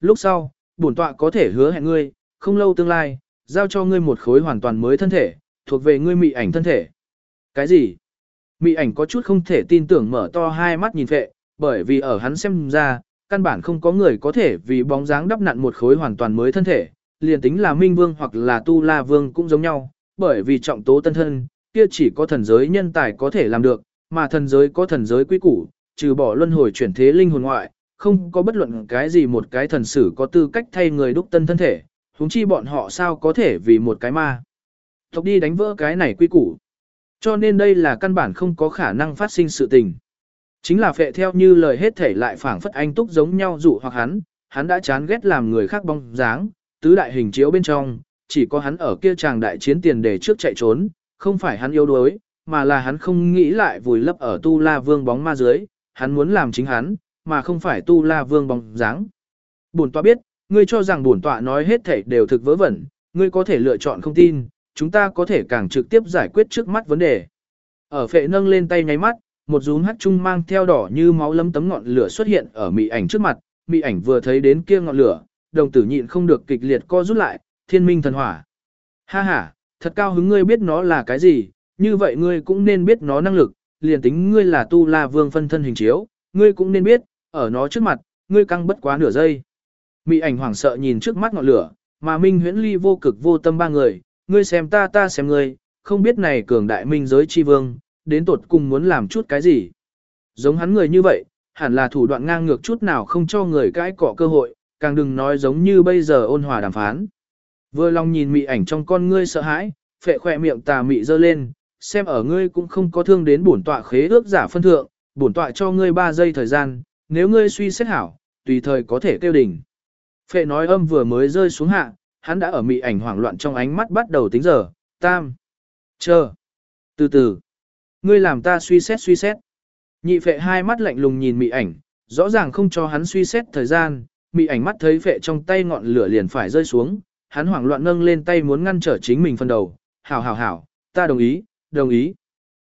lúc sau, bổn tọa có thể hứa hẹn ngươi, không lâu tương lai, giao cho ngươi một khối hoàn toàn mới thân thể, thuộc về ngươi mị ảnh thân thể. Cái gì? Mị ảnh có chút không thể tin tưởng mở to hai mắt nhìn phệ, bởi vì ở hắn xem ra, căn bản không có người có thể vì bóng dáng đắp nặn một khối hoàn toàn mới thân thể, liền tính là Minh Vương hoặc là Tu La Vương cũng giống nhau, bởi vì trọng tố tân thân, kia chỉ có thần giới nhân tài có thể làm được, mà thần giới có thần giới quy củ, trừ bỏ luân hồi chuyển thế linh hồn ngoại, không có bất luận cái gì một cái thần sử có tư cách thay người đúc tân thân thể, huống chi bọn họ sao có thể vì một cái ma. Tộc đi đánh vỡ cái này quy củ. Cho nên đây là căn bản không có khả năng phát sinh sự tình. Chính là phệ theo như lời hết thể lại phảng phất anh túc giống nhau dụ hoặc hắn, hắn đã chán ghét làm người khác bong dáng, tứ đại hình chiếu bên trong, chỉ có hắn ở kia chàng đại chiến tiền để trước chạy trốn, không phải hắn yếu đuối, mà là hắn không nghĩ lại vùi lấp ở tu la vương bóng ma dưới, hắn muốn làm chính hắn, mà không phải tu la vương bóng dáng. Bổn tọa biết, ngươi cho rằng bổn tọa nói hết thể đều thực vớ vẩn, ngươi có thể lựa chọn không tin, chúng ta có thể càng trực tiếp giải quyết trước mắt vấn đề. Ở phệ nâng lên tay nháy mắt, một rúm hắc trung mang theo đỏ như máu lấm tấm ngọn lửa xuất hiện ở mị ảnh trước mặt, mị ảnh vừa thấy đến kia ngọn lửa, đồng tử nhịn không được kịch liệt co rút lại, thiên minh thần hỏa. Ha ha, thật cao hứng ngươi biết nó là cái gì, như vậy ngươi cũng nên biết nó năng lực, liền tính ngươi là tu la vương phân thân hình chiếu, ngươi cũng nên biết, ở nó trước mặt, ngươi căng bất quá nửa giây. Mị ảnh hoảng sợ nhìn trước mắt ngọn lửa, mà Minh Huyễn Ly vô cực vô tâm ba người, ngươi xem ta ta xem ngươi, không biết này cường đại minh giới chi vương, đến tột cùng muốn làm chút cái gì. Giống hắn người như vậy, hẳn là thủ đoạn ngang ngược chút nào không cho người cãi cọ cơ hội, càng đừng nói giống như bây giờ ôn hòa đàm phán. Vừa lòng nhìn mị ảnh trong con ngươi sợ hãi, phệ khỏe miệng tà mị dơ lên, xem ở ngươi cũng không có thương đến bổn tọa khế ước giả phân thượng, bổn tọa cho ngươi 3 giây thời gian, nếu ngươi suy xét hảo, tùy thời có thể kêu đỉnh. Phệ nói âm vừa mới rơi xuống hạ, hắn đã ở mị ảnh hoảng loạn trong ánh mắt bắt đầu tính giờ, tam, chờ, từ từ, ngươi làm ta suy xét suy xét. Nhị phệ hai mắt lạnh lùng nhìn mị ảnh, rõ ràng không cho hắn suy xét thời gian, mị ảnh mắt thấy phệ trong tay ngọn lửa liền phải rơi xuống, hắn hoảng loạn nâng lên tay muốn ngăn trở chính mình phần đầu, hảo hảo hảo, ta đồng ý, đồng ý.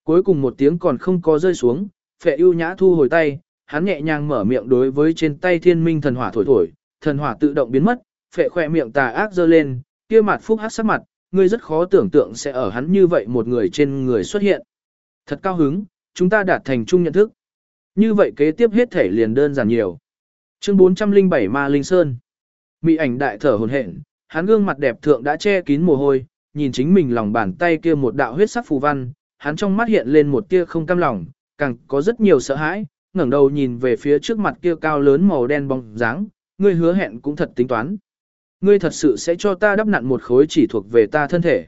Cuối cùng một tiếng còn không có rơi xuống, phệ ưu nhã thu hồi tay, hắn nhẹ nhàng mở miệng đối với trên tay thiên minh thần hỏa thổi thổi, thần hỏa tự động biến mất, phệ khỏe miệng tà ác dơ lên, kia mặt phúc hát sắc mặt, ngươi rất khó tưởng tượng sẽ ở hắn như vậy một người trên người xuất hiện. Thật cao hứng, chúng ta đạt thành chung nhận thức. Như vậy kế tiếp hết thể liền đơn giản nhiều. Chương 407 Ma Linh Sơn Mị ảnh đại thở hồn hển, hắn gương mặt đẹp thượng đã che kín mồ hôi, nhìn chính mình lòng bàn tay kia một đạo huyết sắc phù văn, hắn trong mắt hiện lên một tia không cam lòng, càng có rất nhiều sợ hãi, ngẩng đầu nhìn về phía trước mặt kia cao lớn màu đen bóng dáng, ngươi hứa hẹn cũng thật tính toán. Ngươi thật sự sẽ cho ta đắp nặn một khối chỉ thuộc về ta thân thể.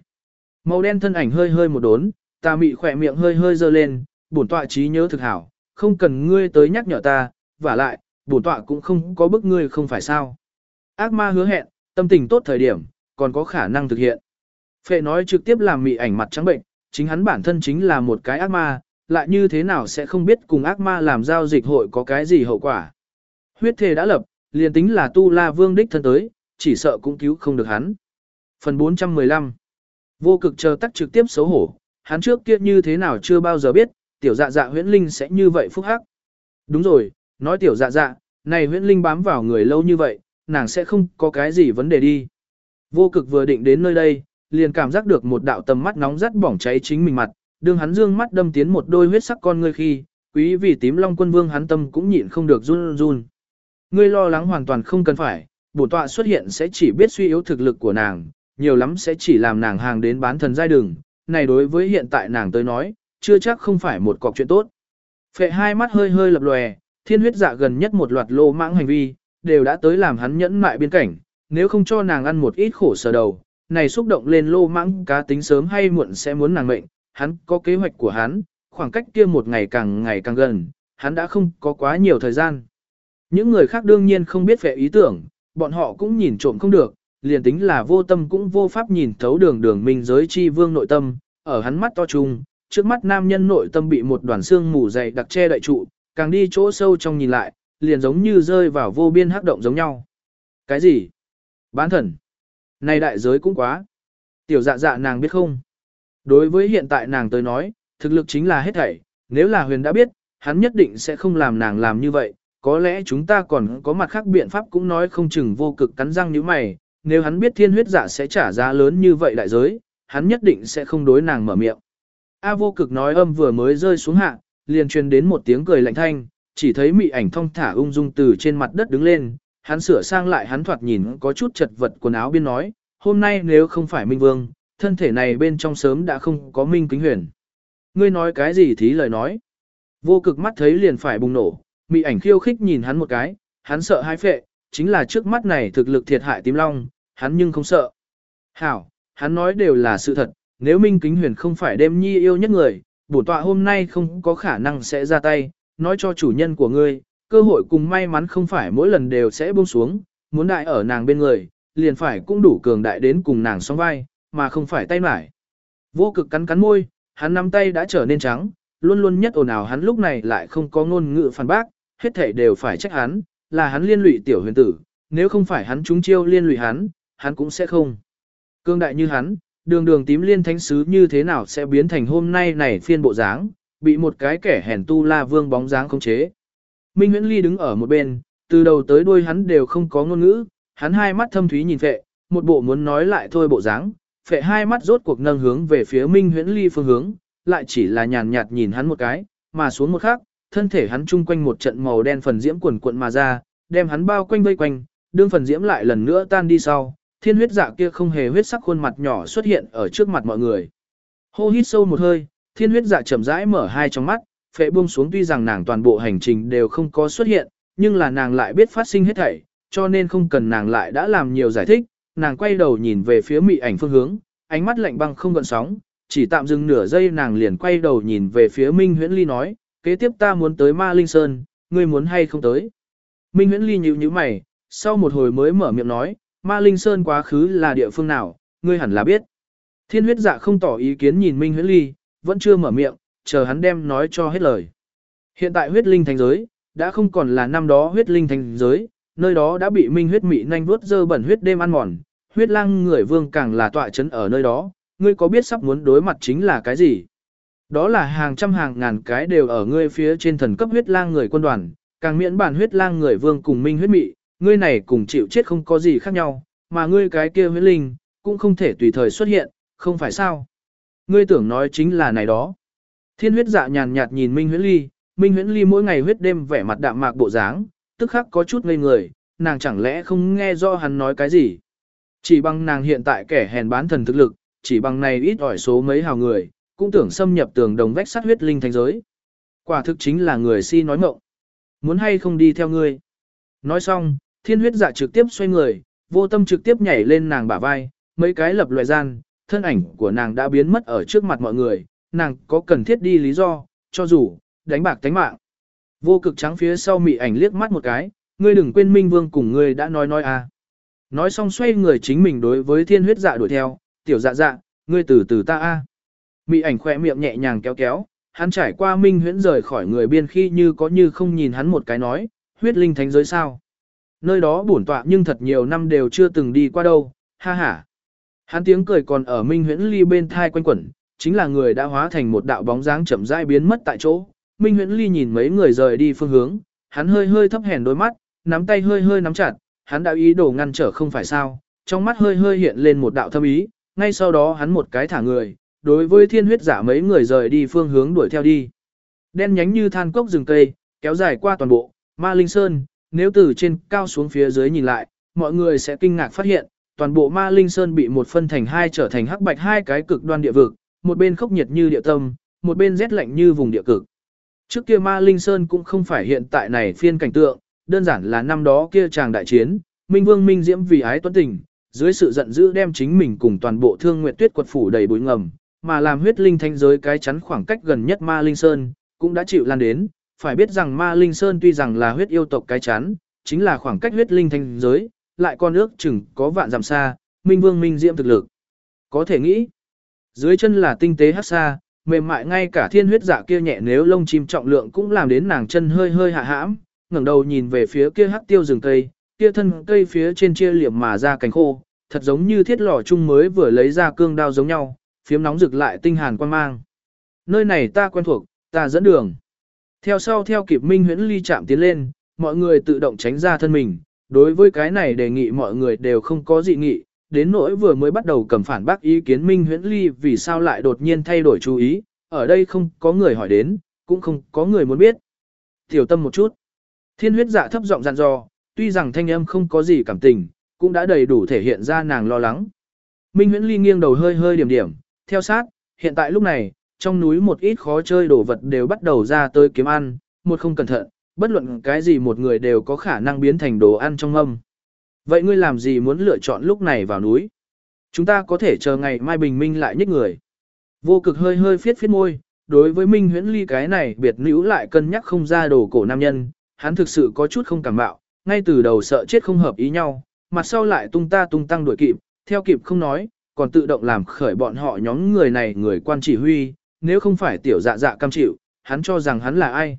Màu đen thân ảnh hơi hơi một đốn, ta mị khỏe miệng hơi hơi dơ lên, bổn tọa trí nhớ thực hảo, không cần ngươi tới nhắc nhở ta, và lại, bổn tọa cũng không có bức ngươi không phải sao. Ác ma hứa hẹn, tâm tình tốt thời điểm, còn có khả năng thực hiện. Phệ nói trực tiếp làm mị ảnh mặt trắng bệnh, chính hắn bản thân chính là một cái ác ma, lại như thế nào sẽ không biết cùng ác ma làm giao dịch hội có cái gì hậu quả. Huyết thề đã lập, liền tính là tu la vương đích thân tới, chỉ sợ cũng cứu không được hắn. Phần 415 Vô cực chờ tắc trực tiếp xấu hổ, hắn trước kia như thế nào chưa bao giờ biết, tiểu dạ dạ huyễn linh sẽ như vậy phúc hắc. Đúng rồi, nói tiểu dạ dạ, này huyễn linh bám vào người lâu như vậy, nàng sẽ không có cái gì vấn đề đi. Vô cực vừa định đến nơi đây, liền cảm giác được một đạo tầm mắt nóng rát bỏng cháy chính mình mặt, đương hắn dương mắt đâm tiến một đôi huyết sắc con ngươi khi, quý vì tím long quân vương hắn tâm cũng nhịn không được run run. Ngươi lo lắng hoàn toàn không cần phải, bổ tọa xuất hiện sẽ chỉ biết suy yếu thực lực của nàng, nhiều lắm sẽ chỉ làm nàng hàng đến bán thần giai đường, này đối với hiện tại nàng tới nói, chưa chắc không phải một cọc chuyện tốt. Phệ hai mắt hơi hơi lập lòe, thiên huyết dạ gần nhất một loạt lô mãng hành vi, đều đã tới làm hắn nhẫn mại biên cảnh, nếu không cho nàng ăn một ít khổ sở đầu, này xúc động lên lô mãng cá tính sớm hay muộn sẽ muốn nàng mệnh, hắn có kế hoạch của hắn, khoảng cách kia một ngày càng ngày càng gần, hắn đã không có quá nhiều thời gian. Những người khác đương nhiên không biết về ý tưởng, bọn họ cũng nhìn trộm không được, liền tính là vô tâm cũng vô pháp nhìn thấu đường đường minh giới chi vương nội tâm, ở hắn mắt to chung, trước mắt nam nhân nội tâm bị một đoàn xương mù dày đặc che đậy trụ, càng đi chỗ sâu trong nhìn lại, liền giống như rơi vào vô biên hắc động giống nhau. Cái gì? Bán thần. Này đại giới cũng quá. Tiểu dạ dạ nàng biết không? Đối với hiện tại nàng tới nói, thực lực chính là hết thảy, nếu là huyền đã biết, hắn nhất định sẽ không làm nàng làm như vậy, có lẽ chúng ta còn có mặt khác biện pháp cũng nói không chừng vô cực cắn răng như mày, nếu hắn biết thiên huyết giả sẽ trả giá lớn như vậy đại giới, hắn nhất định sẽ không đối nàng mở miệng. A vô cực nói âm vừa mới rơi xuống hạ, liền truyền đến một tiếng cười lạnh thanh, chỉ thấy mị ảnh thong thả ung dung từ trên mặt đất đứng lên, hắn sửa sang lại hắn thoạt nhìn có chút chật vật quần áo biên nói, hôm nay nếu không phải Minh Vương, thân thể này bên trong sớm đã không có Minh Kính Huyền. Ngươi nói cái gì thí lời nói. Vô cực mắt thấy liền phải bùng nổ, mị ảnh khiêu khích nhìn hắn một cái, hắn sợ hai phệ, chính là trước mắt này thực lực thiệt hại tím long, hắn nhưng không sợ. Hảo, hắn nói đều là sự thật, nếu Minh Kính Huyền không phải đêm nhi yêu nhất người, bổn tọa hôm nay không có khả năng sẽ ra tay, nói cho chủ nhân của ngươi, cơ hội cùng may mắn không phải mỗi lần đều sẽ buông xuống, muốn đại ở nàng bên người, liền phải cũng đủ cường đại đến cùng nàng song vai, mà không phải tay mải. Vô cực cắn cắn môi, hắn nắm tay đã trở nên trắng, luôn luôn nhất ồn ào hắn lúc này lại không có ngôn ngữ phản bác, hết thảy đều phải trách hắn, là hắn liên lụy tiểu huyền tử, nếu không phải hắn trúng chiêu liên lụy hắn, hắn cũng sẽ không. Cương đại như hắn, đường đường tím liên thánh sứ như thế nào sẽ biến thành hôm nay này phiên bộ dáng, bị một cái kẻ hèn tu la vương bóng dáng khống chế. Minh Nguyễn Ly đứng ở một bên, từ đầu tới đuôi hắn đều không có ngôn ngữ, hắn hai mắt thâm thúy nhìn vệ, một bộ muốn nói lại thôi bộ dáng, phệ hai mắt rốt cuộc nâng hướng về phía Minh Huyễn Ly phương hướng, lại chỉ là nhàn nhạt nhìn hắn một cái, mà xuống một khắc, thân thể hắn chung quanh một trận màu đen phần diễm quần cuộn mà ra, đem hắn bao quanh vây quanh, đương phần diễm lại lần nữa tan đi sau, thiên huyết dạ kia không hề huyết sắc khuôn mặt nhỏ xuất hiện ở trước mặt mọi người. Hô hít sâu một hơi, thiên huyết dạ chậm rãi mở hai trong mắt, phệ buông xuống tuy rằng nàng toàn bộ hành trình đều không có xuất hiện, nhưng là nàng lại biết phát sinh hết thảy, cho nên không cần nàng lại đã làm nhiều giải thích, nàng quay đầu nhìn về phía mị ảnh phương hướng, ánh mắt lạnh băng không gợn sóng, chỉ tạm dừng nửa giây nàng liền quay đầu nhìn về phía Minh Huyễn Ly nói, kế tiếp ta muốn tới Ma Linh Sơn, ngươi muốn hay không tới. Minh Huyễn Ly nhíu nhíu mày, sau một hồi mới mở miệng nói, Ma Linh Sơn quá khứ là địa phương nào, ngươi hẳn là biết. Thiên huyết dạ không tỏ ý kiến nhìn Minh Huyễn Ly, vẫn chưa mở miệng, chờ hắn đem nói cho hết lời. Hiện tại huyết linh thành giới, đã không còn là năm đó huyết linh thành giới, nơi đó đã bị minh huyết mị nhanh vuốt dơ bẩn huyết đêm ăn mòn, huyết lang người vương càng là tọa chấn ở nơi đó, ngươi có biết sắp muốn đối mặt chính là cái gì? Đó là hàng trăm hàng ngàn cái đều ở ngươi phía trên thần cấp huyết lang người quân đoàn, càng miễn bản huyết lang người vương cùng minh huyết mị, ngươi này cùng chịu chết không có gì khác nhau, mà ngươi cái kia huyết linh, cũng không thể tùy thời xuất hiện, không phải sao? Ngươi tưởng nói chính là này đó. Thiên huyết dạ nhàn nhạt nhìn Minh Huyễn Ly, Minh Huyễn Ly mỗi ngày huyết đêm vẻ mặt đạm mạc bộ dáng, tức khắc có chút ngây người, nàng chẳng lẽ không nghe rõ hắn nói cái gì. Chỉ bằng nàng hiện tại kẻ hèn bán thần thực lực, chỉ bằng này ít ỏi số mấy hào người, cũng tưởng xâm nhập tường đồng vách sát huyết linh thành giới. Quả thực chính là người si nói mộng. Muốn hay không đi theo ngươi. Nói xong, thiên huyết dạ trực tiếp xoay người, vô tâm trực tiếp nhảy lên nàng bả vai, mấy cái lập loại gian, thân ảnh của nàng đã biến mất ở trước mặt mọi người, nàng có cần thiết đi lý do, cho dù, đánh bạc tánh mạng. Vô cực trắng phía sau mị ảnh liếc mắt một cái, ngươi đừng quên Minh Vương cùng ngươi đã nói nói à. Nói xong xoay người chính mình đối với thiên huyết dạ đuổi theo, tiểu dạ dạ, ngươi từ từ ta a. Mị ảnh khỏe miệng nhẹ nhàng kéo kéo, hắn trải qua Minh huyễn rời khỏi người biên khi như có như không nhìn hắn một cái nói, huyết linh thánh giới sao. Nơi đó bổn tọa nhưng thật nhiều năm đều chưa từng đi qua đâu, ha ha. Hắn tiếng cười còn ở Minh huyễn ly bên thai quanh quẩn, chính là người đã hóa thành một đạo bóng dáng chậm rãi biến mất tại chỗ. Minh Huyễn Ly nhìn mấy người rời đi phương hướng, hắn hơi hơi thấp hèn đôi mắt, nắm tay hơi hơi nắm chặt, hắn đã ý đồ ngăn trở không phải sao, trong mắt hơi hơi hiện lên một đạo thâm ý, ngay sau đó hắn một cái thả người, đối với thiên huyết giả mấy người rời đi phương hướng đuổi theo đi. Đen nhánh như than cốc rừng cây, kéo dài qua toàn bộ, Ma Linh Sơn, nếu từ trên cao xuống phía dưới nhìn lại, mọi người sẽ kinh ngạc phát hiện, toàn bộ Ma Linh Sơn bị một phân thành hai trở thành hắc bạch hai cái cực đoan địa vực, một bên khốc nhiệt như địa tâm, một bên rét lạnh như vùng địa cực. Trước kia Ma Linh Sơn cũng không phải hiện tại này phiên cảnh tượng, đơn giản là năm đó kia chàng đại chiến, Minh Vương Minh Diễm vì ái tuấn tình, dưới sự giận dữ đem chính mình cùng toàn bộ Thương Nguyệt Tuyết quật phủ đầy bụi ngầm, mà làm huyết linh thanh giới cái chắn khoảng cách gần nhất Ma Linh Sơn, cũng đã chịu lan đến, phải biết rằng Ma Linh Sơn tuy rằng là huyết yêu tộc cái chắn, chính là khoảng cách huyết linh thanh giới, lại con ước chừng có vạn dặm xa, Minh Vương Minh Diễm thực lực. Có thể nghĩ, dưới chân là tinh tế hát xa, mềm mại ngay cả thiên huyết dạ kia nhẹ nếu lông chim trọng lượng cũng làm đến nàng chân hơi hơi hạ hãm, ngẩng đầu nhìn về phía kia hắc tiêu rừng cây, kia thân cây phía trên chia liệm mà ra cánh khô, thật giống như thiết lò chung mới vừa lấy ra cương đao giống nhau, phiếm nóng rực lại tinh hàn quan mang. Nơi này ta quen thuộc, ta dẫn đường. Theo sau theo kịp Minh Huyễn Ly chạm tiến lên, mọi người tự động tránh ra thân mình. Đối với cái này đề nghị mọi người đều không có dị nghị, đến nỗi vừa mới bắt đầu cầm phản bác ý kiến Minh Huyễn Ly vì sao lại đột nhiên thay đổi chú ý, ở đây không có người hỏi đến, cũng không có người muốn biết. Tiểu tâm một chút. Thiên huyết dạ thấp giọng dặn dò, tuy rằng thanh âm không có gì cảm tình, cũng đã đầy đủ thể hiện ra nàng lo lắng. Minh Huyễn Ly nghiêng đầu hơi hơi điểm điểm, theo sát, hiện tại lúc này, trong núi một ít khó chơi đồ vật đều bắt đầu ra tới kiếm ăn, một không cẩn thận, bất luận cái gì một người đều có khả năng biến thành đồ ăn trong âm. Vậy ngươi làm gì muốn lựa chọn lúc này vào núi? Chúng ta có thể chờ ngày mai bình minh lại nhích người. Vô cực hơi hơi phiết phiết môi, đối với Minh Huyễn Ly cái này biệt nữ lại cân nhắc không ra đồ cổ nam nhân, hắn thực sự có chút không cảm bạo, ngay từ đầu sợ chết không hợp ý nhau, mặt sau lại tung ta tung tăng đuổi kịp, theo kịp không nói, còn tự động làm khởi bọn họ nhóm người này người quan chỉ huy, nếu không phải tiểu dạ dạ cam chịu, hắn cho rằng hắn là ai.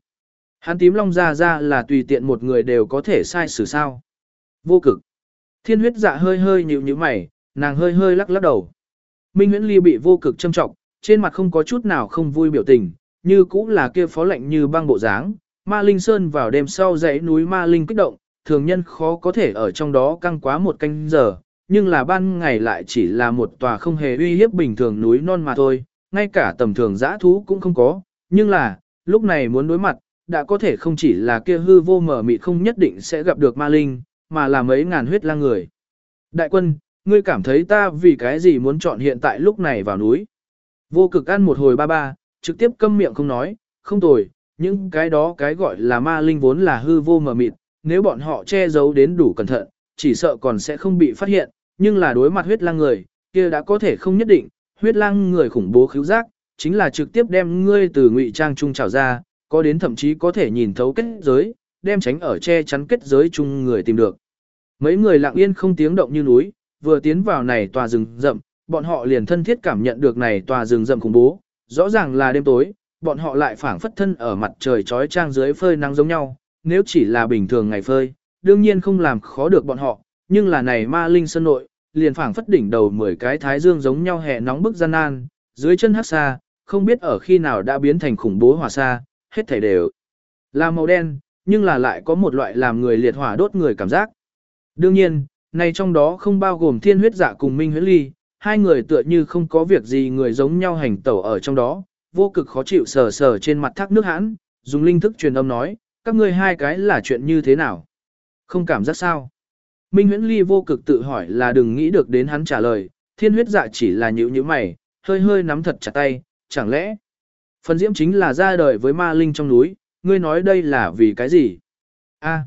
Hắn tím long ra ra là tùy tiện một người đều có thể sai xử sao. Vô cực. Thiên huyết dạ hơi hơi nhịu như mày, nàng hơi hơi lắc lắc đầu. Minh nguyễn Ly bị vô cực châm trọng, trên mặt không có chút nào không vui biểu tình, như cũng là kia phó lệnh như băng bộ dáng. Ma Linh Sơn vào đêm sau dãy núi Ma Linh kích động, thường nhân khó có thể ở trong đó căng quá một canh giờ, nhưng là ban ngày lại chỉ là một tòa không hề uy hiếp bình thường núi non mà thôi, ngay cả tầm thường giã thú cũng không có, nhưng là, lúc này muốn đối mặt, đã có thể không chỉ là kia hư vô mở mịt không nhất định sẽ gặp được ma linh, mà là mấy ngàn huyết lang người. Đại quân, ngươi cảm thấy ta vì cái gì muốn chọn hiện tại lúc này vào núi? Vô cực ăn một hồi ba ba, trực tiếp câm miệng không nói, không tồi, những cái đó cái gọi là ma linh vốn là hư vô mờ mịt, nếu bọn họ che giấu đến đủ cẩn thận, chỉ sợ còn sẽ không bị phát hiện, nhưng là đối mặt huyết lang người, kia đã có thể không nhất định, huyết lang người khủng bố khiếu giác, chính là trực tiếp đem ngươi từ ngụy trang trung trào ra, có đến thậm chí có thể nhìn thấu kết giới, đem tránh ở che chắn kết giới chung người tìm được. Mấy người lặng yên không tiếng động như núi, vừa tiến vào này tòa rừng rậm, bọn họ liền thân thiết cảm nhận được này tòa rừng rậm khủng bố, rõ ràng là đêm tối, bọn họ lại phảng phất thân ở mặt trời trói trang dưới phơi nắng giống nhau, nếu chỉ là bình thường ngày phơi, đương nhiên không làm khó được bọn họ, nhưng là này ma linh sơn nội, liền phảng phất đỉnh đầu 10 cái thái dương giống nhau hè nóng bức gian nan, dưới chân hắc xa, không biết ở khi nào đã biến thành khủng bố hỏa xa, hết thảy đều là màu đen, nhưng là lại có một loại làm người liệt hỏa đốt người cảm giác. Đương nhiên, này trong đó không bao gồm thiên huyết dạ cùng minh huyết ly, hai người tựa như không có việc gì người giống nhau hành tẩu ở trong đó, vô cực khó chịu sờ sờ trên mặt thác nước hãn, dùng linh thức truyền âm nói, các ngươi hai cái là chuyện như thế nào? Không cảm giác sao? Minh huyễn ly vô cực tự hỏi là đừng nghĩ được đến hắn trả lời, thiên huyết dạ chỉ là nhữ như mày, hơi hơi nắm thật chặt tay, chẳng lẽ? Phần diễm chính là ra đời với ma linh trong núi, ngươi nói đây là vì cái gì? A.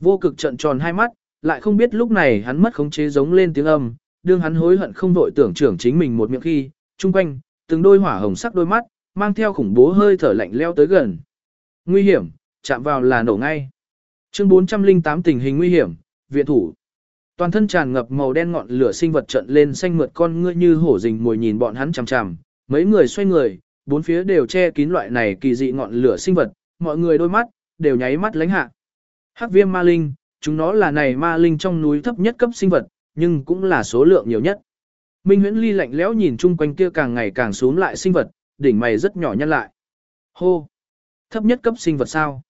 vô cực trận tròn hai mắt, lại không biết lúc này hắn mất khống chế giống lên tiếng âm, đương hắn hối hận không vội tưởng trưởng chính mình một miệng khi, trung quanh, từng đôi hỏa hồng sắc đôi mắt, mang theo khủng bố hơi thở lạnh leo tới gần. Nguy hiểm, chạm vào là nổ ngay. Chương 408 tình hình nguy hiểm, viện thủ. Toàn thân tràn ngập màu đen ngọn lửa sinh vật trận lên xanh mượt con ngươi như hổ rình mồi nhìn bọn hắn chằm chằm, mấy người xoay người, bốn phía đều che kín loại này kỳ dị ngọn lửa sinh vật, mọi người đôi mắt đều nháy mắt lánh hạ. Hắc viêm ma linh, chúng nó là này ma linh trong núi thấp nhất cấp sinh vật, nhưng cũng là số lượng nhiều nhất. Minh Huyễn Ly lạnh lẽo nhìn chung quanh kia càng ngày càng xuống lại sinh vật, đỉnh mày rất nhỏ nhăn lại. Hô! Thấp nhất cấp sinh vật sao?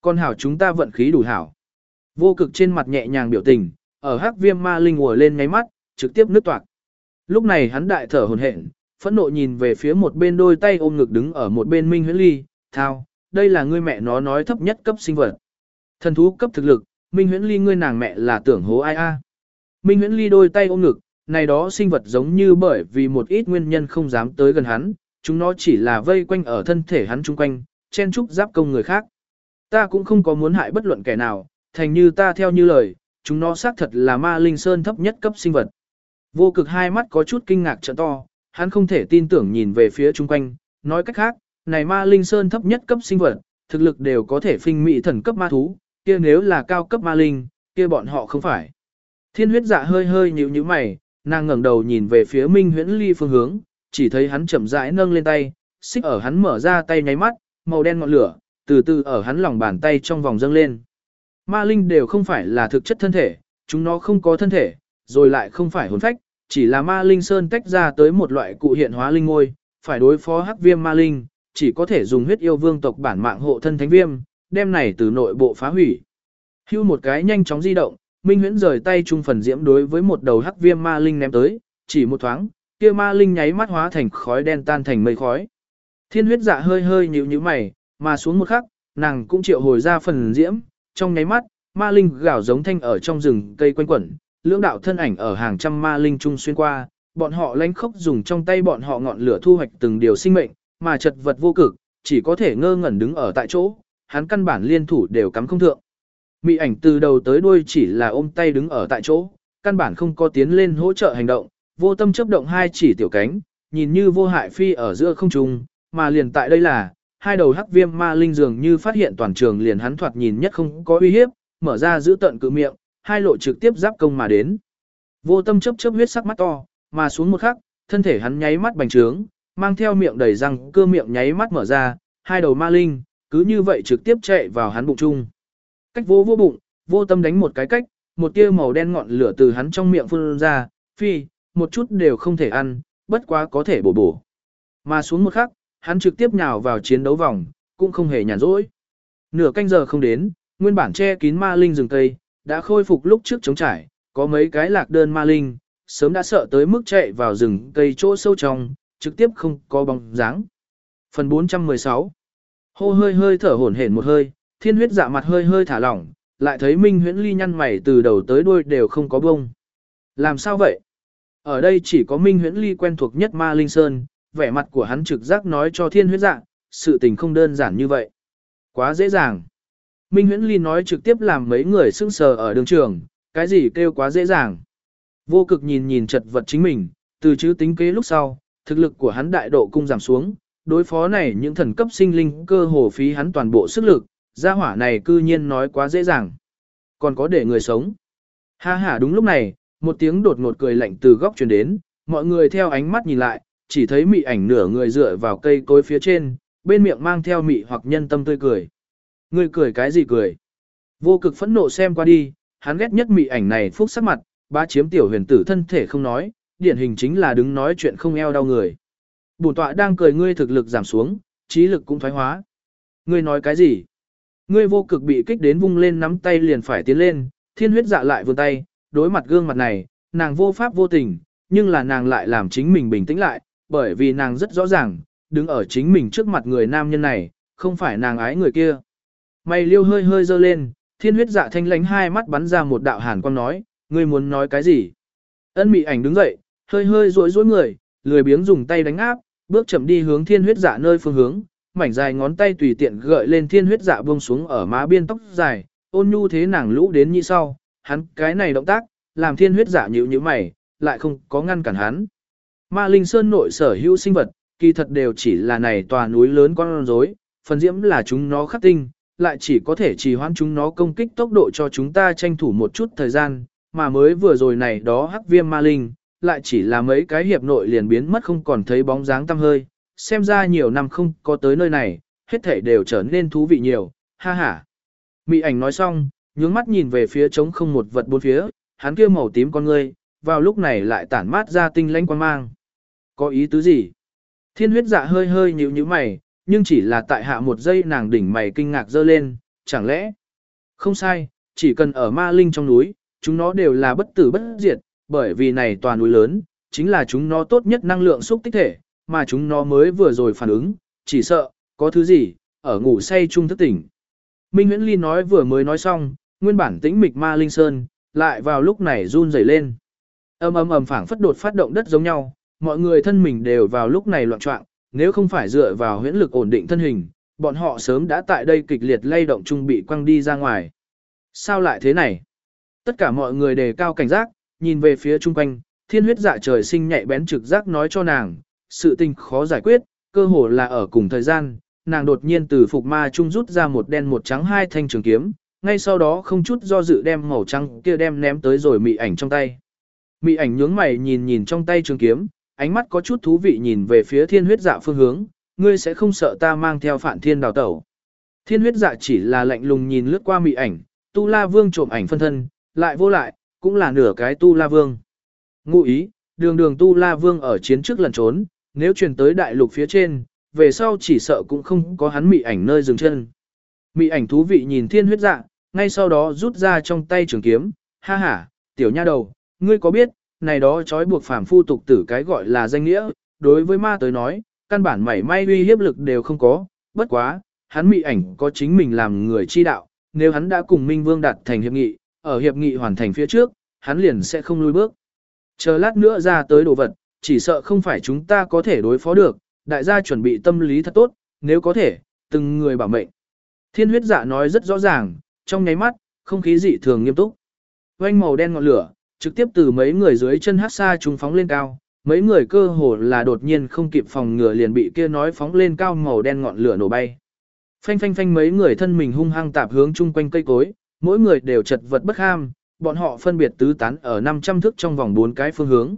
Con hảo chúng ta vận khí đủ hảo. Vô cực trên mặt nhẹ nhàng biểu tình, ở hắc viêm ma linh ngồi lên ngáy mắt, trực tiếp nước toạc. Lúc này hắn đại thở hồn hển, phẫn nộ nhìn về phía một bên đôi tay ôm ngực đứng ở một bên Minh Huyễn Ly, thao, đây là ngươi mẹ nó nói thấp nhất cấp sinh vật. Thần thú cấp thực lực, Minh Huyễn Ly ngươi nàng mẹ là tưởng hố ai a? Minh Huyễn Ly đôi tay ôm ngực, này đó sinh vật giống như bởi vì một ít nguyên nhân không dám tới gần hắn, chúng nó chỉ là vây quanh ở thân thể hắn chung quanh, chen trúc giáp công người khác. Ta cũng không có muốn hại bất luận kẻ nào, thành như ta theo như lời, chúng nó xác thật là ma linh sơn thấp nhất cấp sinh vật. Vô cực hai mắt có chút kinh ngạc trợ to, hắn không thể tin tưởng nhìn về phía chung quanh, nói cách khác, này ma linh sơn thấp nhất cấp sinh vật, thực lực đều có thể phinh mị thần cấp ma thú, kia nếu là cao cấp ma linh, kia bọn họ không phải. Thiên huyết dạ hơi hơi nhíu nhíu mày, nàng ngẩng đầu nhìn về phía Minh Huyễn Ly phương hướng, chỉ thấy hắn chậm rãi nâng lên tay, xích ở hắn mở ra tay nháy mắt, màu đen ngọn lửa, từ từ ở hắn lòng bàn tay trong vòng dâng lên. Ma linh đều không phải là thực chất thân thể, chúng nó không có thân thể, rồi lại không phải hồn phách, chỉ là ma linh sơn tách ra tới một loại cụ hiện hóa linh ngôi, phải đối phó hắc viêm ma linh, chỉ có thể dùng huyết yêu vương tộc bản mạng hộ thân thánh viêm, đem này từ nội bộ phá hủy. Hưu một cái nhanh chóng di động, Minh Huyễn rời tay trung phần diễm đối với một đầu hắc viêm ma linh ném tới, chỉ một thoáng, kia ma linh nháy mắt hóa thành khói đen tan thành mây khói. Thiên huyết dạ hơi hơi nhíu nhíu mày, mà xuống một khắc, nàng cũng triệu hồi ra phần diễm, trong nháy mắt, ma linh gào giống thanh ở trong rừng cây quanh quẩn, lưỡng đạo thân ảnh ở hàng trăm ma linh trung xuyên qua, bọn họ lánh khốc dùng trong tay bọn họ ngọn lửa thu hoạch từng điều sinh mệnh, mà chật vật vô cực, chỉ có thể ngơ ngẩn đứng ở tại chỗ, hắn căn bản liên thủ đều cắm không thượng. Mị ảnh từ đầu tới đuôi chỉ là ôm tay đứng ở tại chỗ, căn bản không có tiến lên hỗ trợ hành động, vô tâm chấp động hai chỉ tiểu cánh, nhìn như vô hại phi ở giữa không trung, mà liền tại đây là, hai đầu hắc viêm ma linh dường như phát hiện toàn trường liền hắn thoạt nhìn nhất không có uy hiếp, mở ra giữ tận cự miệng, hai lộ trực tiếp giáp công mà đến. Vô tâm chớp chớp huyết sắc mắt to, mà xuống một khắc, thân thể hắn nháy mắt bành trướng, mang theo miệng đầy răng, cơ miệng nháy mắt mở ra, hai đầu ma linh, cứ như vậy trực tiếp chạy vào hắn bụng chung. Cách vô vô bụng, vô tâm đánh một cái cách, một tia màu đen ngọn lửa từ hắn trong miệng phun ra, phi, một chút đều không thể ăn, bất quá có thể bổ bổ. Mà xuống một khắc, hắn trực tiếp nhào vào chiến đấu vòng, cũng không hề nhàn rỗi. Nửa canh giờ không đến, nguyên bản che kín ma linh rừng cây, đã khôi phục lúc trước chống trải, có mấy cái lạc đơn ma linh, sớm đã sợ tới mức chạy vào rừng cây chỗ sâu trong, trực tiếp không có bóng dáng. Phần 416 Hô hơi hơi thở hổn hển một hơi, thiên huyết dạ mặt hơi hơi thả lỏng, lại thấy Minh huyễn ly nhăn mày từ đầu tới đuôi đều không có bông. Làm sao vậy? Ở đây chỉ có Minh huyễn ly quen thuộc nhất ma linh sơn, vẻ mặt của hắn trực giác nói cho thiên huyết dạ, sự tình không đơn giản như vậy. Quá dễ dàng. Minh huyễn ly nói trực tiếp làm mấy người sưng sờ ở đường trường, cái gì kêu quá dễ dàng. Vô cực nhìn nhìn chật vật chính mình, từ chữ tính kế lúc sau, thực lực của hắn đại độ cung giảm xuống, đối phó này những thần cấp sinh linh cơ hồ phí hắn toàn bộ sức lực, gia hỏa này cư nhiên nói quá dễ dàng. Còn có để người sống. Ha ha đúng lúc này, một tiếng đột ngột cười lạnh từ góc truyền đến, mọi người theo ánh mắt nhìn lại, chỉ thấy mị ảnh nửa người dựa vào cây cối phía trên, bên miệng mang theo mị hoặc nhân tâm tươi cười. Người cười cái gì cười? Vô cực phẫn nộ xem qua đi, hắn ghét nhất mị ảnh này phúc sắc mặt, bá chiếm tiểu huyền tử thân thể không nói, điển hình chính là đứng nói chuyện không eo đau người. Bổn tọa đang cười ngươi thực lực giảm xuống, trí lực cũng thoái hóa. Ngươi nói cái gì? Ngươi vô cực bị kích đến vung lên nắm tay liền phải tiến lên, thiên huyết dạ lại vươn tay, đối mặt gương mặt này, nàng vô pháp vô tình, nhưng là nàng lại làm chính mình bình tĩnh lại, bởi vì nàng rất rõ ràng, đứng ở chính mình trước mặt người nam nhân này, không phải nàng ái người kia. Mày liêu hơi hơi dơ lên, thiên huyết dạ thanh lánh hai mắt bắn ra một đạo hàn quang nói, ngươi muốn nói cái gì? Ân mị ảnh đứng dậy, hơi hơi rối rối người, lười biếng dùng tay đánh áp, bước chậm đi hướng thiên huyết dạ nơi phương hướng, mảnh dài ngón tay tùy tiện gợi lên thiên huyết dạ buông xuống ở má biên tóc dài, ôn nhu thế nàng lũ đến như sau, hắn cái này động tác, làm thiên huyết dạ nhíu như mày, lại không có ngăn cản hắn. Ma Linh Sơn nội sở hữu sinh vật, kỳ thật đều chỉ là này tòa núi lớn con rối, phần diễm là chúng nó khắc tinh, lại chỉ có thể trì hoãn chúng nó công kích tốc độ cho chúng ta tranh thủ một chút thời gian, mà mới vừa rồi này đó hắc viêm ma linh, lại chỉ là mấy cái hiệp nội liền biến mất không còn thấy bóng dáng tăm hơi, xem ra nhiều năm không có tới nơi này, hết thể đều trở nên thú vị nhiều, ha ha. Mị ảnh nói xong, nhướng mắt nhìn về phía trống không một vật bốn phía, hắn kia màu tím con ngươi, vào lúc này lại tản mát ra tinh lãnh quan mang. Có ý tứ gì? Thiên huyết dạ hơi hơi nhíu nhíu mày, nhưng chỉ là tại hạ một giây nàng đỉnh mày kinh ngạc dơ lên, chẳng lẽ? Không sai, chỉ cần ở ma linh trong núi, chúng nó đều là bất tử bất diệt, bởi vì này toàn núi lớn, chính là chúng nó tốt nhất năng lượng xúc tích thể, mà chúng nó mới vừa rồi phản ứng, chỉ sợ, có thứ gì, ở ngủ say chung thức tỉnh. Minh Nguyễn Ly nói vừa mới nói xong, nguyên bản tĩnh mịch ma linh sơn, lại vào lúc này run rẩy lên. Âm ầm ầm phảng phất đột phát động đất giống nhau, mọi người thân mình đều vào lúc này loạn trọng, nếu không phải dựa vào huyễn lực ổn định thân hình, bọn họ sớm đã tại đây kịch liệt lay động chung bị quăng đi ra ngoài. Sao lại thế này? Tất cả mọi người đề cao cảnh giác, nhìn về phía chung quanh, thiên huyết dạ trời sinh nhạy bén trực giác nói cho nàng, sự tình khó giải quyết, cơ hồ là ở cùng thời gian, nàng đột nhiên từ phục ma trung rút ra một đen một trắng hai thanh trường kiếm, ngay sau đó không chút do dự đem màu trắng kia đem ném tới rồi mị ảnh trong tay. Mị ảnh nhướng mày nhìn nhìn trong tay trường kiếm, ánh mắt có chút thú vị nhìn về phía thiên huyết dạ phương hướng, ngươi sẽ không sợ ta mang theo phản thiên đào tẩu. Thiên huyết dạ chỉ là lạnh lùng nhìn lướt qua mị ảnh, tu la vương trộm ảnh phân thân, lại vô lại, cũng là nửa cái tu la vương. Ngụ ý, đường đường tu la vương ở chiến trước lần trốn, nếu truyền tới đại lục phía trên, về sau chỉ sợ cũng không có hắn mị ảnh nơi dừng chân. Mị ảnh thú vị nhìn thiên huyết dạ, ngay sau đó rút ra trong tay trường kiếm, ha ha, tiểu nha đầu, ngươi có biết, này đó trói buộc phàm phu tục tử cái gọi là danh nghĩa, đối với ma tới nói, căn bản mảy may uy hiếp lực đều không có, bất quá, hắn mị ảnh có chính mình làm người chi đạo, nếu hắn đã cùng Minh Vương đạt thành hiệp nghị, ở hiệp nghị hoàn thành phía trước, hắn liền sẽ không lùi bước. Chờ lát nữa ra tới đồ vật, chỉ sợ không phải chúng ta có thể đối phó được, đại gia chuẩn bị tâm lý thật tốt, nếu có thể, từng người bảo mệnh. Thiên huyết dạ nói rất rõ ràng, trong nháy mắt, không khí dị thường nghiêm túc. Quanh màu đen ngọn lửa, trực tiếp từ mấy người dưới chân hát xa chúng phóng lên cao, mấy người cơ hồ là đột nhiên không kịp phòng ngừa liền bị kia nói phóng lên cao màu đen ngọn lửa nổ bay. Phanh phanh phanh mấy người thân mình hung hăng tạp hướng chung quanh cây cối, mỗi người đều chật vật bất ham, bọn họ phân biệt tứ tán ở 500 thước trong vòng bốn cái phương hướng.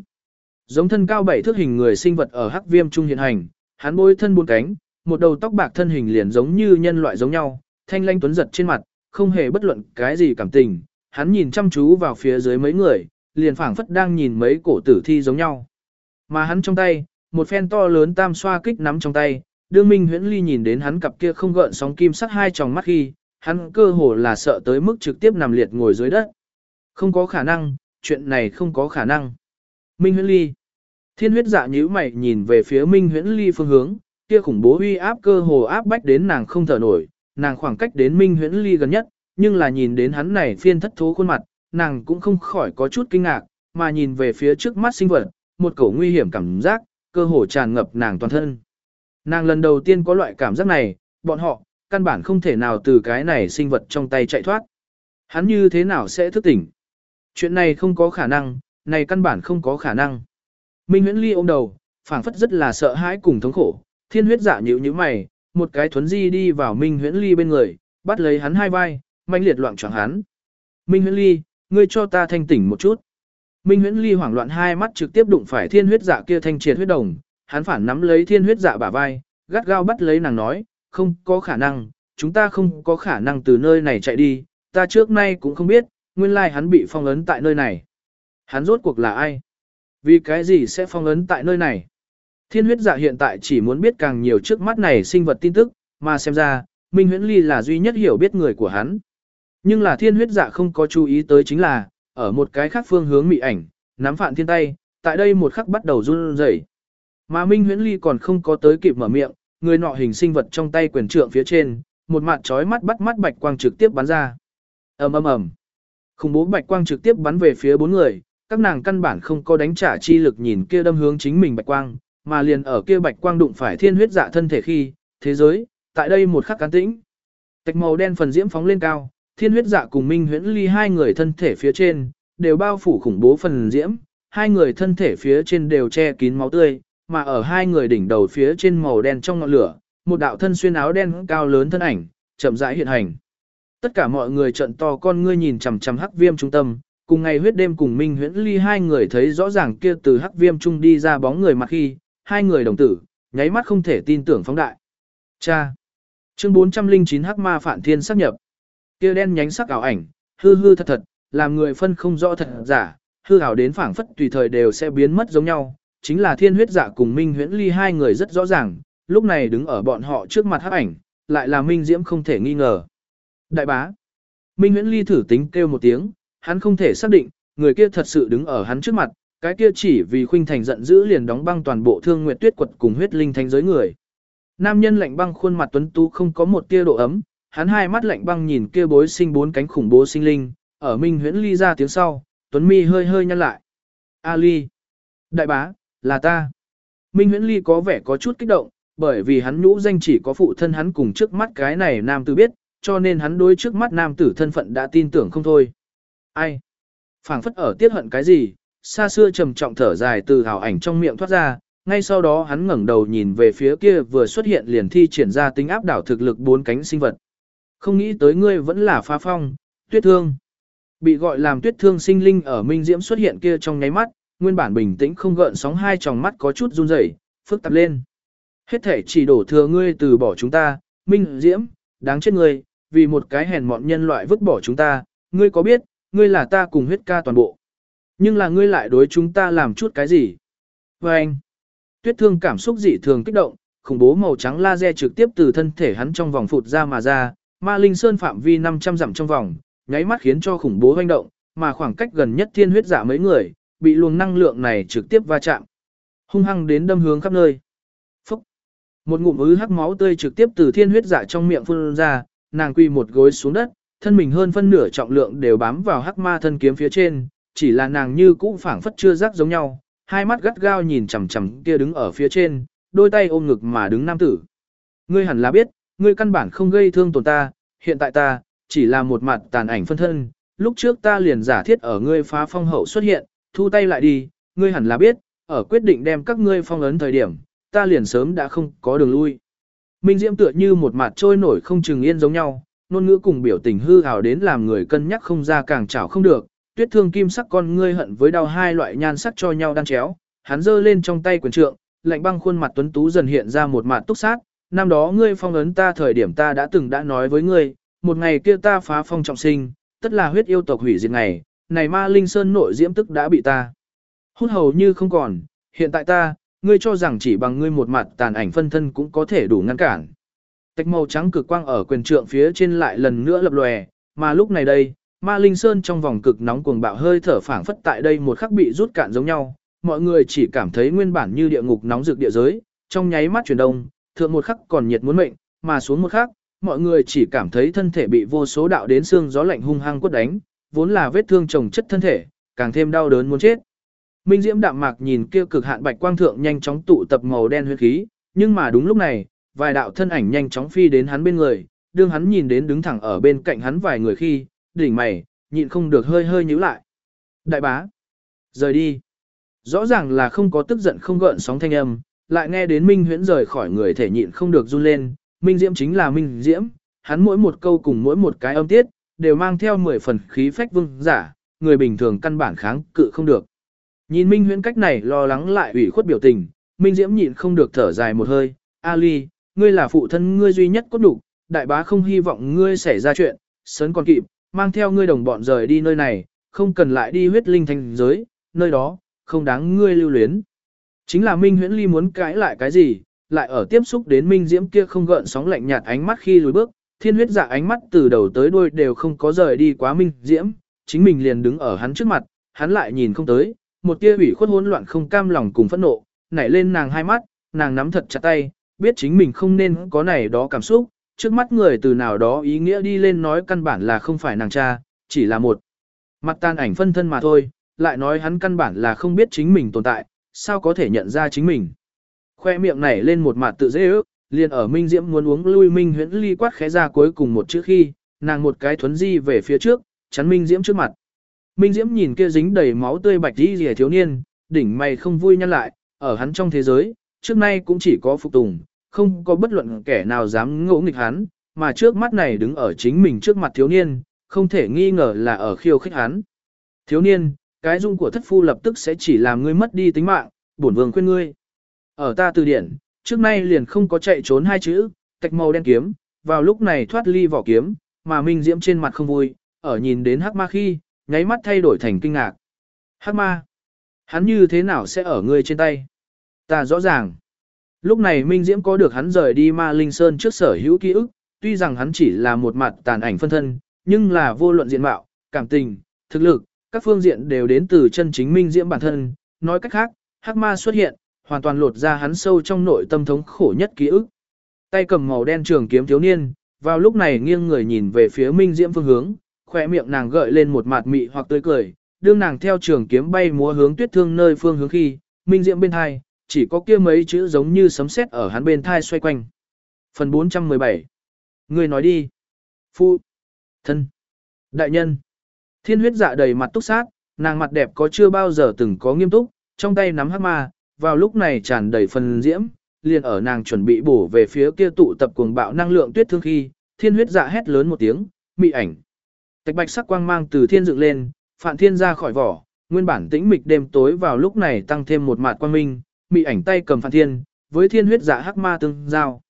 Giống thân cao bảy thước hình người sinh vật ở hắc viêm trung hiện hành, hắn bôi thân bốn cánh, một đầu tóc bạc thân hình liền giống như nhân loại giống nhau, thanh lanh tuấn giật trên mặt, không hề bất luận cái gì cảm tình, hắn nhìn chăm chú vào phía dưới mấy người, liền phảng phất đang nhìn mấy cổ tử thi giống nhau. Mà hắn trong tay, một phen to lớn tam xoa kích nắm trong tay, đương minh huyễn ly nhìn đến hắn cặp kia không gợn sóng kim sắc hai tròng mắt khi, hắn cơ hồ là sợ tới mức trực tiếp nằm liệt ngồi dưới đất. Không có khả năng, chuyện này không có khả năng. Minh huyễn ly. Thiên huyết dạ nhíu mày nhìn về phía Minh huyễn ly phương hướng, kia khủng bố uy áp cơ hồ áp bách đến nàng không thở nổi, nàng khoảng cách đến Minh huyễn ly gần nhất, nhưng là nhìn đến hắn này phiên thất thố khuôn mặt, nàng cũng không khỏi có chút kinh ngạc, mà nhìn về phía trước mắt sinh vật, một cổ nguy hiểm cảm giác, cơ hồ tràn ngập nàng toàn thân. Nàng lần đầu tiên có loại cảm giác này, bọn họ, căn bản không thể nào từ cái này sinh vật trong tay chạy thoát. Hắn như thế nào sẽ thức tỉnh? Chuyện này không có khả năng, này căn bản không có khả năng. Minh huyễn ly ôm đầu, phảng phất rất là sợ hãi cùng thống khổ, thiên huyết dạ nhíu như mày, một cái thuấn di đi vào Minh huyễn ly bên người, bắt lấy hắn hai vai, mạnh liệt loạn choạng hắn. Minh huyễn ly, ngươi cho ta thanh tỉnh một chút. Minh huyễn ly hoảng loạn hai mắt trực tiếp đụng phải thiên huyết dạ kia thanh triệt huyết đồng, hắn phản nắm lấy thiên huyết dạ bả vai, gắt gao bắt lấy nàng nói, không có khả năng, chúng ta không có khả năng từ nơi này chạy đi, ta trước nay cũng không biết, nguyên lai hắn bị phong ấn tại nơi này. Hắn rốt cuộc là ai? Vì cái gì sẽ phong ấn tại nơi này? Thiên huyết dạ hiện tại chỉ muốn biết càng nhiều trước mắt này sinh vật tin tức, mà xem ra, Minh huyễn ly là duy nhất hiểu biết người của hắn. Nhưng là thiên huyết dạ không có chú ý tới chính là, ở một cái khác phương hướng mị ảnh, nắm phạn thiên tay, tại đây một khắc bắt đầu run rẩy. Mà Minh huyễn ly còn không có tới kịp mở miệng, người nọ hình sinh vật trong tay quyền trượng phía trên, một mặt chói mắt bắt mắt bạch quang trực tiếp bắn ra. ầm ầm ầm, khủng bố bạch quang trực tiếp bắn về phía bốn người, các nàng căn bản không có đánh trả chi lực nhìn kia đâm hướng chính mình bạch quang, mà liền ở kia bạch quang đụng phải thiên huyết dạ thân thể khi, thế giới, tại đây một khắc cán tĩnh. Tạch màu đen phần diễm phóng lên cao, thiên huyết dạ cùng minh huyễn ly hai người thân thể phía trên, đều bao phủ khủng bố phần diễm, hai người thân thể phía trên đều che kín máu tươi, mà ở hai người đỉnh đầu phía trên màu đen trong ngọn lửa, một đạo thân xuyên áo đen cao lớn thân ảnh, chậm rãi hiện hành. Tất cả mọi người trận to con ngươi nhìn chằm chằm hắc viêm trung tâm, cùng ngày huyết đêm cùng Minh Huyễn Ly hai người thấy rõ ràng kia từ hắc viêm trung đi ra bóng người mặt khi, hai người đồng tử, nháy mắt không thể tin tưởng phóng đại. Cha. Chương 409 Hắc Ma Phản Thiên xác nhập. Kia đen nhánh sắc ảo ảnh, hư hư thật thật, làm người phân không rõ thật giả, hư ảo đến phảng phất tùy thời đều sẽ biến mất giống nhau, chính là thiên huyết giả cùng Minh huyễn ly hai người rất rõ ràng, lúc này đứng ở bọn họ trước mặt hắc ảnh, lại là Minh Diễm không thể nghi ngờ. Đại bá. Minh huyễn ly thử tính kêu một tiếng, hắn không thể xác định, người kia thật sự đứng ở hắn trước mặt, cái kia chỉ vì khuynh thành giận dữ liền đóng băng toàn bộ thương nguyệt tuyết quật cùng huyết linh thánh giới người. Nam nhân lạnh băng khuôn mặt tuấn tú không có một tia độ ấm, hắn hai mắt lạnh băng nhìn kia bối sinh bốn cánh khủng bố sinh linh, ở Minh huyễn ly ra tiếng sau, tuấn mi hơi hơi nhăn lại. A ly. Đại bá, là ta. Minh Huyễn Ly có vẻ có chút kích động, bởi vì hắn nhũ danh chỉ có phụ thân hắn cùng trước mắt cái này nam tử biết, cho nên hắn đối trước mắt nam tử thân phận đã tin tưởng không thôi. Ai? phảng phất ở tiết hận cái gì? Xa xưa trầm trọng thở dài từ hào ảnh trong miệng thoát ra, ngay sau đó hắn ngẩng đầu nhìn về phía kia vừa xuất hiện liền thi triển ra tính áp đảo thực lực bốn cánh sinh vật. Không nghĩ tới ngươi vẫn là phá phong, tuyết thương. Bị gọi làm tuyết thương sinh linh ở Minh Diễm xuất hiện kia trong nháy mắt, nguyên bản bình tĩnh không gợn sóng hai tròng mắt có chút run rẩy, phức tạp lên. Hết thể chỉ đổ thừa ngươi từ bỏ chúng ta, Minh Diễm, đáng chết ngươi, vì một cái hèn mọn nhân loại vứt bỏ chúng ta, ngươi có biết, ngươi là ta cùng huyết ca toàn bộ. Nhưng là ngươi lại đối chúng ta làm chút cái gì? Và anh, tuyết thương cảm xúc dị thường kích động, khủng bố màu trắng laser trực tiếp từ thân thể hắn trong vòng phụt ra mà ra, ma linh sơn phạm vi 500 dặm trong vòng, nháy mắt khiến cho khủng bố hoành động, mà khoảng cách gần nhất thiên huyết giả mấy người, bị luồng năng lượng này trực tiếp va chạm. Hung hăng đến đâm hướng khắp nơi. Phúc! Một ngụm ứ hắc máu tươi trực tiếp từ thiên huyết giả trong miệng phun ra, nàng quỳ một gối xuống đất, thân mình hơn phân nửa trọng lượng đều bám vào hắc ma thân kiếm phía trên, chỉ là nàng như cũ phảng phất chưa rắc giống nhau, hai mắt gắt gao nhìn chằm chằm kia đứng ở phía trên, đôi tay ôm ngực mà đứng nam tử. Ngươi hẳn là biết, ngươi căn bản không gây thương tổn ta, hiện tại ta, chỉ là một mặt tàn ảnh phân thân, lúc trước ta liền giả thiết ở ngươi phá phong hậu xuất hiện, thu tay lại đi, ngươi hẳn là biết, ở quyết định đem các ngươi phong ấn thời điểm, ta liền sớm đã không có đường lui. Minh Diễm tựa như một mặt trôi nổi không chừng yên giống nhau, ngôn ngữ cùng biểu tình hư hào đến làm người cân nhắc không ra càng chảo không được, tuyết thương kim sắc con ngươi hận với đau hai loại nhan sắc cho nhau đan chéo, hắn giơ lên trong tay quyền trượng, lạnh băng khuôn mặt tuấn tú dần hiện ra một mặt túc sát, năm đó ngươi phong ấn ta thời điểm ta đã từng đã nói với ngươi, một ngày kia ta phá phong trọng sinh, tất là huyết yêu tộc hủy diệt ngày, này ma linh sơn nội diễm tức đã bị ta. Hút hầu như không còn, hiện tại ta, ngươi cho rằng chỉ bằng ngươi một mặt tàn ảnh phân thân cũng có thể đủ ngăn cản. Tạch màu trắng cực quang ở quyền trượng phía trên lại lần nữa lập lòe, mà lúc này đây, ma linh sơn trong vòng cực nóng cuồng bạo hơi thở phảng phất tại đây một khắc bị rút cạn giống nhau, mọi người chỉ cảm thấy nguyên bản như địa ngục nóng rực địa giới, trong nháy mắt chuyển đông, thượng một khắc còn nhiệt muốn mệnh, mà xuống một khắc, mọi người chỉ cảm thấy thân thể bị vô số đạo đến xương gió lạnh hung hăng quất đánh, vốn là vết thương chồng chất thân thể, càng thêm đau đớn muốn chết. Minh Diễm đạm mạc nhìn kia cực hạn bạch quang thượng nhanh chóng tụ tập màu đen huyết khí, nhưng mà đúng lúc này, vài đạo thân ảnh nhanh chóng phi đến hắn bên người, đương hắn nhìn đến đứng thẳng ở bên cạnh hắn vài người khi, đỉnh mày, nhịn không được hơi hơi nhíu lại. Đại bá, rời đi. Rõ ràng là không có tức giận không gợn sóng thanh âm, lại nghe đến Minh Huyễn rời khỏi người thể nhịn không được run lên, Minh Diễm chính là Minh Diễm, hắn mỗi một câu cùng mỗi một cái âm tiết, đều mang theo 10 phần khí phách vương giả, người bình thường căn bản kháng cự không được. Nhìn Minh Huyễn cách này lo lắng lại ủy khuất biểu tình, Minh Diễm nhịn không được thở dài một hơi, Ali, ngươi là phụ thân ngươi duy nhất cốt đủ, đại bá không hy vọng ngươi xảy ra chuyện, sớm còn kịp, mang theo ngươi đồng bọn rời đi nơi này, không cần lại đi huyết linh thành giới, nơi đó, không đáng ngươi lưu luyến. Chính là Minh Huyễn Ly muốn cãi lại cái gì, lại ở tiếp xúc đến Minh Diễm kia không gợn sóng lạnh nhạt ánh mắt khi lùi bước, thiên huyết dạ ánh mắt từ đầu tới đuôi đều không có rời đi quá Minh Diễm, chính mình liền đứng ở hắn trước mặt, hắn lại nhìn không tới, một tia ủy khuất hỗn loạn không cam lòng cùng phẫn nộ, nảy lên nàng hai mắt, nàng nắm thật chặt tay, biết chính mình không nên có này đó cảm xúc, trước mắt người từ nào đó ý nghĩa đi lên nói căn bản là không phải nàng cha, chỉ là một mặt tan ảnh phân thân mà thôi, lại nói hắn căn bản là không biết chính mình tồn tại, sao có thể nhận ra chính mình. Khoe miệng nảy lên một mặt tự dễ ước, liền ở Minh Diễm muốn uống lui Minh huyễn ly quát khẽ ra cuối cùng một chữ khi, nàng một cái thuấn di về phía trước, chắn Minh Diễm trước mặt. Minh Diễm nhìn kia dính đầy máu tươi bạch đi rìa thiếu niên, đỉnh mày không vui nhăn lại, ở hắn trong thế giới, trước nay cũng chỉ có phục tùng, không có bất luận kẻ nào dám ngỗ nghịch hắn, mà trước mắt này đứng ở chính mình trước mặt thiếu niên, không thể nghi ngờ là ở khiêu khích hắn. Thiếu niên, cái dung của thất phu lập tức sẽ chỉ làm ngươi mất đi tính mạng, bổn vương khuyên ngươi. Ở ta từ điển, trước nay liền không có chạy trốn hai chữ, tạch màu đen kiếm, vào lúc này thoát ly vỏ kiếm, mà Minh Diễm trên mặt không vui, ở nhìn đến hắc ma khi, nháy mắt thay đổi thành kinh ngạc. Hắc ma, hắn như thế nào sẽ ở ngươi trên tay? Ta rõ ràng. Lúc này Minh Diễm có được hắn rời đi ma linh sơn trước sở hữu ký ức, tuy rằng hắn chỉ là một mặt tàn ảnh phân thân, nhưng là vô luận diện mạo, cảm tình, thực lực, các phương diện đều đến từ chân chính Minh Diễm bản thân. Nói cách khác, hắc ma xuất hiện, hoàn toàn lột ra hắn sâu trong nội tâm thống khổ nhất ký ức. Tay cầm màu đen trường kiếm thiếu niên, vào lúc này nghiêng người nhìn về phía Minh Diễm phương hướng, khỏe miệng nàng gợi lên một mặt mị hoặc tươi cười, đương nàng theo trường kiếm bay múa hướng tuyết thương nơi phương hướng khi, Minh Diễm bên hai chỉ có kia mấy chữ giống như sấm sét ở hắn bên thai xoay quanh. Phần 417 Người nói đi. Phu. Thân. Đại nhân. Thiên huyết dạ đầy mặt túc sát, nàng mặt đẹp có chưa bao giờ từng có nghiêm túc, trong tay nắm hắc ma, vào lúc này tràn đầy phần diễm, liền ở nàng chuẩn bị bổ về phía kia tụ tập cuồng bạo năng lượng tuyết thương khi, thiên huyết dạ hét lớn một tiếng, mị ảnh. Tạch bạch sắc quang mang từ thiên dựng lên, phạn thiên ra khỏi vỏ, nguyên bản tĩnh mịch đêm tối vào lúc này tăng thêm một mạt quang minh, mị ảnh tay cầm phản thiên, với thiên huyết dạ hắc ma tương giao.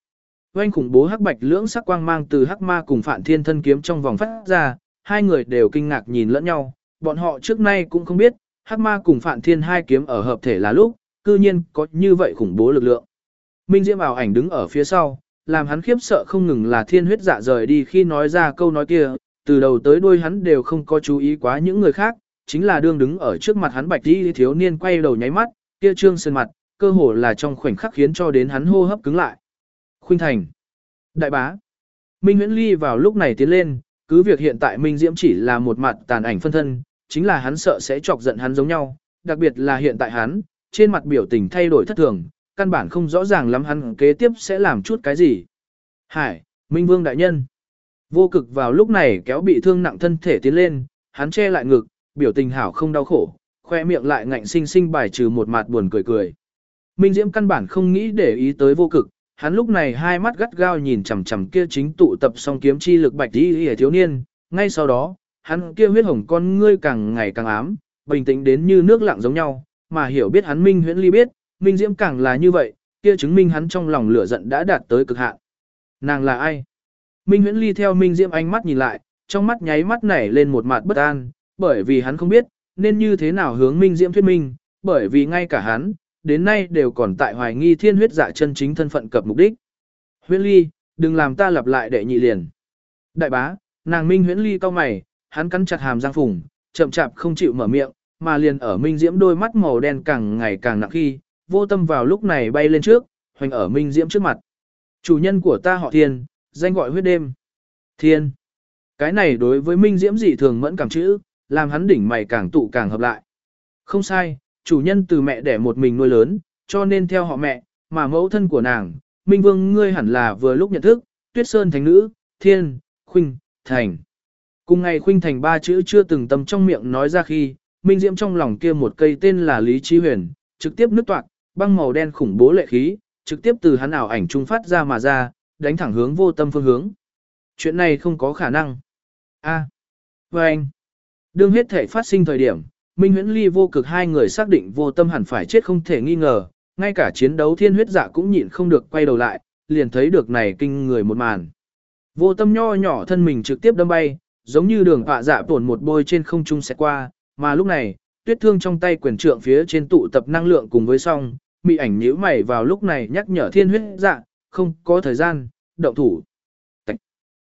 Oanh khủng bố hắc bạch lưỡng sắc quang mang từ hắc ma cùng phản thiên thân kiếm trong vòng phát ra, hai người đều kinh ngạc nhìn lẫn nhau, bọn họ trước nay cũng không biết, hắc ma cùng phản thiên hai kiếm ở hợp thể là lúc, cư nhiên có như vậy khủng bố lực lượng. Minh Diễm ảo ảnh đứng ở phía sau, làm hắn khiếp sợ không ngừng là thiên huyết dạ rời đi khi nói ra câu nói kia, Từ đầu tới đuôi hắn đều không có chú ý quá những người khác, chính là đương đứng ở trước mặt hắn bạch đi thiếu niên quay đầu nháy mắt, kia trương sơn mặt, cơ hồ là trong khoảnh khắc khiến cho đến hắn hô hấp cứng lại. Khuynh Thành. Đại bá. Minh Nguyễn Ly vào lúc này tiến lên, cứ việc hiện tại Minh Diễm chỉ là một mặt tàn ảnh phân thân, chính là hắn sợ sẽ chọc giận hắn giống nhau, đặc biệt là hiện tại hắn, trên mặt biểu tình thay đổi thất thường, căn bản không rõ ràng lắm hắn kế tiếp sẽ làm chút cái gì. Hải, Minh Vương Đại Nhân. Vô cực vào lúc này kéo bị thương nặng thân thể tiến lên, hắn che lại ngực, biểu tình hảo không đau khổ, khoe miệng lại ngạnh sinh sinh bài trừ một mặt buồn cười cười. Minh Diễm căn bản không nghĩ để ý tới vô cực, hắn lúc này hai mắt gắt gao nhìn chằm chằm kia chính tụ tập song kiếm chi lực bạch đi hề thiếu niên, ngay sau đó, hắn kia huyết hồng con ngươi càng ngày càng ám, bình tĩnh đến như nước lặng giống nhau, mà hiểu biết hắn Minh huyễn ly biết, Minh Diễm càng là như vậy, kia chứng minh hắn trong lòng lửa giận đã đạt tới cực hạn. Nàng là ai? Minh huyễn ly theo Minh Diễm ánh mắt nhìn lại, trong mắt nháy mắt nảy lên một mặt bất an, bởi vì hắn không biết, nên như thế nào hướng Minh Diễm thuyết minh, bởi vì ngay cả hắn, đến nay đều còn tại hoài nghi thiên huyết dạ chân chính thân phận cập mục đích. Huyễn ly, đừng làm ta lặp lại đệ nhị liền. Đại bá, nàng Minh huyễn ly cau mày, hắn cắn chặt hàm răng phùng, chậm chạp không chịu mở miệng, mà liền ở Minh Diễm đôi mắt màu đen càng ngày càng nặng khi, vô tâm vào lúc này bay lên trước, hoành ở Minh Diễm trước mặt. Chủ nhân của ta họ Thiên, danh gọi huyết đêm. Thiên. Cái này đối với Minh Diễm dị thường mẫn cảm chữ, làm hắn đỉnh mày càng tụ càng hợp lại. Không sai, chủ nhân từ mẹ đẻ một mình nuôi lớn, cho nên theo họ mẹ, mà mẫu thân của nàng, Minh Vương ngươi hẳn là vừa lúc nhận thức, Tuyết Sơn Thánh Nữ, Thiên, Khuynh, Thành. Cùng ngày Khuynh Thành ba chữ chưa từng tâm trong miệng nói ra khi, Minh Diễm trong lòng kia một cây tên là Lý Trí Huyền, trực tiếp nứt toạc, băng màu đen khủng bố lệ khí, trực tiếp từ hắn ảo ảnh trung phát ra mà ra, đánh thẳng hướng vô tâm phương hướng. Chuyện này không có khả năng. A. À. Và anh. Đương hết thể phát sinh thời điểm, Minh Huyễn Ly vô cực hai người xác định vô tâm hẳn phải chết không thể nghi ngờ, ngay cả chiến đấu thiên huyết dạ cũng nhịn không được quay đầu lại, liền thấy được này kinh người một màn. Vô tâm nho nhỏ thân mình trực tiếp đâm bay, giống như đường họa dạ tổn một bôi trên không trung sẽ qua, mà lúc này, tuyết thương trong tay quyền trượng phía trên tụ tập năng lượng cùng với song, mị ảnh nhíu mày vào lúc này nhắc nhở thiên huyết dạ, không có thời gian, động thủ.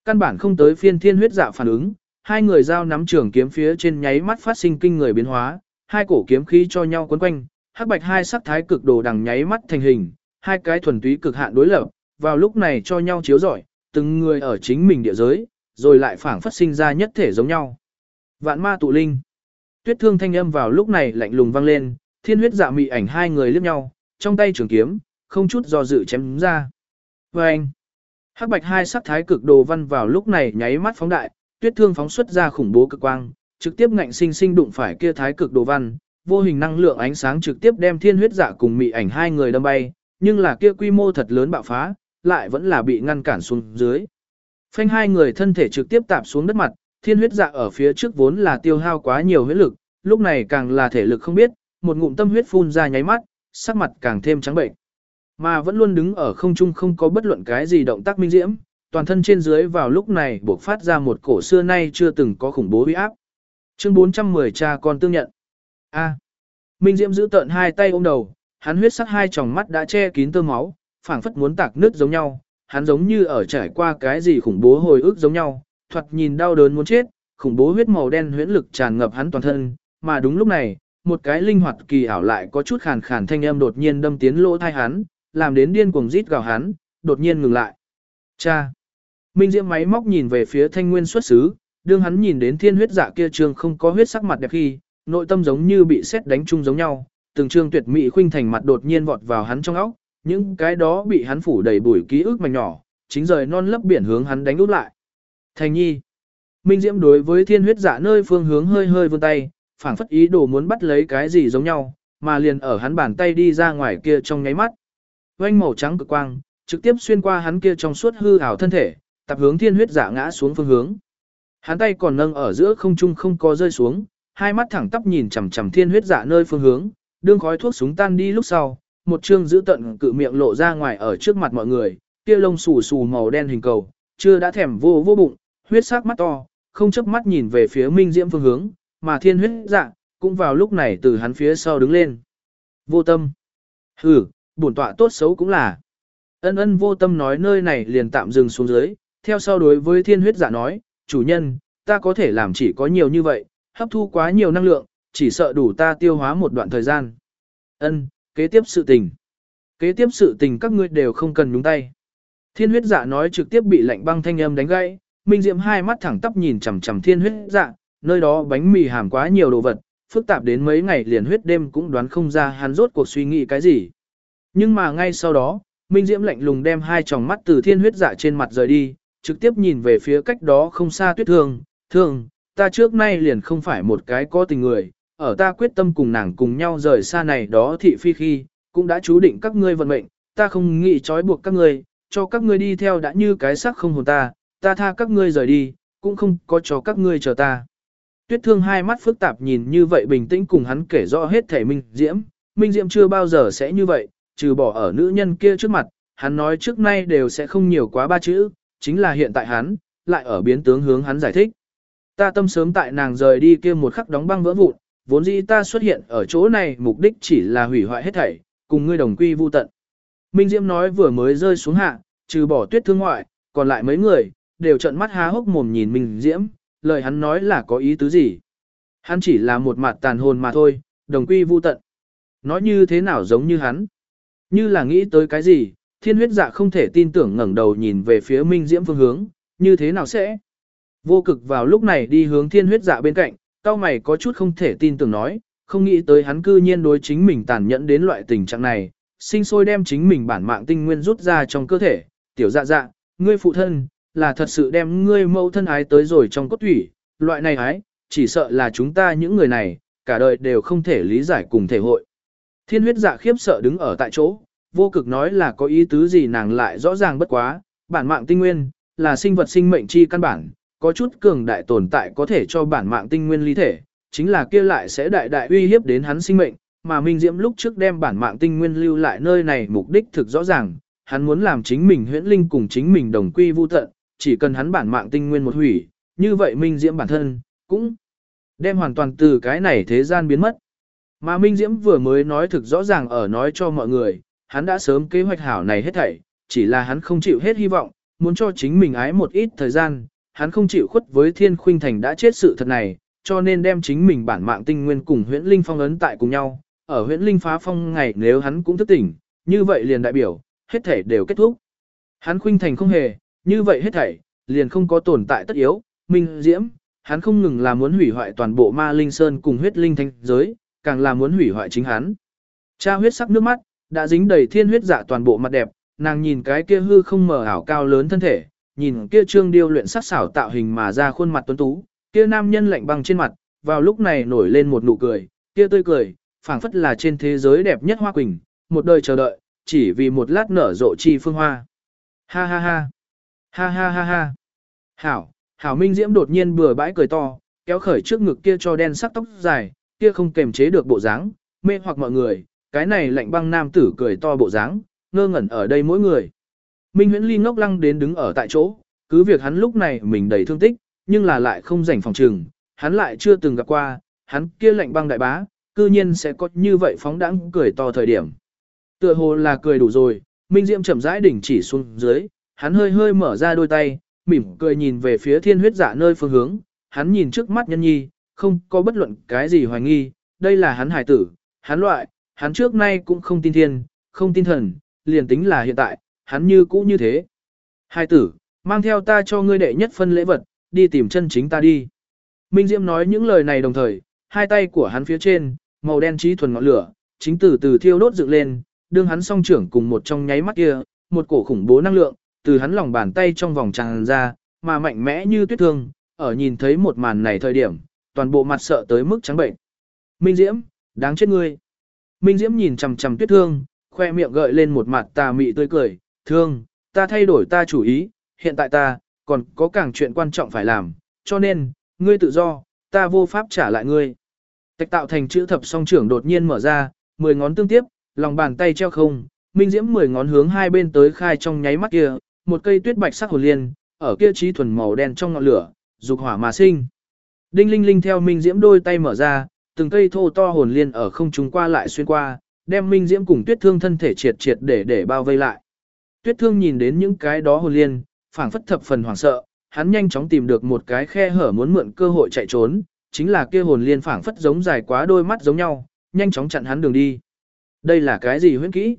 Căn bản không tới phiên thiên huyết dạ phản ứng, hai người giao nắm trường kiếm phía trên nháy mắt phát sinh kinh người biến hóa, hai cổ kiếm khí cho nhau quấn quanh, hắc bạch hai sắc thái cực đồ đằng nháy mắt thành hình, hai cái thuần túy cực hạn đối lập, vào lúc này cho nhau chiếu rọi, từng người ở chính mình địa giới, rồi lại phảng phát sinh ra nhất thể giống nhau. Vạn ma tụ linh. Tuyết thương thanh âm vào lúc này lạnh lùng vang lên, thiên huyết dạ mị ảnh hai người liếc nhau, trong tay trường kiếm, không chút do dự chém ra. Và anh, hắc bạch hai sắc thái cực đồ văn vào lúc này nháy mắt phóng đại, tuyết thương phóng xuất ra khủng bố cực quang, trực tiếp ngạnh sinh sinh đụng phải kia thái cực đồ văn, vô hình năng lượng ánh sáng trực tiếp đem thiên huyết dạ cùng mị ảnh hai người đâm bay, nhưng là kia quy mô thật lớn bạo phá, lại vẫn là bị ngăn cản xuống dưới. Phanh hai người thân thể trực tiếp tạp xuống đất mặt, thiên huyết dạ ở phía trước vốn là tiêu hao quá nhiều huyết lực, lúc này càng là thể lực không biết, một ngụm tâm huyết phun ra nháy mắt, sắc mặt càng thêm trắng bệnh. Mà vẫn luôn đứng ở không trung không có bất luận cái gì động tác minh diễm, toàn thân trên dưới vào lúc này buộc phát ra một cổ xưa nay chưa từng có khủng bố uy áp. Chương 410 cha con tương nhận. A. Minh Diễm giữ tợn hai tay ôm đầu, hắn huyết sắc hai tròng mắt đã che kín tơ máu, phảng phất muốn tạc nước giống nhau, hắn giống như ở trải qua cái gì khủng bố hồi ức giống nhau, thoạt nhìn đau đớn muốn chết, khủng bố huyết màu đen huyễn lực tràn ngập hắn toàn thân, mà đúng lúc này, một cái linh hoạt kỳ ảo lại có chút khàn khàn thanh âm đột nhiên đâm tiến lỗ thai hắn, làm đến điên cuồng rít gào hắn, đột nhiên ngừng lại. Cha! Minh Diễm máy móc nhìn về phía thanh nguyên xuất xứ, đương hắn nhìn đến thiên huyết dạ kia trường không có huyết sắc mặt đẹp khi, nội tâm giống như bị sét đánh chung giống nhau, từng trương tuyệt mỹ khuynh thành mặt đột nhiên vọt vào hắn trong óc, những cái đó bị hắn phủ đầy bụi ký ức mảnh nhỏ, chính rời non lấp biển hướng hắn đánh úp lại. Thành nhi. Minh Diễm đối với thiên huyết dạ nơi phương hướng hơi hơi vươn tay, phảng phất ý đồ muốn bắt lấy cái gì giống nhau, mà liền ở hắn bàn tay đi ra ngoài kia trong nháy mắt. Oanh màu trắng cực quang, trực tiếp xuyên qua hắn kia trong suốt hư ảo thân thể, tập hướng thiên huyết dạ ngã xuống phương hướng. Hắn tay còn nâng ở giữa không trung không có rơi xuống, hai mắt thẳng tắp nhìn chằm chằm thiên huyết dạ nơi phương hướng, đương khói thuốc súng tan đi lúc sau, một chương giữ tận cự miệng lộ ra ngoài ở trước mặt mọi người, kia lông xù xù màu đen hình cầu, chưa đã thèm vô vô bụng, huyết sắc mắt to, không chớp mắt nhìn về phía Minh Diễm phương hướng, mà thiên huyết dạ, cũng vào lúc này từ hắn phía sau đứng lên. Vô tâm. Hừ, bổn tọa tốt xấu cũng là. Ân ân vô tâm nói nơi này liền tạm dừng xuống dưới, theo sau đối với thiên huyết dạ nói, chủ nhân, ta có thể làm chỉ có nhiều như vậy, hấp thu quá nhiều năng lượng, chỉ sợ đủ ta tiêu hóa một đoạn thời gian. Ân, kế tiếp sự tình. Kế tiếp sự tình các ngươi đều không cần nhúng tay. Thiên huyết dạ nói trực tiếp bị lạnh băng thanh âm đánh gãy, Minh Diệm hai mắt thẳng tắp nhìn chằm chằm thiên huyết dạ, nơi đó bánh mì hàm quá nhiều đồ vật, phức tạp đến mấy ngày liền huyết đêm cũng đoán không ra hắn rốt cuộc suy nghĩ cái gì. Nhưng mà ngay sau đó, Minh Diễm lạnh lùng đem hai tròng mắt từ thiên huyết dạ trên mặt rời đi, trực tiếp nhìn về phía cách đó không xa tuyết thương, thương, ta trước nay liền không phải một cái có tình người, ở ta quyết tâm cùng nàng cùng nhau rời xa này đó thị phi khi, cũng đã chú định các ngươi vận mệnh, ta không nghĩ trói buộc các ngươi, cho các ngươi đi theo đã như cái xác không hồn ta, ta tha các ngươi rời đi, cũng không có cho các ngươi chờ ta. Tuyết thương hai mắt phức tạp nhìn như vậy bình tĩnh cùng hắn kể rõ hết thể Minh Diễm, Minh Diễm chưa bao giờ sẽ như vậy, trừ bỏ ở nữ nhân kia trước mặt, hắn nói trước nay đều sẽ không nhiều quá ba chữ, chính là hiện tại hắn, lại ở biến tướng hướng hắn giải thích. Ta tâm sớm tại nàng rời đi kia một khắc đóng băng vỡ vụn, vốn dĩ ta xuất hiện ở chỗ này mục đích chỉ là hủy hoại hết thảy, cùng ngươi đồng quy vu tận. Minh Diễm nói vừa mới rơi xuống hạ, trừ bỏ tuyết thương ngoại, còn lại mấy người, đều trợn mắt há hốc mồm nhìn Minh Diễm, lời hắn nói là có ý tứ gì. Hắn chỉ là một mặt tàn hồn mà thôi, đồng quy vu tận. Nói như thế nào giống như hắn. Như là nghĩ tới cái gì, thiên huyết dạ không thể tin tưởng ngẩng đầu nhìn về phía Minh Diễm phương hướng, như thế nào sẽ. Vô cực vào lúc này đi hướng thiên huyết dạ bên cạnh, cao mày có chút không thể tin tưởng nói, không nghĩ tới hắn cư nhiên đối chính mình tàn nhẫn đến loại tình trạng này, sinh sôi đem chính mình bản mạng tinh nguyên rút ra trong cơ thể, tiểu dạ dạ, ngươi phụ thân, là thật sự đem ngươi mẫu thân ái tới rồi trong cốt thủy, loại này ái, chỉ sợ là chúng ta những người này, cả đời đều không thể lý giải cùng thể hội. Thiên huyết dạ khiếp sợ đứng ở tại chỗ, vô cực nói là có ý tứ gì nàng lại rõ ràng bất quá, bản mạng tinh nguyên, là sinh vật sinh mệnh chi căn bản, có chút cường đại tồn tại có thể cho bản mạng tinh nguyên lý thể, chính là kia lại sẽ đại đại uy hiếp đến hắn sinh mệnh, mà Minh Diễm lúc trước đem bản mạng tinh nguyên lưu lại nơi này mục đích thực rõ ràng, hắn muốn làm chính mình huyễn linh cùng chính mình đồng quy vu tận, chỉ cần hắn bản mạng tinh nguyên một hủy, như vậy Minh Diễm bản thân, cũng đem hoàn toàn từ cái này thế gian biến mất. Mà Minh Diễm vừa mới nói thực rõ ràng ở nói cho mọi người, hắn đã sớm kế hoạch hảo này hết thảy, chỉ là hắn không chịu hết hy vọng, muốn cho chính mình ái một ít thời gian, hắn không chịu khuất với Thiên Khuynh Thành đã chết sự thật này, cho nên đem chính mình bản mạng tinh nguyên cùng huyễn linh phong ấn tại cùng nhau, ở huyễn linh phá phong ngày nếu hắn cũng thức tỉnh, như vậy liền đại biểu, hết thảy đều kết thúc. Hắn Khuynh Thành không hề, như vậy hết thảy, liền không có tồn tại tất yếu, minh diễm, hắn không ngừng là muốn hủy hoại toàn bộ ma linh sơn cùng huyết linh thanh giới, càng là muốn hủy hoại chính hắn. Cha huyết sắc nước mắt, đã dính đầy thiên huyết dạ toàn bộ mặt đẹp, nàng nhìn cái kia hư không mở ảo cao lớn thân thể, nhìn kia trương điêu luyện sắc xảo tạo hình mà ra khuôn mặt tuấn tú, kia nam nhân lạnh băng trên mặt, vào lúc này nổi lên một nụ cười, kia tươi cười, phảng phất là trên thế giới đẹp nhất hoa quỳnh, một đời chờ đợi, chỉ vì một lát nở rộ chi phương hoa. Ha ha ha. Ha ha ha ha. Hảo, Hảo Minh Diễm đột nhiên bừa bãi cười to, kéo khởi trước ngực kia cho đen sắc tóc dài, kia không kềm chế được bộ dáng, mê hoặc mọi người, cái này lạnh băng nam tử cười to bộ dáng, ngơ ngẩn ở đây mỗi người. Minh Huyễn Ly ngốc lăng đến đứng ở tại chỗ, cứ việc hắn lúc này mình đầy thương tích, nhưng là lại không rảnh phòng trường hắn lại chưa từng gặp qua, hắn kia lạnh băng đại bá, cư nhiên sẽ có như vậy phóng đãng cười to thời điểm. Tựa hồ là cười đủ rồi, Minh Diễm chậm rãi đỉnh chỉ xuống dưới, hắn hơi hơi mở ra đôi tay, mỉm cười nhìn về phía thiên huyết giả nơi phương hướng, hắn nhìn trước mắt nhân nhi, không có bất luận cái gì hoài nghi, đây là hắn hải tử, hắn loại, hắn trước nay cũng không tin thiên, không tin thần, liền tính là hiện tại, hắn như cũ như thế. Hai tử, mang theo ta cho ngươi đệ nhất phân lễ vật, đi tìm chân chính ta đi. Minh Diễm nói những lời này đồng thời, hai tay của hắn phía trên, màu đen trí thuần ngọn lửa, chính từ từ thiêu đốt dựng lên, đương hắn song trưởng cùng một trong nháy mắt kia, một cổ khủng bố năng lượng, từ hắn lòng bàn tay trong vòng tràn ra, mà mạnh mẽ như tuyết thương, ở nhìn thấy một màn này thời điểm, toàn bộ mặt sợ tới mức trắng bệnh. Minh Diễm, đáng chết ngươi. Minh Diễm nhìn chằm chằm tuyết thương, khoe miệng gợi lên một mặt tà mị tươi cười, thương, ta thay đổi ta chủ ý, hiện tại ta, còn có càng chuyện quan trọng phải làm, cho nên, ngươi tự do, ta vô pháp trả lại ngươi. Tạch tạo thành chữ thập song trưởng đột nhiên mở ra, mười ngón tương tiếp, lòng bàn tay treo không, minh diễm mười ngón hướng hai bên tới khai trong nháy mắt kia, một cây tuyết bạch sắc hồn liên, ở kia trí thuần màu đen trong ngọn lửa, dục hỏa mà sinh. Đinh linh linh theo minh diễm đôi tay mở ra, từng cây thô to hồn liên ở không trung qua lại xuyên qua, đem minh diễm cùng tuyết thương thân thể triệt triệt để để bao vây lại. Tuyết thương nhìn đến những cái đó hồn liên, phảng phất thập phần hoảng sợ, hắn nhanh chóng tìm được một cái khe hở muốn mượn cơ hội chạy trốn, chính là kia hồn liên phảng phất giống dài quá đôi mắt giống nhau, nhanh chóng chặn hắn đường đi. Đây là cái gì huyễn kỹ?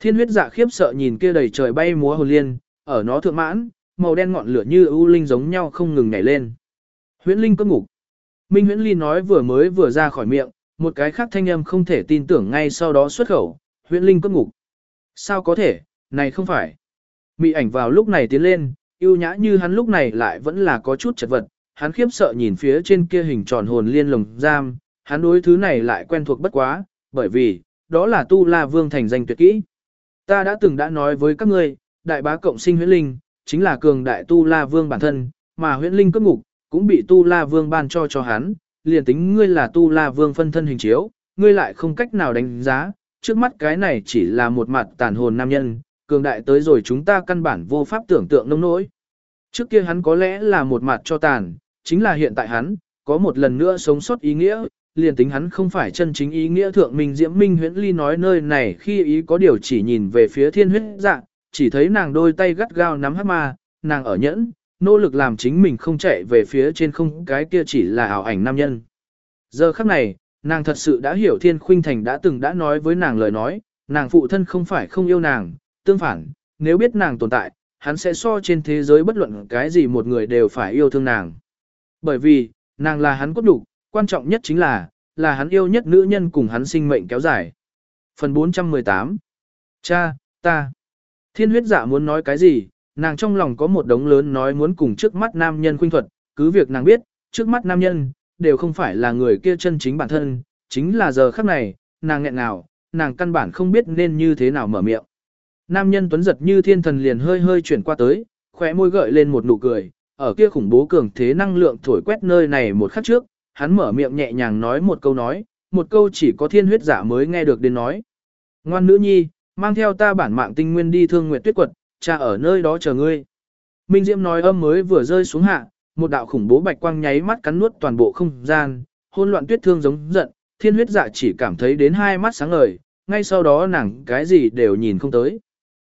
Thiên huyết dạ khiếp sợ nhìn kia đầy trời bay múa hồn liên, ở nó thượng mãn, màu đen ngọn lửa như ưu linh giống nhau không ngừng nhảy lên. Huyễn linh cơ ngục. Minh huyễn ly nói vừa mới vừa ra khỏi miệng, một cái khác thanh âm không thể tin tưởng ngay sau đó xuất khẩu, huyễn linh cất ngục. Sao có thể, này không phải. Mị ảnh vào lúc này tiến lên, yêu nhã như hắn lúc này lại vẫn là có chút chật vật, hắn khiếp sợ nhìn phía trên kia hình tròn hồn liên lồng giam, hắn đối thứ này lại quen thuộc bất quá, bởi vì, đó là tu la vương thành danh tuyệt kỹ. Ta đã từng đã nói với các ngươi, đại bá cộng sinh huyễn linh, chính là cường đại tu la vương bản thân, mà huyễn linh cất ngục, cũng bị tu la vương ban cho cho hắn, liền tính ngươi là tu la vương phân thân hình chiếu, ngươi lại không cách nào đánh giá, trước mắt cái này chỉ là một mặt tàn hồn nam nhân, cường đại tới rồi chúng ta căn bản vô pháp tưởng tượng nông nỗi. Trước kia hắn có lẽ là một mặt cho tàn, chính là hiện tại hắn, có một lần nữa sống sót ý nghĩa, liền tính hắn không phải chân chính ý nghĩa thượng minh diễm minh huyễn ly nói nơi này khi ý có điều chỉ nhìn về phía thiên huyết dạ, chỉ thấy nàng đôi tay gắt gao nắm hát ma, nàng ở nhẫn, nỗ lực làm chính mình không chạy về phía trên không cái kia chỉ là ảo ảnh nam nhân. Giờ khắc này, nàng thật sự đã hiểu thiên khuynh thành đã từng đã nói với nàng lời nói, nàng phụ thân không phải không yêu nàng, tương phản, nếu biết nàng tồn tại, hắn sẽ so trên thế giới bất luận cái gì một người đều phải yêu thương nàng. Bởi vì, nàng là hắn cốt đủ, quan trọng nhất chính là, là hắn yêu nhất nữ nhân cùng hắn sinh mệnh kéo dài. Phần 418 Cha, ta Thiên huyết dạ muốn nói cái gì, nàng trong lòng có một đống lớn nói muốn cùng trước mắt nam nhân khuynh thuật, cứ việc nàng biết, trước mắt nam nhân, đều không phải là người kia chân chính bản thân, chính là giờ khắc này, nàng nghẹn nào, nàng căn bản không biết nên như thế nào mở miệng. Nam nhân tuấn giật như thiên thần liền hơi hơi chuyển qua tới, khóe môi gợi lên một nụ cười, ở kia khủng bố cường thế năng lượng thổi quét nơi này một khắc trước, hắn mở miệng nhẹ nhàng nói một câu nói, một câu chỉ có thiên huyết giả mới nghe được đến nói. Ngoan nữ nhi, mang theo ta bản mạng tinh nguyên đi thương nguyệt tuyết quật, cha ở nơi đó chờ ngươi. Minh Diễm nói âm mới vừa rơi xuống hạ, một đạo khủng bố bạch quang nháy mắt cắn nuốt toàn bộ không gian, hôn loạn tuyết thương giống giận, thiên huyết dạ chỉ cảm thấy đến hai mắt sáng ngời, ngay sau đó nàng cái gì đều nhìn không tới.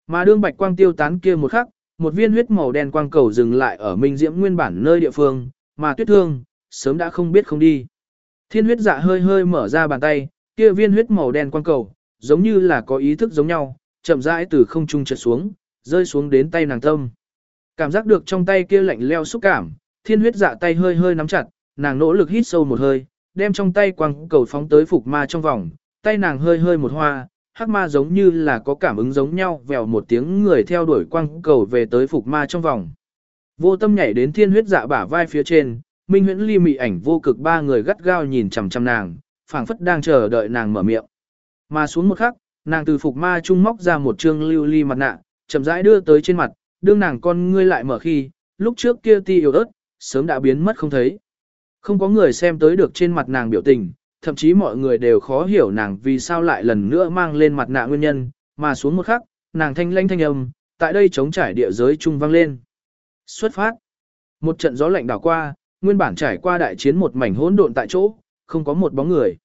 Mà đương bạch quang tiêu tán kia một khắc, một viên huyết màu đen quang cầu dừng lại ở Minh Diễm nguyên bản nơi địa phương, mà tuyết thương, sớm đã không biết không đi. Thiên huyết dạ hơi hơi mở ra bàn tay, kia viên huyết màu đen quang cầu, giống như là có ý thức giống nhau, chậm rãi từ không trung trượt xuống, rơi xuống đến tay nàng tâm. Cảm giác được trong tay kia lạnh leo xúc cảm, thiên huyết dạ tay hơi hơi nắm chặt, nàng nỗ lực hít sâu một hơi, đem trong tay quang cầu phóng tới phục ma trong vòng, tay nàng hơi hơi một hoa, hắc ma giống như là có cảm ứng giống nhau vèo một tiếng người theo đuổi quang cầu về tới phục ma trong vòng. Vô tâm nhảy đến thiên huyết dạ bả vai phía trên, Minh Huyễn Ly mị ảnh vô cực ba người gắt gao nhìn chằm chằm nàng, phảng phất đang chờ đợi nàng mở miệng. Mà xuống một khắc, nàng từ phục ma trung móc ra một trương lưu ly mặt nạ, chậm rãi đưa tới trên mặt, đương nàng con ngươi lại mở khi, lúc trước kia ti yếu ớt, sớm đã biến mất không thấy. Không có người xem tới được trên mặt nàng biểu tình, thậm chí mọi người đều khó hiểu nàng vì sao lại lần nữa mang lên mặt nạ nguyên nhân, mà xuống một khắc, nàng thanh lanh thanh âm, tại đây chống trải địa giới trung vang lên. Xuất phát. Một trận gió lạnh đảo qua, nguyên bản trải qua đại chiến một mảnh hỗn độn tại chỗ, không có một bóng người.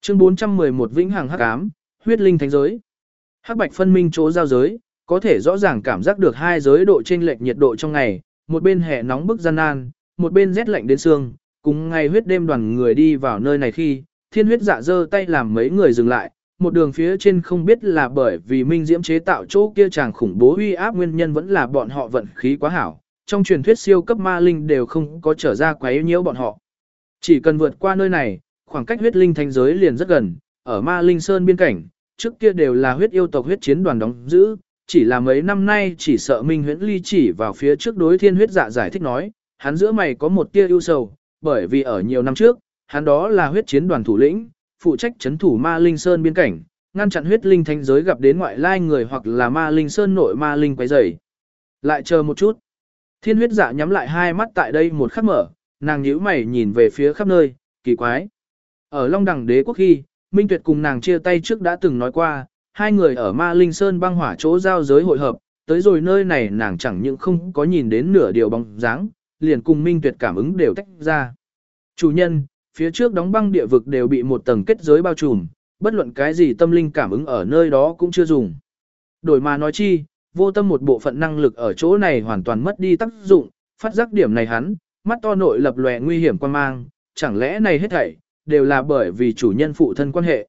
Chương 411 Vĩnh Hằng Hắc Ám, huyết linh thánh giới. Hắc bạch phân minh chỗ giao giới, có thể rõ ràng cảm giác được hai giới độ chênh lệch nhiệt độ trong ngày, một bên hè nóng bức gian nan, một bên rét lạnh đến xương, cùng ngày huyết đêm đoàn người đi vào nơi này khi, thiên huyết dạ dơ tay làm mấy người dừng lại, một đường phía trên không biết là bởi vì minh diễm chế tạo chỗ kia chàng khủng bố uy áp nguyên nhân vẫn là bọn họ vận khí quá hảo, trong truyền thuyết siêu cấp ma linh đều không có trở ra quấy nhiễu bọn họ. Chỉ cần vượt qua nơi này, khoảng cách huyết linh thanh giới liền rất gần, ở ma linh sơn biên cảnh, trước kia đều là huyết yêu tộc huyết chiến đoàn đóng giữ, chỉ là mấy năm nay chỉ sợ Minh Huyễn Ly chỉ vào phía trước đối thiên huyết dạ giải thích nói, hắn giữa mày có một tia ưu sầu, bởi vì ở nhiều năm trước, hắn đó là huyết chiến đoàn thủ lĩnh, phụ trách chấn thủ ma linh sơn biên cảnh, ngăn chặn huyết linh thanh giới gặp đến ngoại lai người hoặc là ma linh sơn nội ma linh quấy rầy. Lại chờ một chút. Thiên huyết dạ nhắm lại hai mắt tại đây một khắc mở, nàng nhíu mày nhìn về phía khắp nơi, kỳ quái. Ở Long Đẳng Đế quốc khi, Minh Tuyệt cùng nàng chia tay trước đã từng nói qua, hai người ở Ma Linh Sơn băng hỏa chỗ giao giới hội hợp, tới rồi nơi này nàng chẳng những không có nhìn đến nửa điều bóng dáng, liền cùng Minh Tuyệt cảm ứng đều tách ra. Chủ nhân, phía trước đóng băng địa vực đều bị một tầng kết giới bao trùm, bất luận cái gì tâm linh cảm ứng ở nơi đó cũng chưa dùng. Đổi mà nói chi, vô tâm một bộ phận năng lực ở chỗ này hoàn toàn mất đi tác dụng, phát giác điểm này hắn, mắt to nội lập lòe nguy hiểm quan mang, chẳng lẽ này hết thảy, đều là bởi vì chủ nhân phụ thân quan hệ.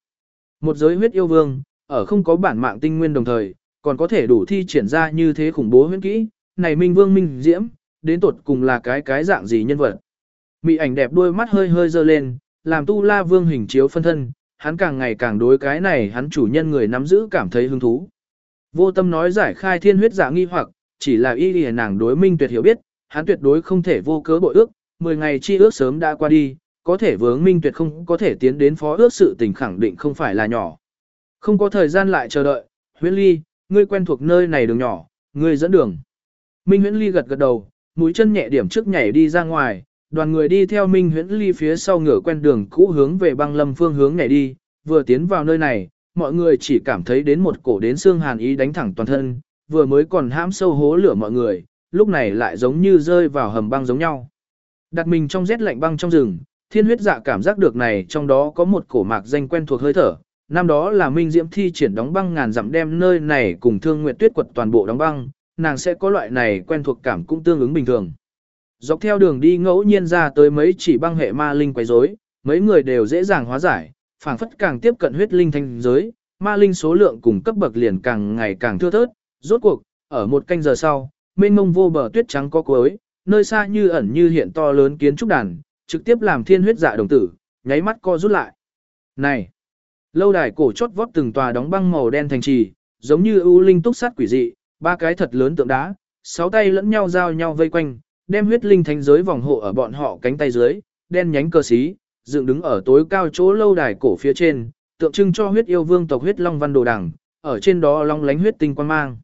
Một giới huyết yêu vương, ở không có bản mạng tinh nguyên đồng thời, còn có thể đủ thi triển ra như thế khủng bố huyễn kỹ, này minh vương minh diễm, đến tột cùng là cái cái dạng gì nhân vật. Mị ảnh đẹp đôi mắt hơi hơi dơ lên, làm tu la vương hình chiếu phân thân, hắn càng ngày càng đối cái này hắn chủ nhân người nắm giữ cảm thấy hứng thú. Vô tâm nói giải khai thiên huyết giả nghi hoặc, chỉ là y lìa nàng đối minh tuyệt hiểu biết, hắn tuyệt đối không thể vô cớ bội ước, 10 ngày chi ước sớm đã qua đi, có thể vướng minh tuyệt không có thể tiến đến phó ước sự tình khẳng định không phải là nhỏ. Không có thời gian lại chờ đợi, huyễn ly, ngươi quen thuộc nơi này đường nhỏ, ngươi dẫn đường. Minh huyễn ly gật gật đầu, mũi chân nhẹ điểm trước nhảy đi ra ngoài, đoàn người đi theo Minh huyễn ly phía sau ngửa quen đường cũ hướng về băng lâm phương hướng nhảy đi, vừa tiến vào nơi này, mọi người chỉ cảm thấy đến một cổ đến xương hàn ý đánh thẳng toàn thân, vừa mới còn hãm sâu hố lửa mọi người, lúc này lại giống như rơi vào hầm băng giống nhau. Đặt mình trong rét lạnh băng trong rừng, thiên huyết dạ cảm giác được này trong đó có một cổ mạc danh quen thuộc hơi thở. Năm đó là Minh Diễm thi triển đóng băng ngàn dặm đem nơi này cùng Thương Nguyệt Tuyết quật toàn bộ đóng băng, nàng sẽ có loại này quen thuộc cảm cũng tương ứng bình thường. Dọc theo đường đi ngẫu nhiên ra tới mấy chỉ băng hệ ma linh quấy rối, mấy người đều dễ dàng hóa giải, phảng phất càng tiếp cận huyết linh thanh giới, ma linh số lượng cùng cấp bậc liền càng ngày càng thưa thớt, rốt cuộc, ở một canh giờ sau, mênh mông vô bờ tuyết trắng có cuối, nơi xa như ẩn như hiện to lớn kiến trúc đàn, trực tiếp làm thiên huyết dạ đồng tử, nháy mắt co rút lại. Này! Lâu đài cổ chót vót từng tòa đóng băng màu đen thành trì, giống như ưu linh túc sát quỷ dị, ba cái thật lớn tượng đá, sáu tay lẫn nhau giao nhau vây quanh, đem huyết linh thánh giới vòng hộ ở bọn họ cánh tay dưới, đen nhánh cơ xí, dựng đứng ở tối cao chỗ lâu đài cổ phía trên, tượng trưng cho huyết yêu vương tộc huyết long văn đồ đằng, ở trên đó long lánh huyết tinh quan mang.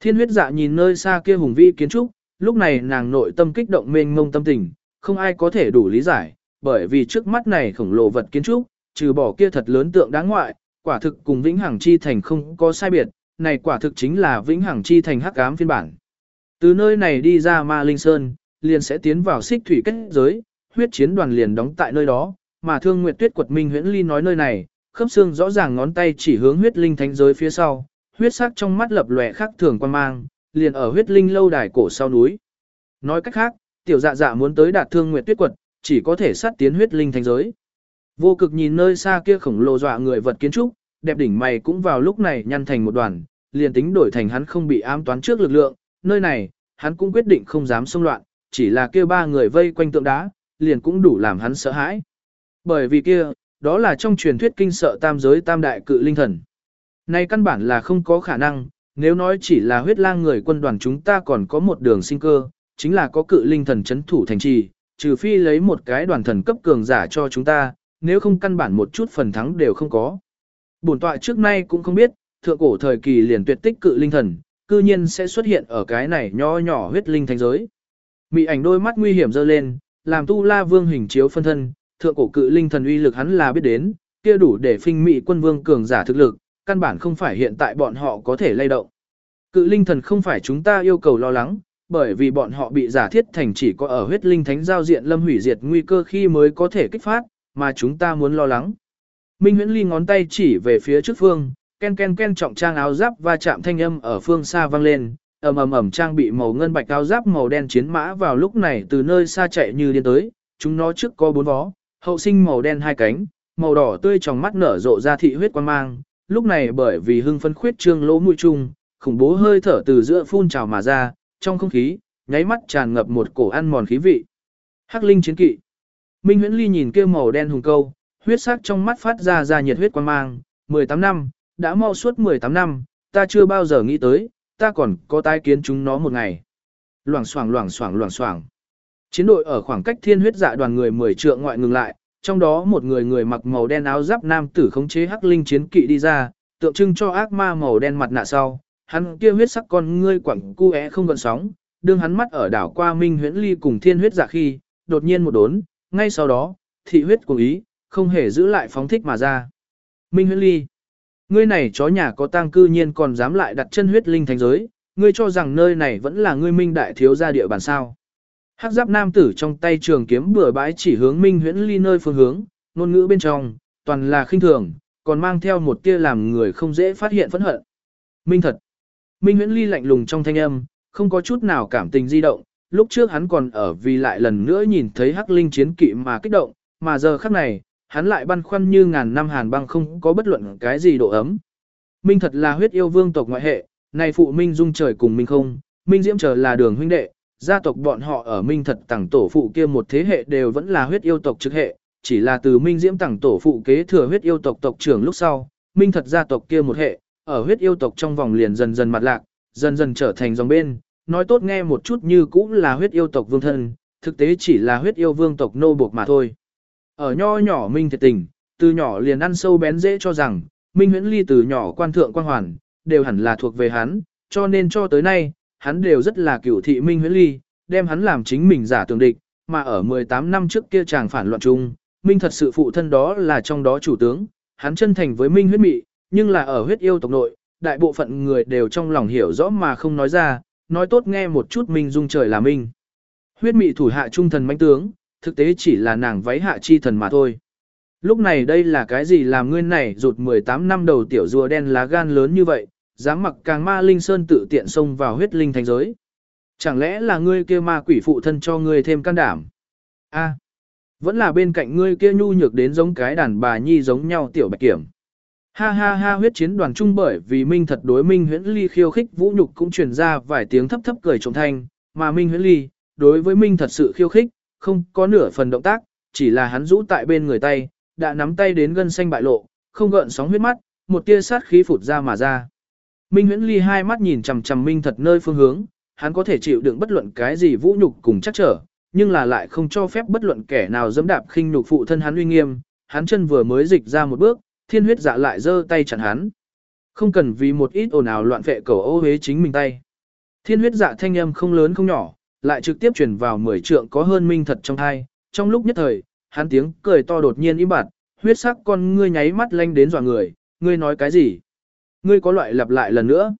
Thiên huyết dạ nhìn nơi xa kia hùng vĩ kiến trúc, lúc này nàng nội tâm kích động mênh mông tâm tình, không ai có thể đủ lý giải, bởi vì trước mắt này khổng lồ vật kiến trúc, trừ bỏ kia thật lớn tượng đáng ngoại, quả thực cùng vĩnh hằng chi thành không có sai biệt, này quả thực chính là vĩnh hằng chi thành hắc ám phiên bản. Từ nơi này đi ra ma linh sơn, liền sẽ tiến vào xích thủy kết giới, huyết chiến đoàn liền đóng tại nơi đó, mà thương nguyệt tuyết quật minh huyễn ly nói nơi này, khớp xương rõ ràng ngón tay chỉ hướng huyết linh thánh giới phía sau, huyết sắc trong mắt lập lòe khác thường quan mang, liền ở huyết linh lâu đài cổ sau núi. Nói cách khác, tiểu dạ dạ muốn tới đạt thương nguyệt tuyết quật, chỉ có thể sát tiến huyết linh thánh giới. Vô cực nhìn nơi xa kia khổng lồ dọa người vật kiến trúc, đẹp đỉnh mày cũng vào lúc này nhăn thành một đoàn, liền tính đổi thành hắn không bị ám toán trước lực lượng, nơi này, hắn cũng quyết định không dám xông loạn, chỉ là kia ba người vây quanh tượng đá, liền cũng đủ làm hắn sợ hãi. Bởi vì kia, đó là trong truyền thuyết kinh sợ tam giới tam đại cự linh thần. Này căn bản là không có khả năng, nếu nói chỉ là huyết lang người quân đoàn chúng ta còn có một đường sinh cơ, chính là có cự linh thần chấn thủ thành trì, trừ phi lấy một cái đoàn thần cấp cường giả cho chúng ta, nếu không căn bản một chút phần thắng đều không có. Bổn tọa trước nay cũng không biết, thượng cổ thời kỳ liền tuyệt tích cự linh thần, cư nhiên sẽ xuất hiện ở cái này nho nhỏ huyết linh thành giới. Mị ảnh đôi mắt nguy hiểm dơ lên, làm tu la vương hình chiếu phân thân, thượng cổ cự linh thần uy lực hắn là biết đến, kia đủ để phinh mị quân vương cường giả thực lực, căn bản không phải hiện tại bọn họ có thể lay động. Cự linh thần không phải chúng ta yêu cầu lo lắng, bởi vì bọn họ bị giả thiết thành chỉ có ở huyết linh thánh giao diện lâm hủy diệt nguy cơ khi mới có thể kích phát, mà chúng ta muốn lo lắng. Minh huyễn ly ngón tay chỉ về phía trước phương, ken ken ken trọng trang áo giáp và chạm thanh âm ở phương xa vang lên, ầm ầm ầm trang bị màu ngân bạch áo giáp màu đen chiến mã vào lúc này từ nơi xa chạy như điên tới, chúng nó trước có bốn vó, hậu sinh màu đen hai cánh, màu đỏ tươi trong mắt nở rộ ra thị huyết quan mang, lúc này bởi vì hưng phân khuyết trương lỗ mũi chung, khủng bố hơi thở từ giữa phun trào mà ra, trong không khí, nháy mắt tràn ngập một cổ ăn mòn khí vị. Hắc linh chiến kỵ. Minh Huyễn Ly nhìn kia màu đen hùng câu, huyết sắc trong mắt phát ra ra nhiệt huyết quan mang, 18 năm, đã mau suốt 18 năm, ta chưa bao giờ nghĩ tới, ta còn có tái kiến chúng nó một ngày. Loảng xoảng loảng xoảng loảng xoảng. Chiến đội ở khoảng cách thiên huyết dạ đoàn người 10 trượng ngoại ngừng lại, trong đó một người người mặc màu đen áo giáp nam tử khống chế hắc linh chiến kỵ đi ra, tượng trưng cho ác ma màu đen mặt nạ sau, hắn kia huyết sắc con ngươi quẳng cu é không gần sóng, đương hắn mắt ở đảo qua Minh Huyễn Ly cùng Thiên huyết dạ khi, đột nhiên một đốn, ngay sau đó, thị huyết cùng ý, không hề giữ lại phóng thích mà ra. Minh Huyễn Ly, ngươi này chó nhà có tang cư nhiên còn dám lại đặt chân huyết linh thành giới, ngươi cho rằng nơi này vẫn là ngươi minh đại thiếu gia địa bàn sao? Hắc giáp nam tử trong tay trường kiếm bừa bãi chỉ hướng Minh Huyễn Ly nơi phương hướng, ngôn ngữ bên trong, toàn là khinh thường, còn mang theo một tia làm người không dễ phát hiện phẫn hận. Minh thật. Minh Huyễn Ly lạnh lùng trong thanh âm, không có chút nào cảm tình di động, lúc trước hắn còn ở vì lại lần nữa nhìn thấy hắc linh chiến kỵ mà kích động, mà giờ khắc này, hắn lại băn khoăn như ngàn năm hàn băng không có bất luận cái gì độ ấm. Minh thật là huyết yêu vương tộc ngoại hệ, này phụ Minh dung trời cùng Minh không, Minh diễm trở là đường huynh đệ, gia tộc bọn họ ở Minh thật tẳng tổ phụ kia một thế hệ đều vẫn là huyết yêu tộc trực hệ, chỉ là từ Minh diễm tẳng tổ phụ kế thừa huyết yêu tộc tộc trưởng lúc sau, Minh thật gia tộc kia một hệ, ở huyết yêu tộc trong vòng liền dần dần mặt lạc, dần dần trở thành dòng bên, nói tốt nghe một chút như cũng là huyết yêu tộc vương thân, thực tế chỉ là huyết yêu vương tộc nô buộc mà thôi. Ở nho nhỏ Minh thiệt tình, từ nhỏ liền ăn sâu bén dễ cho rằng, Minh huyễn ly từ nhỏ quan thượng quan hoàn, đều hẳn là thuộc về hắn, cho nên cho tới nay, hắn đều rất là cửu thị Minh huyễn ly, đem hắn làm chính mình giả tường địch, mà ở 18 năm trước kia chàng phản loạn chung, Minh thật sự phụ thân đó là trong đó chủ tướng, hắn chân thành với Minh huyết mị, nhưng là ở huyết yêu tộc nội, đại bộ phận người đều trong lòng hiểu rõ mà không nói ra, nói tốt nghe một chút Minh dung trời là Minh. Huyết mị thủ hạ trung thần mãnh tướng, thực tế chỉ là nàng váy hạ chi thần mà thôi. Lúc này đây là cái gì làm ngươi này rụt 18 năm đầu tiểu rùa đen lá gan lớn như vậy, dám mặc càng ma linh sơn tự tiện xông vào huyết linh thành giới. Chẳng lẽ là ngươi kia ma quỷ phụ thân cho ngươi thêm can đảm? A, vẫn là bên cạnh ngươi kia nhu nhược đến giống cái đàn bà nhi giống nhau tiểu bạch kiểm. Ha ha ha huyết chiến đoàn trung bởi vì Minh thật đối Minh huyễn ly khiêu khích vũ nhục cũng truyền ra vài tiếng thấp thấp cười trộm thanh, mà Minh huyễn ly, đối với Minh thật sự khiêu khích, không có nửa phần động tác, chỉ là hắn rũ tại bên người tay, đã nắm tay đến gân xanh bại lộ, không gợn sóng huyết mắt, một tia sát khí phụt ra mà ra. Minh huyễn ly hai mắt nhìn chằm chằm Minh thật nơi phương hướng, hắn có thể chịu đựng bất luận cái gì vũ nhục cùng chắc trở, nhưng là lại không cho phép bất luận kẻ nào dẫm đạp khinh nhục phụ thân hắn uy nghiêm, hắn chân vừa mới dịch ra một bước, thiên huyết dạ lại giơ tay chặn hắn. Không cần vì một ít ồn ào loạn vệ cầu ô hế chính mình tay. Thiên huyết dạ thanh âm không lớn không nhỏ, lại trực tiếp truyền vào mười trượng có hơn minh thật trong thai. Trong lúc nhất thời, hắn tiếng cười to đột nhiên im bặt, huyết sắc con ngươi nháy mắt lanh đến dọa người, ngươi nói cái gì? Ngươi có loại lặp lại lần nữa.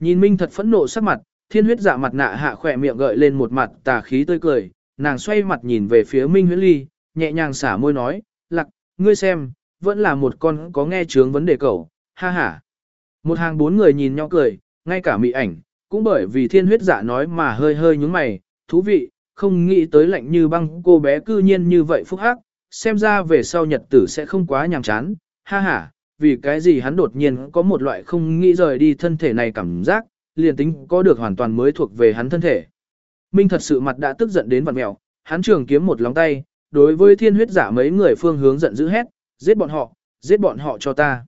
Nhìn minh thật phẫn nộ sắc mặt, thiên huyết dạ mặt nạ hạ khỏe miệng gợi lên một mặt tà khí tươi cười, nàng xoay mặt nhìn về phía minh huyết ly, nhẹ nhàng xả môi nói, lặc, ngươi xem, vẫn là một con có nghe chướng vấn đề cầu, ha ha. Một hàng bốn người nhìn nhau cười, ngay cả mị ảnh, cũng bởi vì thiên huyết dạ nói mà hơi hơi nhúng mày, thú vị, không nghĩ tới lạnh như băng cô bé cư nhiên như vậy phúc hắc, xem ra về sau nhật tử sẽ không quá nhàm chán, ha ha, vì cái gì hắn đột nhiên có một loại không nghĩ rời đi thân thể này cảm giác, liền tính có được hoàn toàn mới thuộc về hắn thân thể. Minh thật sự mặt đã tức giận đến vặn mẹo, hắn trường kiếm một lóng tay, đối với thiên huyết giả mấy người phương hướng giận dữ hét, giết bọn họ, giết bọn họ cho ta.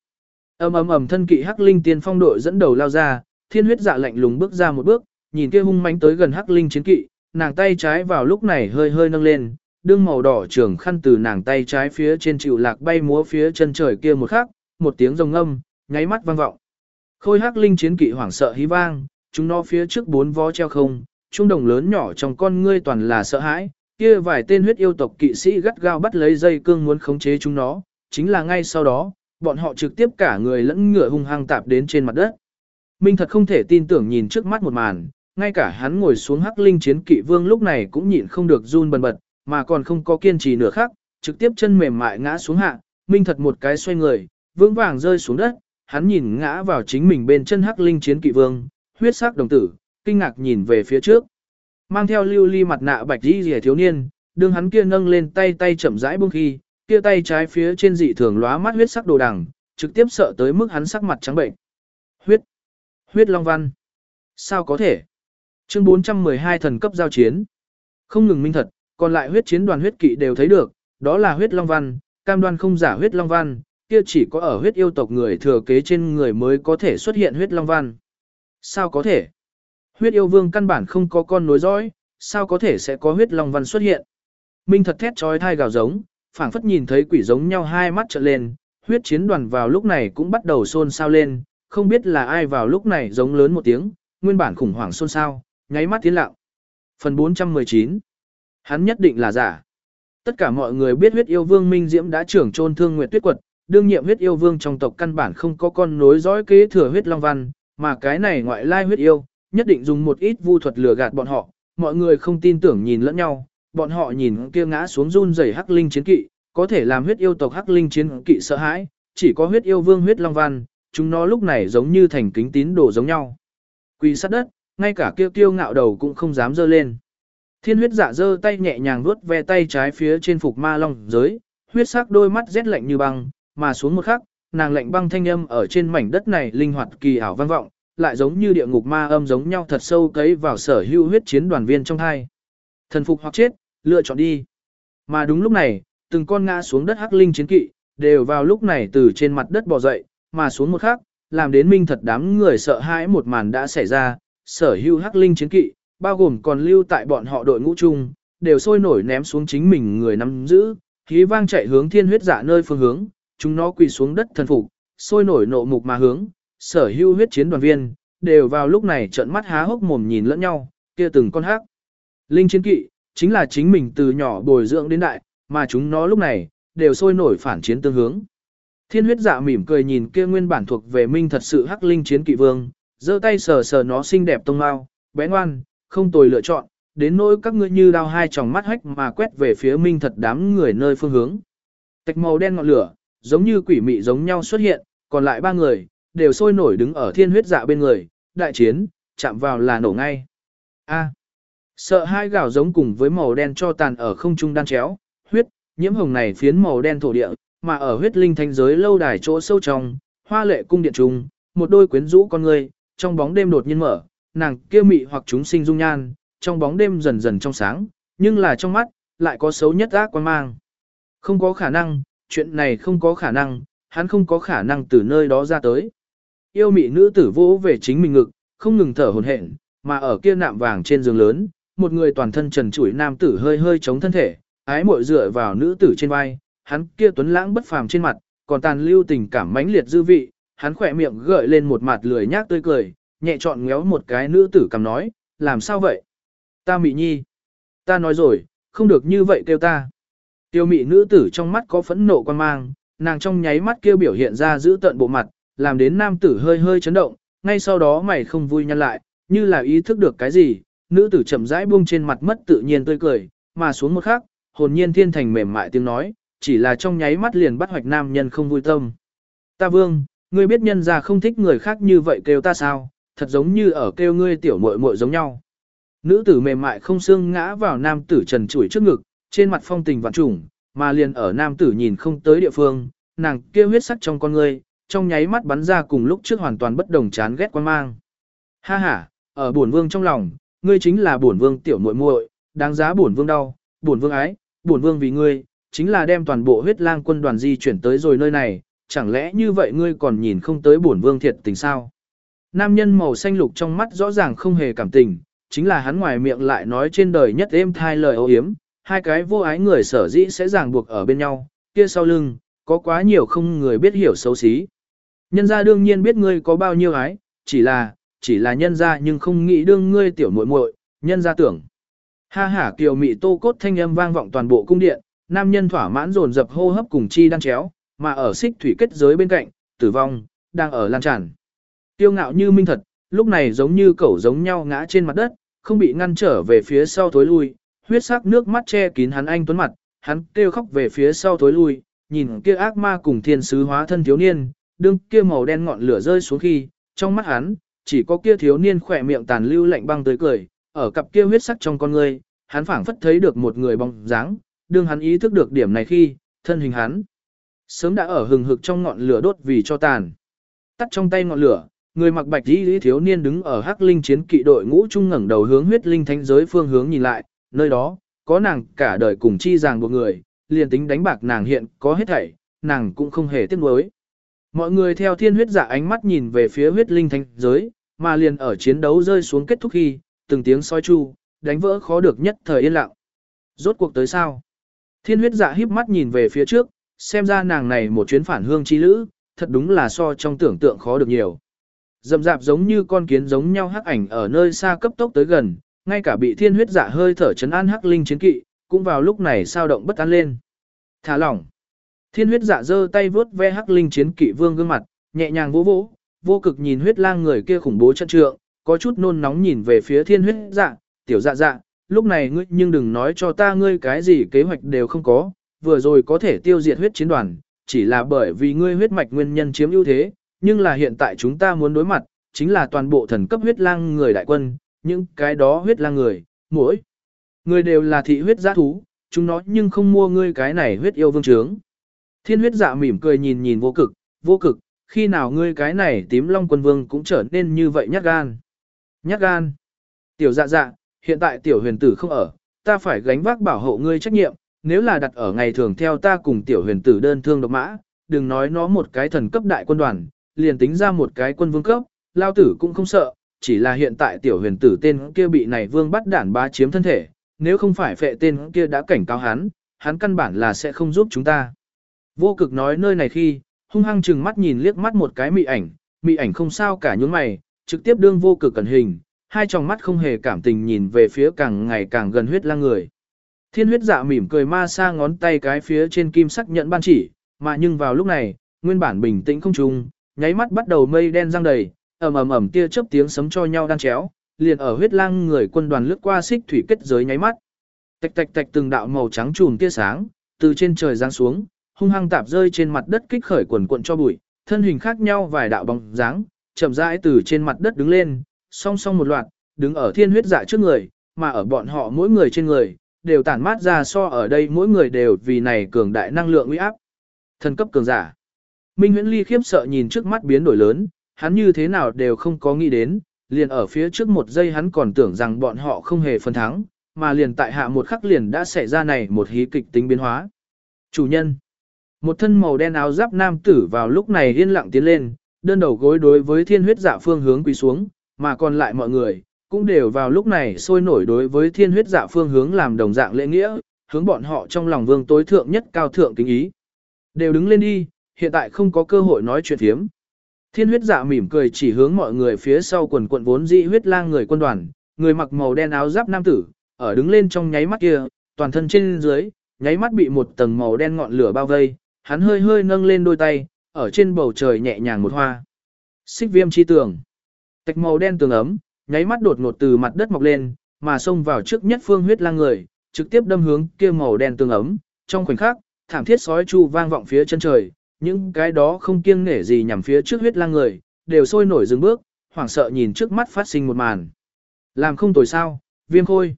Ầm ầm ầm thân kỵ Hắc Linh tiên phong đội dẫn đầu lao ra, thiên huyết dạ lạnh lùng bước ra một bước, nhìn kia hung mãnh tới gần Hắc Linh chiến kỵ, nàng tay trái vào lúc này hơi hơi nâng lên, đương màu đỏ trường khăn từ nàng tay trái phía trên chịu lạc bay múa phía chân trời kia một khắc, một tiếng rồng ngâm, nháy mắt vang vọng. Khôi Hắc Linh chiến kỵ hoảng sợ hí vang, chúng nó phía trước bốn vó treo không, trung đồng lớn nhỏ trong con ngươi toàn là sợ hãi, kia vài tên huyết yêu tộc kỵ sĩ gắt gao bắt lấy dây cương muốn khống chế chúng nó, chính là ngay sau đó, bọn họ trực tiếp cả người lẫn ngựa hung hăng tạp đến trên mặt đất. Minh thật không thể tin tưởng nhìn trước mắt một màn, ngay cả hắn ngồi xuống hắc linh chiến kỵ vương lúc này cũng nhịn không được run bần bật, mà còn không có kiên trì nửa khắc, trực tiếp chân mềm mại ngã xuống hạ, Minh thật một cái xoay người, vững vàng rơi xuống đất, hắn nhìn ngã vào chính mình bên chân hắc linh chiến kỵ vương, huyết sắc đồng tử, kinh ngạc nhìn về phía trước. Mang theo lưu ly mặt nạ bạch đi rìa thiếu niên, đương hắn kia nâng lên tay tay chậm rãi buông khi, kia tay trái phía trên dị thường lóa mắt huyết sắc đồ đằng, trực tiếp sợ tới mức hắn sắc mặt trắng bệnh. Huyết, huyết long văn. Sao có thể? Chương 412 thần cấp giao chiến. Không ngừng minh thật, còn lại huyết chiến đoàn huyết kỵ đều thấy được, đó là huyết long văn, cam đoan không giả huyết long văn, kia chỉ có ở huyết yêu tộc người thừa kế trên người mới có thể xuất hiện huyết long văn. Sao có thể? Huyết yêu vương căn bản không có con nối dõi, sao có thể sẽ có huyết long văn xuất hiện? Minh thật thét trói thai gào giống, phảng phất nhìn thấy quỷ giống nhau hai mắt trợn lên, huyết chiến đoàn vào lúc này cũng bắt đầu xôn xao lên, không biết là ai vào lúc này giống lớn một tiếng, nguyên bản khủng hoảng xôn xao, nháy mắt tiến lặng. Phần 419 Hắn nhất định là giả. Tất cả mọi người biết huyết yêu vương Minh Diễm đã trưởng trôn thương nguyệt tuyết quật, đương nhiệm huyết yêu vương trong tộc căn bản không có con nối dõi kế thừa huyết long văn, mà cái này ngoại lai huyết yêu, nhất định dùng một ít vu thuật lừa gạt bọn họ, mọi người không tin tưởng nhìn lẫn nhau, bọn họ nhìn kia ngã xuống run rẩy hắc linh chiến kỵ, có thể làm huyết yêu tộc hắc linh chiến kỵ sợ hãi, chỉ có huyết yêu vương huyết long văn, chúng nó lúc này giống như thành kính tín đồ giống nhau. Quỳ sát đất, ngay cả kia kiêu ngạo đầu cũng không dám dơ lên. Thiên huyết dạ dơ tay nhẹ nhàng vuốt ve tay trái phía trên phục ma long giới, huyết sắc đôi mắt rét lạnh như băng, mà xuống một khắc, nàng lạnh băng thanh âm ở trên mảnh đất này linh hoạt kỳ ảo vang vọng, lại giống như địa ngục ma âm giống nhau thật sâu cấy vào sở hữu huyết chiến đoàn viên trong hai. Thần phục hoặc chết, lựa chọn đi. Mà đúng lúc này, từng con ngã xuống đất hắc linh chiến kỵ, đều vào lúc này từ trên mặt đất bò dậy, mà xuống một khắc, làm đến minh thật đám người sợ hãi một màn đã xảy ra, sở hữu hắc linh chiến kỵ, bao gồm còn lưu tại bọn họ đội ngũ chung, đều sôi nổi ném xuống chính mình người nắm giữ, khí vang chạy hướng thiên huyết dạ nơi phương hướng, chúng nó quỳ xuống đất thần phục, sôi nổi nộ mục mà hướng, sở hữu huyết chiến đoàn viên, đều vào lúc này trợn mắt há hốc mồm nhìn lẫn nhau, kia từng con hắc. Linh chiến kỵ, chính là chính mình từ nhỏ bồi dưỡng đến đại, mà chúng nó lúc này, đều sôi nổi phản chiến tương hướng. Thiên huyết dạ mỉm cười nhìn kia nguyên bản thuộc về minh thật sự hắc linh chiến kỵ vương, giơ tay sờ sờ nó xinh đẹp tông mao, bé ngoan, không tồi lựa chọn, đến nỗi các ngươi như đao hai tròng mắt hách mà quét về phía minh thật đám người nơi phương hướng. Tạch màu đen ngọn lửa, giống như quỷ mị giống nhau xuất hiện, còn lại ba người, đều sôi nổi đứng ở thiên huyết dạ bên người, đại chiến, chạm vào là nổ ngay. A sợ hai gạo giống cùng với màu đen cho tàn ở không trung đan chéo, huyết, nhiễm hồng này phiến màu đen thổ địa, mà ở huyết linh thanh giới lâu đài chỗ sâu trong, hoa lệ cung điện trung, một đôi quyến rũ con người, trong bóng đêm đột nhiên mở, nàng kia mị hoặc chúng sinh dung nhan, trong bóng đêm dần dần trong sáng, nhưng là trong mắt, lại có xấu nhất ác quan mang. Không có khả năng, chuyện này không có khả năng, hắn không có khả năng từ nơi đó ra tới. Yêu mị nữ tử vỗ về chính mình ngực, không ngừng thở hồn hển, mà ở kia nạm vàng trên giường lớn, một người toàn thân trần trụi nam tử hơi hơi chống thân thể, ái muội dựa vào nữ tử trên vai, hắn kia tuấn lãng bất phàm trên mặt, còn tàn lưu tình cảm mãnh liệt dư vị, hắn khỏe miệng gợi lên một mặt lười nhác tươi cười, nhẹ chọn ngéo một cái nữ tử cầm nói, làm sao vậy? Ta mị nhi. Ta nói rồi, không được như vậy kêu ta. Tiêu mị nữ tử trong mắt có phẫn nộ quan mang, nàng trong nháy mắt kêu biểu hiện ra giữ tận bộ mặt, làm đến nam tử hơi hơi chấn động, ngay sau đó mày không vui nhăn lại, như là ý thức được cái gì, nữ tử chậm rãi buông trên mặt mất tự nhiên tươi cười, mà xuống một khắc, hồn nhiên thiên thành mềm mại tiếng nói, chỉ là trong nháy mắt liền bắt hoạch nam nhân không vui tâm. Ta vương, ngươi biết nhân ra không thích người khác như vậy kêu ta sao, thật giống như ở kêu ngươi tiểu muội muội giống nhau. Nữ tử mềm mại không xương ngã vào nam tử trần trụi trước ngực, trên mặt phong tình vạn trùng, mà liền ở nam tử nhìn không tới địa phương, nàng kia huyết sắc trong con ngươi, trong nháy mắt bắn ra cùng lúc trước hoàn toàn bất đồng chán ghét quan mang. Ha ha, ở buồn vương trong lòng, ngươi chính là bổn vương tiểu muội muội, đáng giá bổn vương đau, bổn vương ái, bổn vương vì ngươi, chính là đem toàn bộ huyết lang quân đoàn di chuyển tới rồi nơi này, chẳng lẽ như vậy ngươi còn nhìn không tới bổn vương thiệt tình sao? Nam nhân màu xanh lục trong mắt rõ ràng không hề cảm tình, chính là hắn ngoài miệng lại nói trên đời nhất êm thai lời ô hiếm, hai cái vô ái người sở dĩ sẽ ràng buộc ở bên nhau, kia sau lưng, có quá nhiều không người biết hiểu xấu xí. Nhân gia đương nhiên biết ngươi có bao nhiêu ái, chỉ là, chỉ là nhân gia nhưng không nghĩ đương ngươi tiểu muội muội, nhân gia tưởng. Ha ha kiều mị tô cốt thanh âm vang vọng toàn bộ cung điện, nam nhân thỏa mãn dồn dập hô hấp cùng chi đang chéo, mà ở xích thủy kết giới bên cạnh, tử vong, đang ở lan tràn. Tiêu ngạo như minh thật, lúc này giống như cẩu giống nhau ngã trên mặt đất, không bị ngăn trở về phía sau thối lui, huyết sắc nước mắt che kín hắn anh tuấn mặt, hắn kêu khóc về phía sau thối lui, nhìn kia ác ma cùng thiên sứ hóa thân thiếu niên, đương kia màu đen ngọn lửa rơi xuống khi, trong mắt hắn, chỉ có kia thiếu niên khỏe miệng tàn lưu lạnh băng tới cười, ở cặp kia huyết sắc trong con người, hắn phảng phất thấy được một người bóng dáng, đương hắn ý thức được điểm này khi, thân hình hắn sớm đã ở hừng hực trong ngọn lửa đốt vì cho tàn. Tắt trong tay ngọn lửa, người mặc bạch y thiếu niên đứng ở hắc linh chiến kỵ đội ngũ trung ngẩng đầu hướng huyết linh thánh giới phương hướng nhìn lại, nơi đó, có nàng cả đời cùng chi ràng buộc người, liền tính đánh bạc nàng hiện có hết thảy, nàng cũng không hề tiếc nuối. Mọi người theo thiên huyết giả ánh mắt nhìn về phía huyết linh thánh giới, mà liền ở chiến đấu rơi xuống kết thúc khi, từng tiếng soi chu, đánh vỡ khó được nhất thời yên lặng. Rốt cuộc tới sao? Thiên huyết dạ híp mắt nhìn về phía trước, xem ra nàng này một chuyến phản hương chi lữ, thật đúng là so trong tưởng tượng khó được nhiều. Dầm dạp giống như con kiến giống nhau hắc ảnh ở nơi xa cấp tốc tới gần, ngay cả bị thiên huyết dạ hơi thở chấn an hắc linh chiến kỵ, cũng vào lúc này sao động bất an lên. Thả lỏng. Thiên huyết dạ giơ tay vướt ve hắc linh chiến kỵ vương gương mặt, nhẹ nhàng vỗ vỗ, vô cực nhìn huyết lang người kia khủng bố trận trượng, có chút nôn nóng nhìn về phía thiên huyết dạ, tiểu dạ dạ, lúc này ngươi nhưng đừng nói cho ta ngươi cái gì kế hoạch đều không có, vừa rồi có thể tiêu diệt huyết chiến đoàn, chỉ là bởi vì ngươi huyết mạch nguyên nhân chiếm ưu thế, nhưng là hiện tại chúng ta muốn đối mặt, chính là toàn bộ thần cấp huyết lang người đại quân, những cái đó huyết lang người, mỗi Người đều là thị huyết giá thú, chúng nó nhưng không mua ngươi cái này huyết yêu vương trướng. Thiên huyết dạ mỉm cười nhìn nhìn vô cực, vô cực, khi nào ngươi cái này tím long quân vương cũng trở nên như vậy nhát gan. Nhát gan. Tiểu dạ dạ, hiện tại tiểu huyền tử không ở, ta phải gánh vác bảo hộ ngươi trách nhiệm, nếu là đặt ở ngày thường theo ta cùng tiểu huyền tử đơn thương độc mã, đừng nói nó một cái thần cấp đại quân đoàn, liền tính ra một cái quân vương cấp, lao tử cũng không sợ, chỉ là hiện tại tiểu huyền tử tên kia bị này vương bắt đản bá chiếm thân thể, nếu không phải phệ tên kia đã cảnh cáo hắn, hắn căn bản là sẽ không giúp chúng ta. Vô cực nói nơi này khi, hung hăng chừng mắt nhìn liếc mắt một cái mị ảnh, mị ảnh không sao cả nhướng mày, trực tiếp đương vô cực cẩn hình, hai tròng mắt không hề cảm tình nhìn về phía càng ngày càng gần huyết lang người. Thiên huyết dạ mỉm cười ma xa ngón tay cái phía trên kim sắc nhận ban chỉ, mà nhưng vào lúc này, nguyên bản bình tĩnh không trung, nháy mắt bắt đầu mây đen răng đầy, ầm ầm ầm tia chớp tiếng sấm cho nhau đan chéo, liền ở huyết lang người quân đoàn lướt qua xích thủy kết giới nháy mắt. Tạch tạch tạch từng đạo màu trắng chùm tia sáng, từ trên trời giáng xuống, hung hăng tạp rơi trên mặt đất kích khởi quần cuộn cho bụi, thân hình khác nhau vài đạo bóng dáng, chậm rãi từ trên mặt đất đứng lên, song song một loạt, đứng ở thiên huyết dạ trước người, mà ở bọn họ mỗi người trên người, đều tản mát ra so ở đây mỗi người đều vì này cường đại năng lượng uy áp. Thần cấp cường giả. Minh Huyễn Ly khiếp sợ nhìn trước mắt biến đổi lớn, hắn như thế nào đều không có nghĩ đến, liền ở phía trước một giây hắn còn tưởng rằng bọn họ không hề phân thắng, mà liền tại hạ một khắc liền đã xảy ra này một hí kịch tính biến hóa. Chủ nhân. Một thân màu đen áo giáp nam tử vào lúc này yên lặng tiến lên, đơn đầu gối đối với thiên huyết dạ phương hướng quỳ xuống, mà còn lại mọi người, cũng đều vào lúc này sôi nổi đối với thiên huyết dạ phương hướng làm đồng dạng lễ nghĩa, hướng bọn họ trong lòng vương tối thượng nhất cao thượng kính ý. Đều đứng lên đi, hiện tại không có cơ hội nói chuyện thiếm. Thiên huyết dạ mỉm cười chỉ hướng mọi người phía sau quần quận vốn dị huyết lang người quân đoàn, người mặc màu đen áo giáp nam tử, ở đứng lên trong nháy mắt kia, toàn thân trên dưới, nháy mắt bị một tầng màu đen ngọn lửa bao vây, hắn hơi hơi nâng lên đôi tay, ở trên bầu trời nhẹ nhàng một hoa. Xích viêm chi tường. Tạch màu đen tường ấm, nháy mắt đột ngột từ mặt đất mọc lên, mà xông vào trước nhất phương huyết lang người, trực tiếp đâm hướng kia màu đen tường ấm, trong khoảnh khắc, thảm thiết sói chu vang vọng phía chân trời, những cái đó không kiêng nể gì nhằm phía trước huyết lang người, đều sôi nổi dừng bước, hoảng sợ nhìn trước mắt phát sinh một màn. Làm không tồi sao, viêm khôi.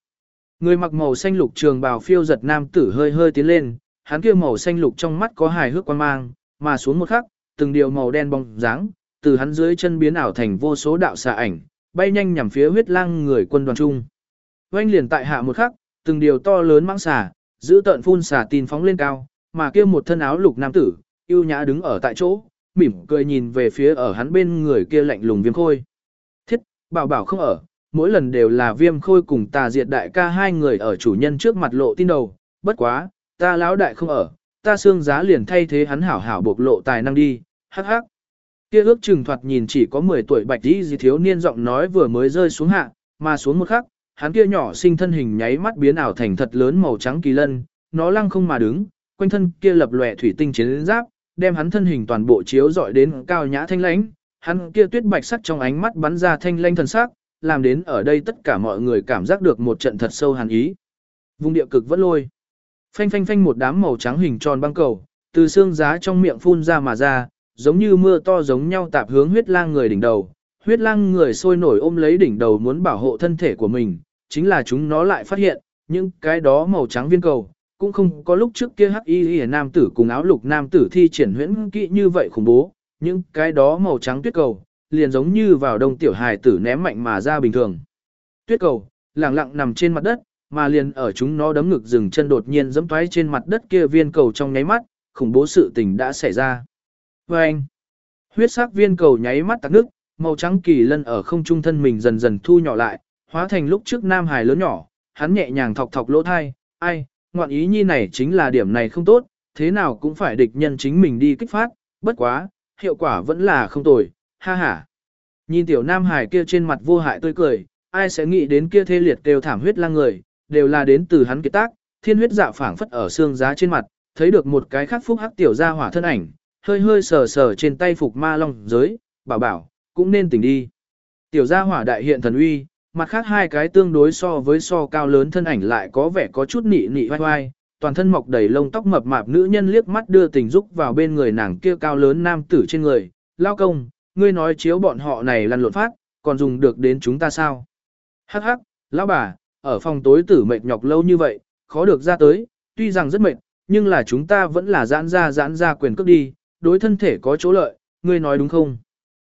Người mặc màu xanh lục trường bào phiêu giật nam tử hơi hơi tiến lên, hắn kia màu xanh lục trong mắt có hài hước quan mang, mà xuống một khắc, từng điều màu đen bóng dáng, từ hắn dưới chân biến ảo thành vô số đạo xạ ảnh, bay nhanh nhằm phía huyết lang người quân đoàn trung. Oanh liền tại hạ một khắc, từng điều to lớn mãng xà, giữ tận phun xà tin phóng lên cao, mà kia một thân áo lục nam tử, yêu nhã đứng ở tại chỗ, mỉm cười nhìn về phía ở hắn bên người kia lạnh lùng viêm khôi. Thiết, bảo bảo không ở, mỗi lần đều là viêm khôi cùng tà diệt đại ca hai người ở chủ nhân trước mặt lộ tin đầu, bất quá, ta lão đại không ở, ta xương giá liền thay thế hắn hảo hảo bộc lộ tài năng đi, hắc hắc. Kia ước chừng thoạt nhìn chỉ có 10 tuổi bạch đi gì thiếu niên giọng nói vừa mới rơi xuống hạ, mà xuống một khắc, hắn kia nhỏ sinh thân hình nháy mắt biến ảo thành thật lớn màu trắng kỳ lân, nó lăng không mà đứng, quanh thân kia lập lòe thủy tinh chiến giáp, đem hắn thân hình toàn bộ chiếu dọi đến cao nhã thanh lãnh, hắn kia tuyết bạch sắc trong ánh mắt bắn ra thanh lãnh thần sắc, làm đến ở đây tất cả mọi người cảm giác được một trận thật sâu hàn ý. Vùng địa cực vẫn lôi. Phanh phanh phanh một đám màu trắng hình tròn băng cầu, từ xương giá trong miệng phun ra mà ra, giống như mưa to giống nhau tạp hướng huyết lang người đỉnh đầu. Huyết lang người sôi nổi ôm lấy đỉnh đầu muốn bảo hộ thân thể của mình, chính là chúng nó lại phát hiện, những cái đó màu trắng viên cầu, cũng không có lúc trước kia hắc y nam tử cùng áo lục nam tử thi triển huyễn kỹ như vậy khủng bố, những cái đó màu trắng tuyết cầu, liền giống như vào đông tiểu hài tử ném mạnh mà ra bình thường. Tuyết cầu, lặng lặng nằm trên mặt đất, mà liền ở chúng nó đấm ngực dừng chân đột nhiên dẫm toái trên mặt đất kia viên cầu trong nháy mắt, khủng bố sự tình đã xảy ra. Và anh, huyết sắc viên cầu nháy mắt tắc nước, màu trắng kỳ lân ở không trung thân mình dần dần thu nhỏ lại, hóa thành lúc trước nam hài lớn nhỏ, hắn nhẹ nhàng thọc thọc lỗ thai, ai, ngoạn ý nhi này chính là điểm này không tốt, thế nào cũng phải địch nhân chính mình đi kích phát, bất quá, hiệu quả vẫn là không tồi, ha ha. Nhìn tiểu nam hải kia trên mặt vô hại tươi cười, ai sẽ nghĩ đến kia thê liệt kêu thảm huyết lang người, đều là đến từ hắn kiệt tác, thiên huyết dạ phảng phất ở xương giá trên mặt, thấy được một cái khắc phúc hắc tiểu gia hỏa thân ảnh, hơi hơi sờ sờ trên tay phục ma long giới, bảo bảo, cũng nên tỉnh đi. Tiểu gia hỏa đại hiện thần uy, mặt khác hai cái tương đối so với so cao lớn thân ảnh lại có vẻ có chút nị nị vai vai, toàn thân mọc đầy lông tóc mập mạp nữ nhân liếc mắt đưa tình dục vào bên người nàng kia cao lớn nam tử trên người, lao công, ngươi nói chiếu bọn họ này lăn lộn phát, còn dùng được đến chúng ta sao? Hắc hắc, lão bà, ở phòng tối tử mệt nhọc lâu như vậy, khó được ra tới, tuy rằng rất mệt, nhưng là chúng ta vẫn là giãn ra giãn ra quyền cước đi, đối thân thể có chỗ lợi, ngươi nói đúng không?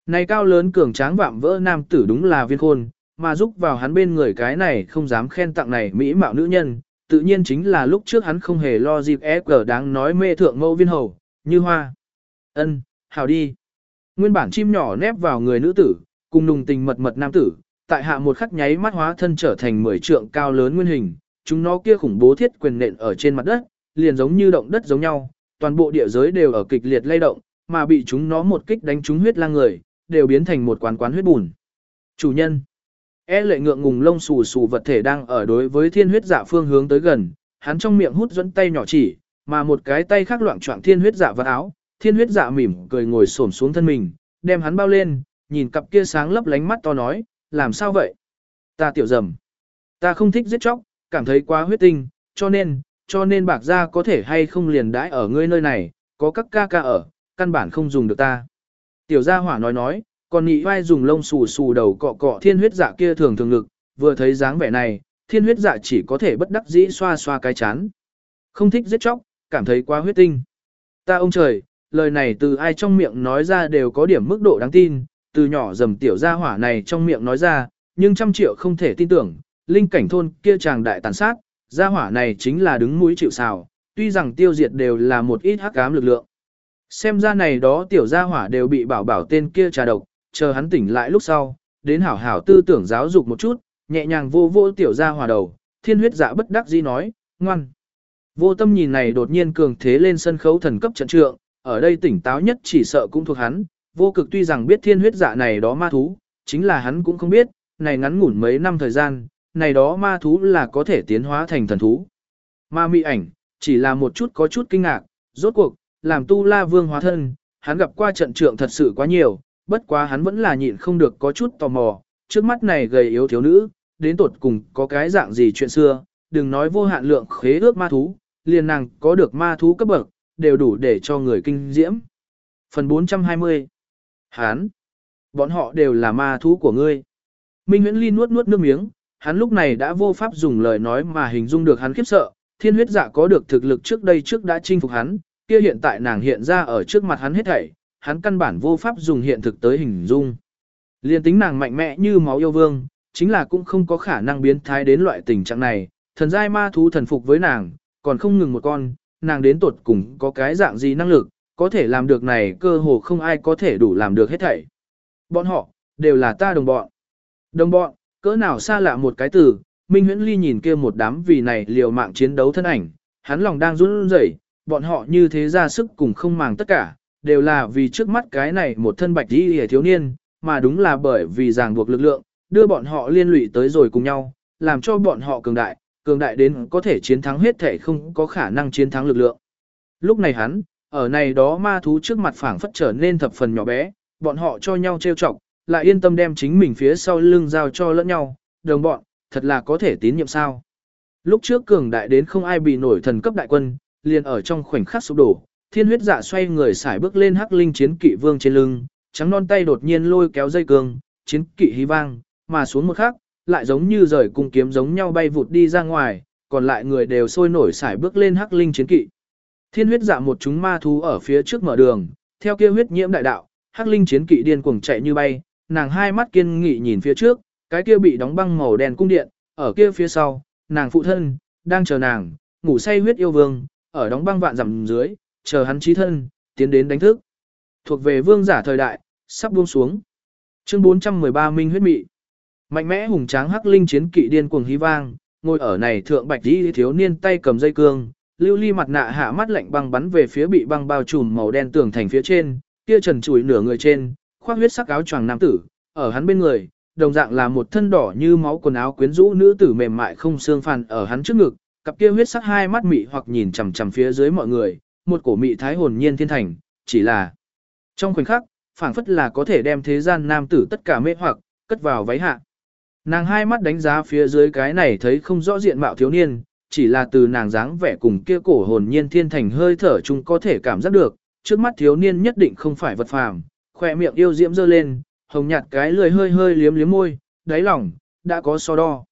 Này cao lớn cường tráng vạm vỡ nam tử đúng là viên khôn, mà giúp vào hắn bên người cái này không dám khen tặng này mỹ mạo nữ nhân, tự nhiên chính là lúc trước hắn không hề lo dịp ép cờ đáng nói mê thượng mẫu viên hầu, như hoa. ân hào đi. Nguyên bản chim nhỏ nép vào người nữ tử, cùng nùng tình mật mật nam tử, tại hạ một khắc nháy mắt hóa thân trở thành mười trượng cao lớn nguyên hình, chúng nó kia khủng bố thiết quyền nện ở trên mặt đất, liền giống như động đất giống nhau, toàn bộ địa giới đều ở kịch liệt lay động, mà bị chúng nó một kích đánh trúng huyết lang người, đều biến thành một quán quán huyết bùn. Chủ nhân E lệ ngượng ngùng lông xù xù vật thể đang ở đối với thiên huyết dạ phương hướng tới gần, hắn trong miệng hút dẫn tay nhỏ chỉ, mà một cái tay khác loạn trọng thiên huyết dạ vật áo, thiên huyết dạ mỉm cười ngồi xổm xuống thân mình, đem hắn bao lên, nhìn cặp kia sáng lấp lánh mắt to nói, làm sao vậy? Ta tiểu dầm. Ta không thích giết chóc, cảm thấy quá huyết tinh, cho nên, cho nên bạc gia có thể hay không liền đãi ở ngươi nơi này, có các ca ca ở, căn bản không dùng được ta. Tiểu gia hỏa nói nói, còn nhị vai dùng lông xù xù đầu cọ cọ thiên huyết dạ kia thường thường ngực, vừa thấy dáng vẻ này, thiên huyết dạ chỉ có thể bất đắc dĩ xoa xoa cái chán. Không thích giết chóc, cảm thấy quá huyết tinh. Ta ông trời, lời này từ ai trong miệng nói ra đều có điểm mức độ đáng tin, từ nhỏ dầm tiểu gia hỏa này trong miệng nói ra, nhưng trăm triệu không thể tin tưởng, linh cảnh thôn kia chàng đại tàn sát, gia hỏa này chính là đứng mũi chịu sào, tuy rằng tiêu diệt đều là một ít hắc ám lực lượng. Xem ra này đó tiểu gia hỏa đều bị bảo bảo tên kia trà độc, chờ hắn tỉnh lại lúc sau, đến hảo hảo tư tưởng giáo dục một chút, nhẹ nhàng vô vô tiểu gia hỏa đầu, thiên huyết dạ bất đắc dĩ nói, ngoan. Vô tâm nhìn này đột nhiên cường thế lên sân khấu thần cấp trận trượng, ở đây tỉnh táo nhất chỉ sợ cũng thuộc hắn, vô cực tuy rằng biết thiên huyết dạ này đó ma thú, chính là hắn cũng không biết, này ngắn ngủn mấy năm thời gian, này đó ma thú là có thể tiến hóa thành thần thú. Ma mị ảnh, chỉ là một chút có chút kinh ngạc, rốt cuộc, làm tu la vương hóa thân, hắn gặp qua trận trượng thật sự quá nhiều, bất quá hắn vẫn là nhịn không được có chút tò mò, trước mắt này gầy yếu thiếu nữ, đến tột cùng có cái dạng gì chuyện xưa, đừng nói vô hạn lượng khế ước ma thú, liền nàng có được ma thú cấp bậc, đều đủ để cho người kinh diễm. Phần 420 Hán Bọn họ đều là ma thú của ngươi. Minh Huyễn Ly nuốt nuốt nước miếng, hắn lúc này đã vô pháp dùng lời nói mà hình dung được hắn khiếp sợ, thiên huyết dạ có được thực lực trước đây trước đã chinh phục hắn, kia hiện tại nàng hiện ra ở trước mặt hắn hết thảy, hắn căn bản vô pháp dùng hiện thực tới hình dung. Liên tính nàng mạnh mẽ như máu yêu vương, chính là cũng không có khả năng biến thái đến loại tình trạng này, thần giai ma thú thần phục với nàng, còn không ngừng một con, nàng đến tuột cùng có cái dạng gì năng lực, có thể làm được này cơ hồ không ai có thể đủ làm được hết thảy. Bọn họ, đều là ta đồng bọn. Đồng bọn, cỡ nào xa lạ một cái từ, Minh Huyễn Ly nhìn kia một đám vì này liều mạng chiến đấu thân ảnh, hắn lòng đang run rẩy, bọn họ như thế ra sức cùng không màng tất cả, đều là vì trước mắt cái này một thân bạch đi hề thiếu niên, mà đúng là bởi vì ràng buộc lực lượng, đưa bọn họ liên lụy tới rồi cùng nhau, làm cho bọn họ cường đại, cường đại đến có thể chiến thắng hết thể không có khả năng chiến thắng lực lượng. Lúc này hắn, ở này đó ma thú trước mặt phảng phất trở nên thập phần nhỏ bé, bọn họ cho nhau trêu chọc, lại yên tâm đem chính mình phía sau lưng giao cho lẫn nhau, đồng bọn, thật là có thể tín nhiệm sao. Lúc trước cường đại đến không ai bị nổi thần cấp đại quân, liền ở trong khoảnh khắc sụp đổ, thiên huyết dạ xoay người xài bước lên hắc linh chiến kỵ vương trên lưng, trắng non tay đột nhiên lôi kéo dây cương, chiến kỵ hí vang, mà xuống một khắc, lại giống như rời cung kiếm giống nhau bay vụt đi ra ngoài, còn lại người đều sôi nổi xài bước lên hắc linh chiến kỵ. Thiên huyết dạ một chúng ma thú ở phía trước mở đường, theo kia huyết nhiễm đại đạo, hắc linh chiến kỵ điên cuồng chạy như bay, nàng hai mắt kiên nghị nhìn phía trước, cái kia bị đóng băng màu đen cung điện, ở kia phía sau, nàng phụ thân, đang chờ nàng, ngủ say huyết yêu vương, ở đóng băng vạn dặm dưới, chờ hắn trí thân, tiến đến đánh thức. Thuộc về vương giả thời đại, sắp buông xuống. Chương 413 Minh huyết mị. Mạnh mẽ hùng tráng hắc linh chiến kỵ điên cuồng hí vang, ngồi ở này thượng bạch đi thiếu niên tay cầm dây cương, lưu ly mặt nạ hạ mắt lạnh băng bắn về phía bị băng bao trùm màu đen tường thành phía trên, kia trần trụi nửa người trên, khoác huyết sắc áo choàng nam tử, ở hắn bên người, đồng dạng là một thân đỏ như máu quần áo quyến rũ nữ tử mềm mại không xương phàn ở hắn trước ngực, cặp kia huyết sắc hai mắt mị hoặc nhìn chằm chằm phía dưới mọi người, một cổ mị thái hồn nhiên thiên thành, chỉ là trong khoảnh khắc, phảng phất là có thể đem thế gian nam tử tất cả mê hoặc, cất vào váy hạ. Nàng hai mắt đánh giá phía dưới cái này thấy không rõ diện mạo thiếu niên, chỉ là từ nàng dáng vẻ cùng kia cổ hồn nhiên thiên thành hơi thở chung có thể cảm giác được, trước mắt thiếu niên nhất định không phải vật phàm, khỏe miệng yêu diễm dơ lên, hồng nhạt cái lười hơi hơi liếm liếm môi, đáy lòng, đã có so đo.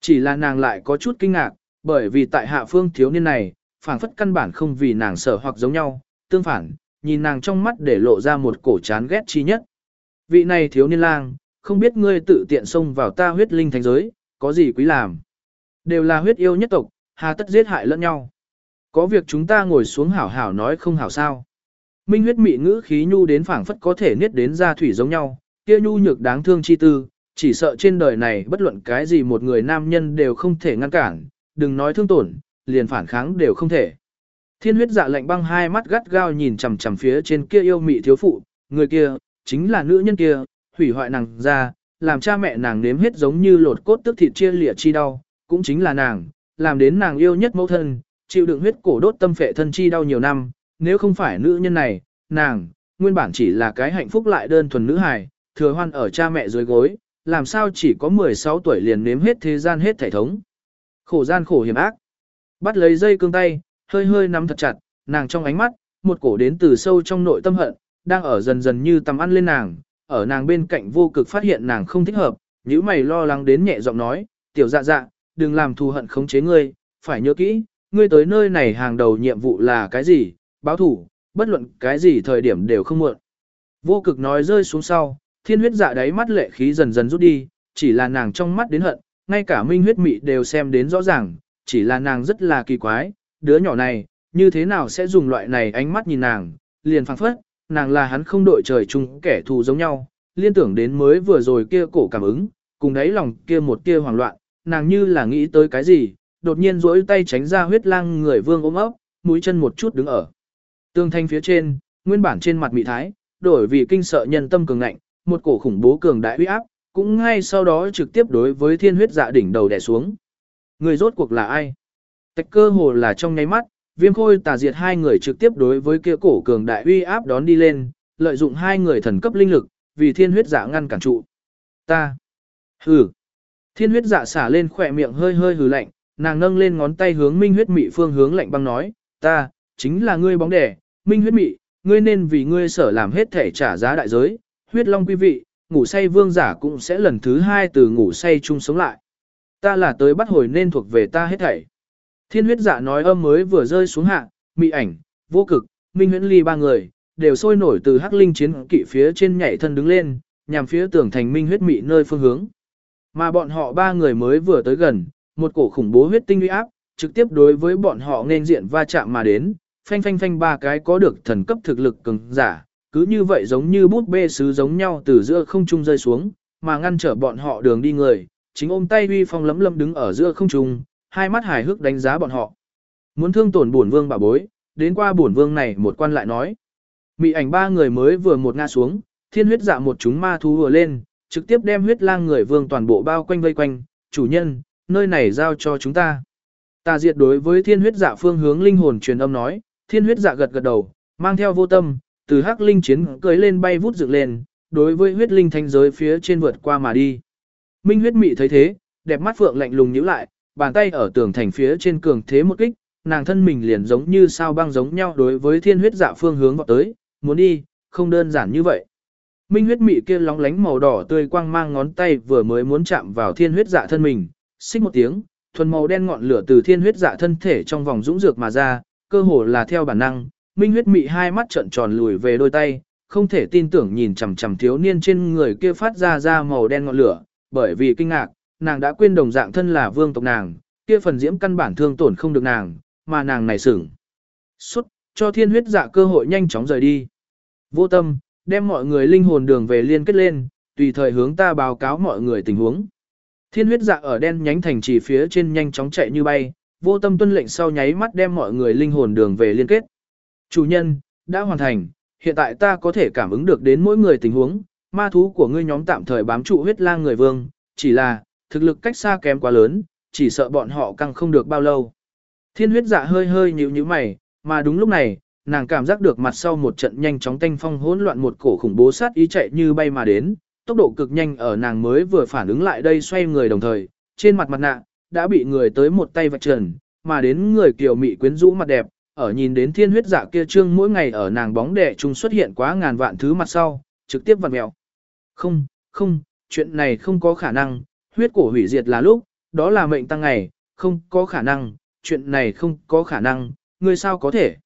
Chỉ là nàng lại có chút kinh ngạc, bởi vì tại hạ phương thiếu niên này, phảng phất căn bản không vì nàng sợ hoặc giống nhau, tương phản, nhìn nàng trong mắt để lộ ra một cổ chán ghét chi nhất. Vị này thiếu niên lang, không biết ngươi tự tiện xông vào ta huyết linh thánh giới, có gì quý làm. Đều là huyết yêu nhất tộc, hà tất giết hại lẫn nhau. Có việc chúng ta ngồi xuống hảo hảo nói không hảo sao. Minh huyết mị ngữ khí nhu đến phảng phất có thể niết đến ra thủy giống nhau, kia nhu nhược đáng thương chi tư, chỉ sợ trên đời này bất luận cái gì một người nam nhân đều không thể ngăn cản, đừng nói thương tổn, liền phản kháng đều không thể. Thiên huyết dạ lạnh băng hai mắt gắt gao nhìn chằm chằm phía trên kia yêu mị thiếu phụ, người kia, chính là nữ nhân kia, hủy hoại nàng ra, làm cha mẹ nàng nếm hết giống như lột cốt tức thịt chia lịa chi đau, cũng chính là nàng, làm đến nàng yêu nhất mẫu thân, chịu đựng huyết cổ đốt tâm phệ thân chi đau nhiều năm, nếu không phải nữ nhân này, nàng, nguyên bản chỉ là cái hạnh phúc lại đơn thuần nữ hài, thừa hoan ở cha mẹ dưới gối, làm sao chỉ có 16 tuổi liền nếm hết thế gian hết thể thống. Khổ gian khổ hiểm ác. Bắt lấy dây cương tay, hơi hơi nắm thật chặt, nàng trong ánh mắt, một cổ đến từ sâu trong nội tâm hận, đang ở dần dần như tầm ăn lên nàng, ở nàng bên cạnh vô cực phát hiện nàng không thích hợp, nhíu mày lo lắng đến nhẹ giọng nói, tiểu dạ dạ, đừng làm thù hận khống chế ngươi, phải nhớ kỹ, ngươi tới nơi này hàng đầu nhiệm vụ là cái gì, báo thủ, bất luận cái gì thời điểm đều không muộn. Vô cực nói rơi xuống sau, thiên huyết dạ đáy mắt lệ khí dần dần rút đi, chỉ là nàng trong mắt đến hận, ngay cả minh huyết mị đều xem đến rõ ràng, chỉ là nàng rất là kỳ quái, đứa nhỏ này, như thế nào sẽ dùng loại này ánh mắt nhìn nàng, liền phảng phất, nàng là hắn không đội trời chung kẻ thù giống nhau, liên tưởng đến mới vừa rồi kia cổ cảm ứng, cùng đấy lòng kia một kia hoảng loạn, nàng như là nghĩ tới cái gì, đột nhiên duỗi tay tránh ra huyết lang người vương ôm ấp, mũi chân một chút đứng ở. Tương thanh phía trên, nguyên bản trên mặt mị thái, đổi vì kinh sợ nhân tâm cường ngạnh, một cổ khủng bố cường đại uy áp, cũng ngay sau đó trực tiếp đối với thiên huyết dạ đỉnh đầu đè xuống. Người rốt cuộc là ai? Tạch cơ hồ là trong nháy mắt, viêm khôi tà diệt hai người trực tiếp đối với kia cổ cường đại uy áp đón đi lên, lợi dụng hai người thần cấp linh lực, vì thiên huyết dạ ngăn cản trụ. Ta. Hừ. Thiên huyết dạ xả lên khỏe miệng hơi hơi hừ lạnh, nàng nâng lên ngón tay hướng minh huyết mị phương hướng lạnh băng nói, ta, chính là ngươi bóng đẻ, minh huyết mị, ngươi nên vì ngươi sở làm hết thể trả giá đại giới, huyết long quý vị, ngủ say vương giả cũng sẽ lần thứ hai từ ngủ say chung sống lại. Ta là tới bắt hồi nên thuộc về ta hết thảy. Thiên huyết dạ nói âm mới vừa rơi xuống hạ, mị ảnh, vô cực, minh huyễn ly ba người, đều sôi nổi từ hắc linh chiến kỵ phía trên nhảy thân đứng lên, nhằm phía tường thành minh huyết mị nơi phương hướng. Mà bọn họ ba người mới vừa tới gần, một cổ khủng bố huyết tinh uy áp, trực tiếp đối với bọn họ nên diện va chạm mà đến, phanh phanh phanh ba cái có được thần cấp thực lực cường giả, cứ như vậy giống như bút bê sứ giống nhau từ giữa không trung rơi xuống, mà ngăn trở bọn họ đường đi người, chính ôm tay uy phong lấm lấm đứng ở giữa không trung, hai mắt hài hước đánh giá bọn họ. Muốn thương tổn bổn vương bà bối, đến qua bổn vương này một quan lại nói. Mị ảnh ba người mới vừa một ngã xuống, thiên huyết dạ một chúng ma thú vừa lên, trực tiếp đem huyết lang người vương toàn bộ bao quanh vây quanh, chủ nhân, nơi này giao cho chúng ta. Tà diệt đối với thiên huyết dạ phương hướng linh hồn truyền âm nói, thiên huyết dạ gật gật đầu, mang theo vô tâm, từ hắc linh chiến cưới lên bay vút dựng lên, đối với huyết linh thanh giới phía trên vượt qua mà đi. Minh huyết mị thấy thế, đẹp mắt phượng lạnh lùng nhíu lại, bàn tay ở tường thành phía trên cường thế một kích, nàng thân mình liền giống như sao băng giống nhau đối với thiên huyết dạ phương hướng vọt tới, muốn đi, không đơn giản như vậy. Minh huyết mị kia lóng lánh màu đỏ tươi quang mang ngón tay vừa mới muốn chạm vào thiên huyết dạ thân mình, xích một tiếng, thuần màu đen ngọn lửa từ thiên huyết dạ thân thể trong vòng dũng dược mà ra, cơ hồ là theo bản năng, Minh huyết mị hai mắt trợn tròn lùi về đôi tay, không thể tin tưởng nhìn chằm chằm thiếu niên trên người kia phát ra ra màu đen ngọn lửa, bởi vì kinh ngạc, nàng đã quên đồng dạng thân là vương tộc nàng, kia phần diễm căn bản thương tổn không được nàng, mà nàng này sửng. Xuất, cho thiên huyết dạ cơ hội nhanh chóng rời đi. Vô tâm, đem mọi người linh hồn đường về liên kết lên, tùy thời hướng ta báo cáo mọi người tình huống. Thiên huyết dạ ở đen nhánh thành trì phía trên nhanh chóng chạy như bay, vô tâm tuân lệnh sau nháy mắt đem mọi người linh hồn đường về liên kết. Chủ nhân, đã hoàn thành, hiện tại ta có thể cảm ứng được đến mỗi người tình huống, ma thú của ngươi nhóm tạm thời bám trụ huyết lang người vương, chỉ là, thực lực cách xa kém quá lớn, chỉ sợ bọn họ căng không được bao lâu. Thiên huyết dạ hơi hơi nhíu nhíu mày, mà đúng lúc này, nàng cảm giác được mặt sau một trận nhanh chóng tanh phong hỗn loạn một cổ khủng bố sát ý chạy như bay mà đến, tốc độ cực nhanh ở nàng mới vừa phản ứng lại đây xoay người đồng thời, trên mặt mặt nạ, đã bị người tới một tay vạch trần, mà đến người kiều mị quyến rũ mặt đẹp, ở nhìn đến thiên huyết dạ kia trương mỗi ngày ở nàng bóng đẻ trung xuất hiện quá ngàn vạn thứ mặt sau, trực tiếp vặn mèo. Không, không, chuyện này không có khả năng, huyết cổ hủy diệt là lúc, đó là mệnh tăng ngày, không có khả năng, chuyện này không có khả năng, ngươi sao có thể.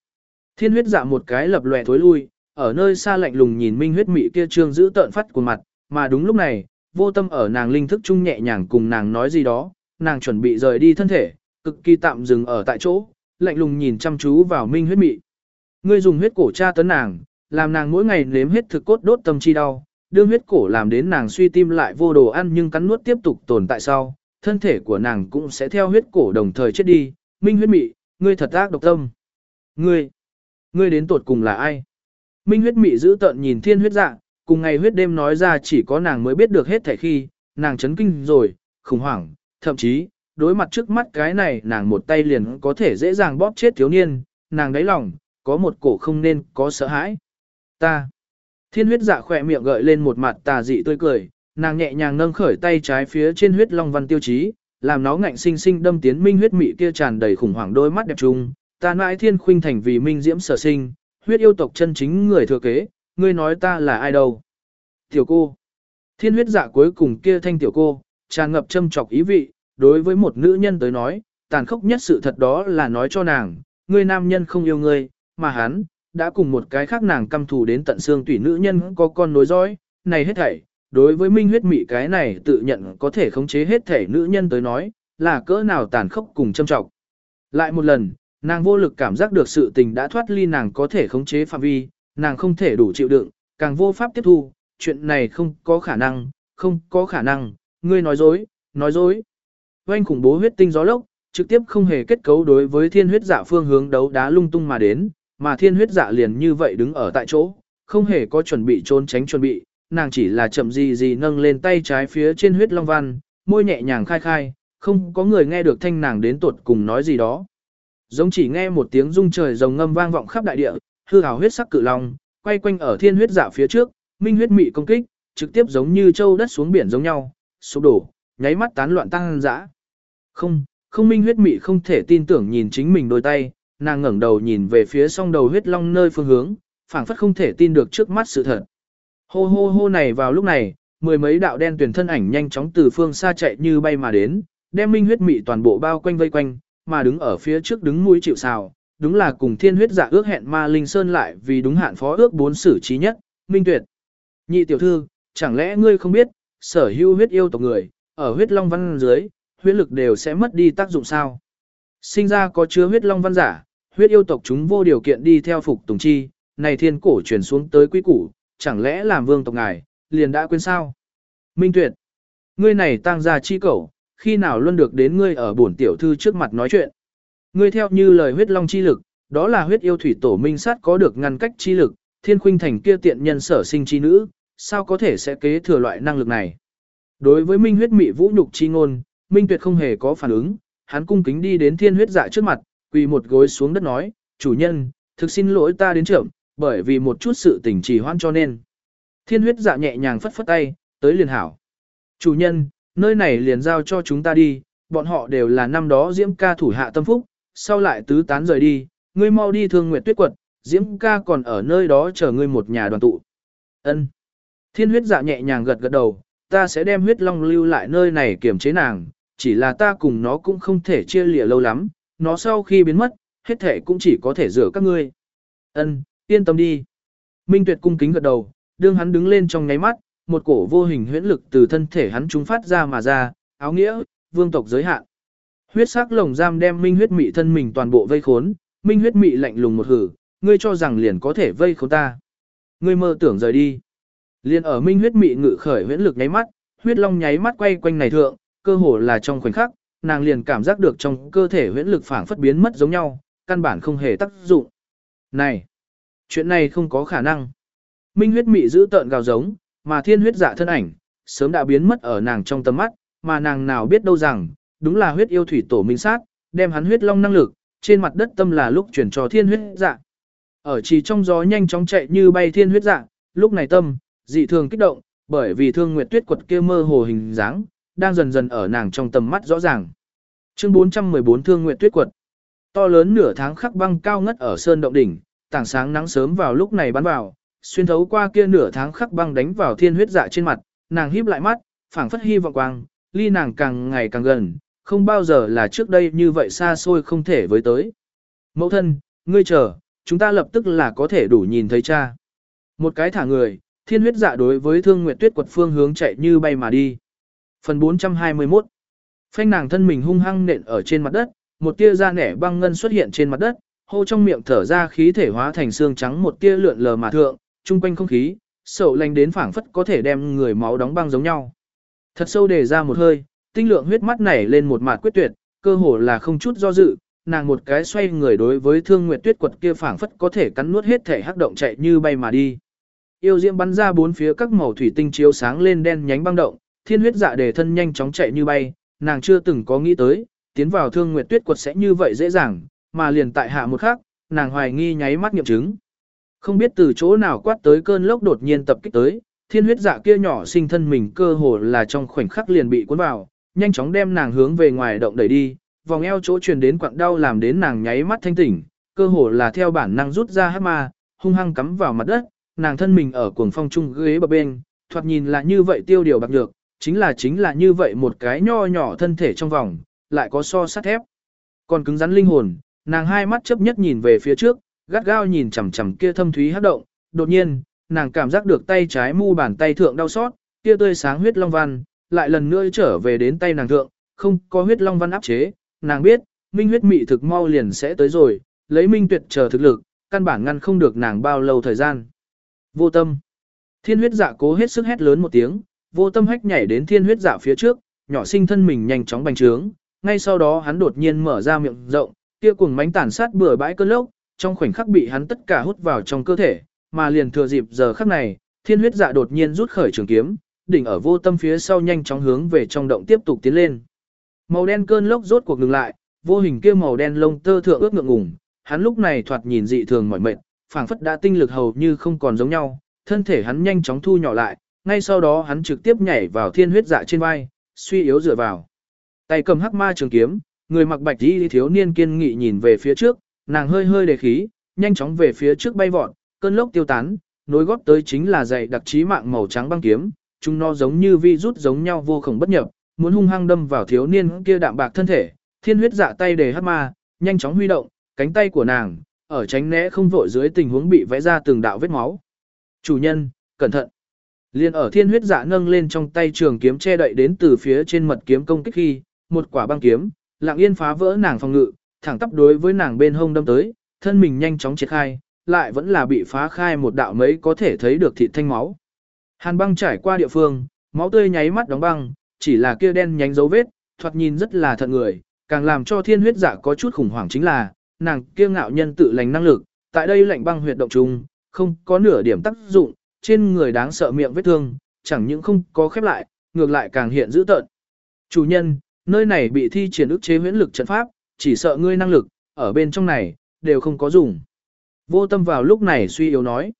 Thiên huyết dạ một cái lập lòe thối lui, ở nơi xa lạnh lùng nhìn minh huyết mị kia trương giữ tợn phát của mặt, mà đúng lúc này, vô tâm ở nàng linh thức chung nhẹ nhàng cùng nàng nói gì đó, nàng chuẩn bị rời đi thân thể, cực kỳ tạm dừng ở tại chỗ, lạnh lùng nhìn chăm chú vào minh huyết mị. Ngươi dùng huyết cổ tra tấn nàng, làm nàng mỗi ngày nếm hết thực cốt đốt tâm chi đau, đương huyết cổ làm đến nàng suy tim lại vô đồ ăn nhưng cắn nuốt tiếp tục tồn tại sau, thân thể của nàng cũng sẽ theo huyết cổ đồng thời chết đi. Minh huyết mị, ngươi thật ác độc tâm. Ngươi, ngươi đến tuột cùng là ai? Minh huyết mị giữ tận nhìn thiên huyết dạ, cùng ngày huyết đêm nói ra chỉ có nàng mới biết được hết thảy khi, nàng chấn kinh rồi, khủng hoảng, thậm chí, đối mặt trước mắt cái này nàng một tay liền có thể dễ dàng bóp chết thiếu niên, nàng đáy lòng, có một cổ không nên có sợ hãi. Ta. Thiên huyết dạ khỏe miệng gợi lên một mặt tà dị tươi cười, nàng nhẹ nhàng nâng khởi tay trái phía trên huyết long văn tiêu chí, làm nó ngạnh sinh sinh đâm tiến minh huyết mị kia tràn đầy khủng hoảng đôi mắt đẹp trung. Ta mãi thiên khuynh thành vì minh diễm sở sinh, huyết yêu tộc chân chính người thừa kế, ngươi nói ta là ai đâu? Tiểu cô. Thiên huyết dạ cuối cùng kia thanh tiểu cô, tràn ngập châm chọc ý vị, đối với một nữ nhân tới nói, tàn khốc nhất sự thật đó là nói cho nàng, ngươi nam nhân không yêu ngươi, mà hắn, đã cùng một cái khác nàng căm thù đến tận xương tủy nữ nhân có con nối dõi, này hết thảy, đối với minh huyết mị cái này tự nhận có thể khống chế hết thể nữ nhân tới nói, là cỡ nào tàn khốc cùng châm trọng. Lại một lần, nàng vô lực cảm giác được sự tình đã thoát ly nàng có thể khống chế phạm vi, nàng không thể đủ chịu đựng, càng vô pháp tiếp thu, chuyện này không có khả năng, không có khả năng, ngươi nói dối, nói dối. Oanh khủng bố huyết tinh gió lốc, trực tiếp không hề kết cấu đối với thiên huyết dạ phương hướng đấu đá lung tung mà đến, mà thiên huyết dạ liền như vậy đứng ở tại chỗ, không hề có chuẩn bị trốn tránh chuẩn bị, nàng chỉ là chậm gì gì nâng lên tay trái phía trên huyết long văn, môi nhẹ nhàng khai khai, không có người nghe được thanh nàng đến tuột cùng nói gì đó. Giống chỉ nghe một tiếng rung trời rồng ngâm vang vọng khắp đại địa, hư hào huyết sắc cự long, quay quanh ở thiên huyết dạ phía trước, minh huyết mị công kích, trực tiếp giống như châu đất xuống biển giống nhau, sụp đổ, nháy mắt tán loạn tăng dã. Không, không minh huyết mị không thể tin tưởng nhìn chính mình đôi tay, nàng ngẩng đầu nhìn về phía song đầu huyết long nơi phương hướng, phảng phất không thể tin được trước mắt sự thật. Hô hô hô này vào lúc này, mười mấy đạo đen tuyển thân ảnh nhanh chóng từ phương xa chạy như bay mà đến, đem minh huyết mị toàn bộ bao quanh vây quanh, mà đứng ở phía trước đứng mũi chịu sào, đúng là cùng thiên huyết giả ước hẹn ma linh sơn lại vì đúng hạn phó ước bốn xử trí nhất, minh tuyệt. Nhị tiểu thư, chẳng lẽ ngươi không biết, sở hữu huyết yêu tộc người, ở huyết long văn dưới, huyết lực đều sẽ mất đi tác dụng sao? Sinh ra có chứa huyết long văn giả, huyết yêu tộc chúng vô điều kiện đi theo phục tùng chi, này thiên cổ truyền xuống tới quý củ, chẳng lẽ làm vương tộc ngài, liền đã quên sao? Minh Tuyệt, ngươi này tăng gia chi cẩu, khi nào luôn được đến ngươi ở bổn tiểu thư trước mặt nói chuyện? Ngươi theo như lời huyết long chi lực, đó là huyết yêu thủy tổ minh sát có được ngăn cách chi lực, thiên khuynh thành kia tiện nhân sở sinh chi nữ, sao có thể sẽ kế thừa loại năng lực này? Đối với minh huyết mị vũ nhục chi ngôn, minh tuyệt không hề có phản ứng, hắn cung kính đi đến thiên huyết dạ trước mặt, quỳ một gối xuống đất nói, chủ nhân, thực xin lỗi ta đến trưởng, bởi vì một chút sự tình trì hoãn cho nên. Thiên huyết dạ nhẹ nhàng phất phất tay, tới liền hảo. Chủ nhân, nơi này liền giao cho chúng ta đi, bọn họ đều là năm đó Diễm ca thủ hạ tâm phúc, sau lại tứ tán rời đi, ngươi mau đi thương nguyệt tuyết quật, Diễm ca còn ở nơi đó chờ ngươi một nhà đoàn tụ. Ân. Thiên huyết dạ nhẹ nhàng gật gật đầu, ta sẽ đem huyết long lưu lại nơi này kiểm chế nàng, chỉ là ta cùng nó cũng không thể chia lìa lâu lắm, nó sau khi biến mất, hết thể cũng chỉ có thể rửa các ngươi. Ân, yên tâm đi. Minh Tuyệt cung kính gật đầu, đương hắn đứng lên trong nháy mắt, một cổ vô hình huyễn lực từ thân thể hắn trung phát ra mà ra, áo nghĩa, vương tộc giới hạn. Huyết sắc lồng giam đem Minh huyết mị thân mình toàn bộ vây khốn, Minh huyết mị lạnh lùng một hử, ngươi cho rằng liền có thể vây khốn ta. Ngươi mơ tưởng rời đi. Liên ở Minh huyết mị ngự khởi huyễn lực nháy mắt, huyết long nháy mắt quay quanh này thượng, cơ hồ là trong khoảnh khắc, nàng liền cảm giác được trong cơ thể huyễn lực phảng phất biến mất giống nhau, căn bản không hề tác dụng. Này, chuyện này không có khả năng. Minh huyết mị giữ tợn gào giống, mà thiên huyết dạ thân ảnh, sớm đã biến mất ở nàng trong tầm mắt, mà nàng nào biết đâu rằng, đúng là huyết yêu thủy tổ minh sát, đem hắn huyết long năng lực, trên mặt đất tâm là lúc chuyển cho thiên huyết dạ. Ở chỉ trong gió nhanh chóng chạy như bay thiên huyết dạ, lúc này tâm, dị thường kích động, bởi vì thương nguyệt tuyết quật kia mơ hồ hình dáng, đang dần dần ở nàng trong tầm mắt rõ ràng. Chương 414 Thương Nguyệt Tuyết Quật To lớn nửa tháng khắc băng cao ngất ở sơn động đỉnh, tảng sáng nắng sớm vào lúc này bắn vào, xuyên thấu qua kia nửa tháng khắc băng đánh vào thiên huyết dạ trên mặt, nàng híp lại mắt, phảng phất hy vọng quang, ly nàng càng ngày càng gần, không bao giờ là trước đây như vậy xa xôi không thể với tới. Mẫu thân, ngươi chờ, chúng ta lập tức là có thể đủ nhìn thấy cha. Một cái thả người, thiên huyết dạ đối với thương nguyệt tuyết quật phương hướng chạy như bay mà đi. Phần 421 Phanh nàng thân mình hung hăng nện ở trên mặt đất, một tia da nẻ băng ngân xuất hiện trên mặt đất, hô trong miệng thở ra khí thể hóa thành xương trắng một tia lượn lờ mà thượng, chung quanh không khí, sậu lành đến phảng phất có thể đem người máu đóng băng giống nhau. Thật sâu để ra một hơi, tinh lượng huyết mắt nảy lên một mạt quyết tuyệt, cơ hồ là không chút do dự, nàng một cái xoay người đối với thương nguyệt tuyết quật kia phảng phất có thể cắn nuốt hết thể hắc động chạy như bay mà đi. Yêu diễm bắn ra bốn phía các màu thủy tinh chiếu sáng lên đen nhánh băng động, thiên huyết dạ đề thân nhanh chóng chạy như bay, nàng chưa từng có nghĩ tới, tiến vào thương nguyệt tuyết quật sẽ như vậy dễ dàng, mà liền tại hạ một khắc, nàng hoài nghi nháy mắt nghiệm chứng. Không biết từ chỗ nào quát tới cơn lốc đột nhiên tập kích tới, thiên huyết dạ kia nhỏ sinh thân mình cơ hồ là trong khoảnh khắc liền bị cuốn vào, nhanh chóng đem nàng hướng về ngoài động đẩy đi, vòng eo chỗ truyền đến quặng đau làm đến nàng nháy mắt thanh tỉnh, cơ hồ là theo bản năng rút ra hắc ma, hung hăng cắm vào mặt đất, nàng thân mình ở cuồng phong trung ghế bập bên, thoạt nhìn là như vậy tiêu điều bạc nhược, chính là chính là như vậy một cái nho nhỏ thân thể trong vòng, lại có so sắt thép. Còn cứng rắn linh hồn, nàng hai mắt chấp nhất nhìn về phía trước, gắt gao nhìn chằm chằm kia thâm thúy hấp động, đột nhiên, nàng cảm giác được tay trái mu bàn tay thượng đau xót, kia tươi sáng huyết long văn, lại lần nữa trở về đến tay nàng thượng, không có huyết long văn áp chế, nàng biết, minh huyết mị thực mau liền sẽ tới rồi, lấy minh tuyệt chờ thực lực, căn bản ngăn không được nàng bao lâu thời gian. Vô tâm. Thiên huyết dạ cố hết sức hét lớn một tiếng, vô tâm hách nhảy đến thiên huyết dạ phía trước, nhỏ sinh thân mình nhanh chóng bành trướng, ngay sau đó hắn đột nhiên mở ra miệng rộng, kia cuồng mánh tàn sát bừa bãi cơn lốc, trong khoảnh khắc bị hắn tất cả hút vào trong cơ thể, mà liền thừa dịp giờ khắc này, thiên huyết dạ đột nhiên rút khởi trường kiếm, đỉnh ở vô tâm phía sau nhanh chóng hướng về trong động tiếp tục tiến lên. Màu đen cơn lốc rốt cuộc ngừng lại, vô hình kia màu đen lông tơ thượng ướt ngượng ngùng, hắn lúc này thoạt nhìn dị thường mỏi mệt, phảng phất đã tinh lực hầu như không còn giống nhau, thân thể hắn nhanh chóng thu nhỏ lại, ngay sau đó hắn trực tiếp nhảy vào thiên huyết dạ trên vai, suy yếu dựa vào. Tay cầm hắc ma trường kiếm, người mặc bạch y thiếu niên kiên nghị nhìn về phía trước, nàng hơi hơi đề khí, nhanh chóng về phía trước bay vọt, cơn lốc tiêu tán, nối góp tới chính là dày đặc trí mạng màu trắng băng kiếm, chúng nó giống như vi rút giống nhau vô khổng bất nhập, muốn hung hăng đâm vào thiếu niên kia đạm bạc thân thể, thiên huyết dạ tay đề hắc ma, nhanh chóng huy động, cánh tay của nàng, ở tránh né không vội dưới tình huống bị vẽ ra từng đạo vết máu. Chủ nhân, cẩn thận. Liên ở thiên huyết dạ nâng lên trong tay trường kiếm che đậy đến từ phía trên mật kiếm công kích khi, một quả băng kiếm, lặng yên phá vỡ nàng phòng ngự, thẳng tắp đối với nàng bên hông đâm tới, thân mình nhanh chóng triệt khai, lại vẫn là bị phá khai một đạo mấy có thể thấy được thịt thanh máu. Hàn băng trải qua địa phương, máu tươi nháy mắt đóng băng, chỉ là kia đen nhánh dấu vết, thoạt nhìn rất là thận người, càng làm cho thiên huyết giả có chút khủng hoảng chính là, nàng kia ngạo nhân tự lành năng lực, tại đây lạnh băng huyệt động trùng, không có nửa điểm tác dụng, trên người đáng sợ miệng vết thương, chẳng những không có khép lại, ngược lại càng hiện dữ tợn. Chủ nhân, nơi này bị thi triển ức chế huyễn lực trận pháp, chỉ sợ ngươi năng lực, ở bên trong này, đều không có dùng. Vô tâm vào lúc này suy yếu nói.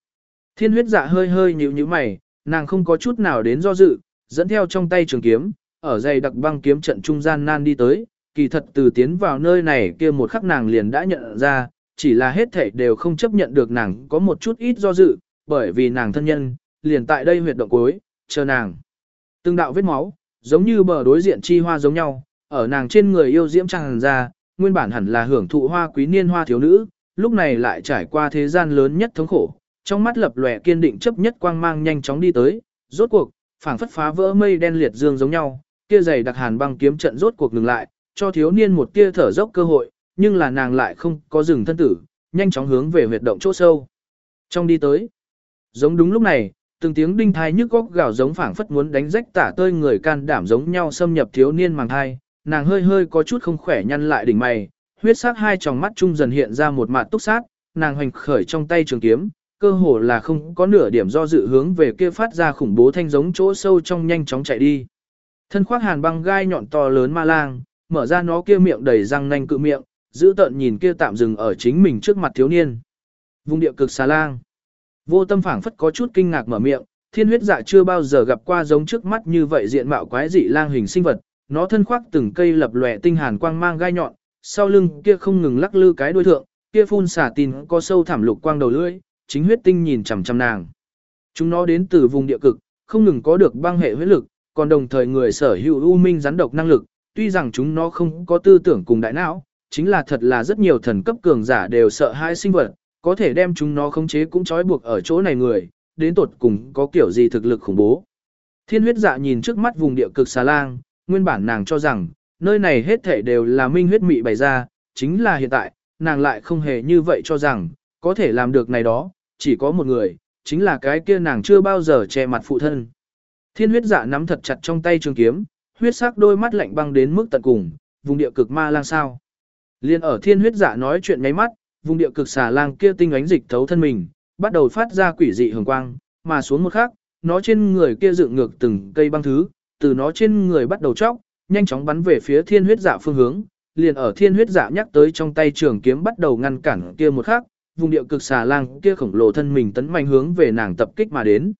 Thiên huyết dạ hơi hơi nhíu nhíu mày, nàng không có chút nào đến do dự, dẫn theo trong tay trường kiếm, ở dày đặc băng kiếm trận trung gian nan đi tới, kỳ thật từ tiến vào nơi này kia một khắc nàng liền đã nhận ra, chỉ là hết thảy đều không chấp nhận được nàng có một chút ít do dự, bởi vì nàng thân nhân, liền tại đây huyệt động cuối, chờ nàng. Từng đạo vết máu, giống như bờ đối diện chi hoa giống nhau, ở nàng trên người yêu diễm tràn ra, nguyên bản hẳn là hưởng thụ hoa quý niên hoa thiếu nữ, lúc này lại trải qua thế gian lớn nhất thống khổ, trong mắt lập lòe kiên định chấp nhất quang mang nhanh chóng đi tới, rốt cuộc, phảng phất phá vỡ mây đen liệt dương giống nhau, kia dày đặc hàn băng kiếm trận rốt cuộc ngừng lại, cho thiếu niên một tia thở dốc cơ hội, nhưng là nàng lại không có dừng thân tử, nhanh chóng hướng về huyệt động chỗ sâu. Trong đi tới, giống đúng lúc này, từng tiếng đinh thai nhức góc gào giống phảng phất muốn đánh rách tả tơi người can đảm giống nhau xâm nhập thiếu niên màng thai, nàng hơi hơi có chút không khỏe nhăn lại đỉnh mày, huyết sắc hai tròng mắt trung dần hiện ra một mặt túc sát, nàng hoành khởi trong tay trường kiếm, cơ hồ là không có nửa điểm do dự hướng về kia phát ra khủng bố thanh giống chỗ sâu trong nhanh chóng chạy đi. Thân khoác hàn băng gai nhọn to lớn ma lang, mở ra nó kia miệng đầy răng nanh cự miệng, giữ tợn nhìn kia tạm dừng ở chính mình trước mặt thiếu niên. Vùng địa cực xà lang. Vô tâm phảng phất có chút kinh ngạc mở miệng, thiên huyết dạ chưa bao giờ gặp qua giống trước mắt như vậy diện mạo quái dị lang hình sinh vật, nó thân khoác từng cây lập lòe tinh hàn quang mang gai nhọn, sau lưng kia không ngừng lắc lư cái đuôi thượng, kia phun xả tin có sâu thảm lục quang đầu lưỡi, chính huyết tinh nhìn chằm chằm nàng. Chúng nó đến từ vùng địa cực, không ngừng có được băng hệ huyết lực, còn đồng thời người sở hữu u minh rắn độc năng lực, tuy rằng chúng nó không có tư tưởng cùng đại não, chính là thật là rất nhiều thần cấp cường giả đều sợ hai sinh vật, có thể đem chúng nó khống chế cũng trói buộc ở chỗ này người, đến tột cùng có kiểu gì thực lực khủng bố. Thiên huyết dạ nhìn trước mắt vùng địa cực xà lang, nguyên bản nàng cho rằng, nơi này hết thể đều là minh huyết mị bày ra, chính là hiện tại, nàng lại không hề như vậy cho rằng, có thể làm được này đó, chỉ có một người, chính là cái kia nàng chưa bao giờ che mặt phụ thân. Thiên huyết dạ nắm thật chặt trong tay trường kiếm, huyết sắc đôi mắt lạnh băng đến mức tận cùng, vùng địa cực ma lang sao. Liên ở thiên huyết dạ nói chuyện ngáy mắt, vùng địa cực xà lang kia tinh ánh dịch thấu thân mình, bắt đầu phát ra quỷ dị hường quang, mà xuống một khắc, nó trên người kia dựng ngược từng cây băng thứ, từ nó trên người bắt đầu chóc, nhanh chóng bắn về phía thiên huyết dạ phương hướng, liền ở thiên huyết dạ nhắc tới trong tay trường kiếm bắt đầu ngăn cản kia một khắc, vùng địa cực xà lang kia khổng lồ thân mình tấn mạnh hướng về nàng tập kích mà đến.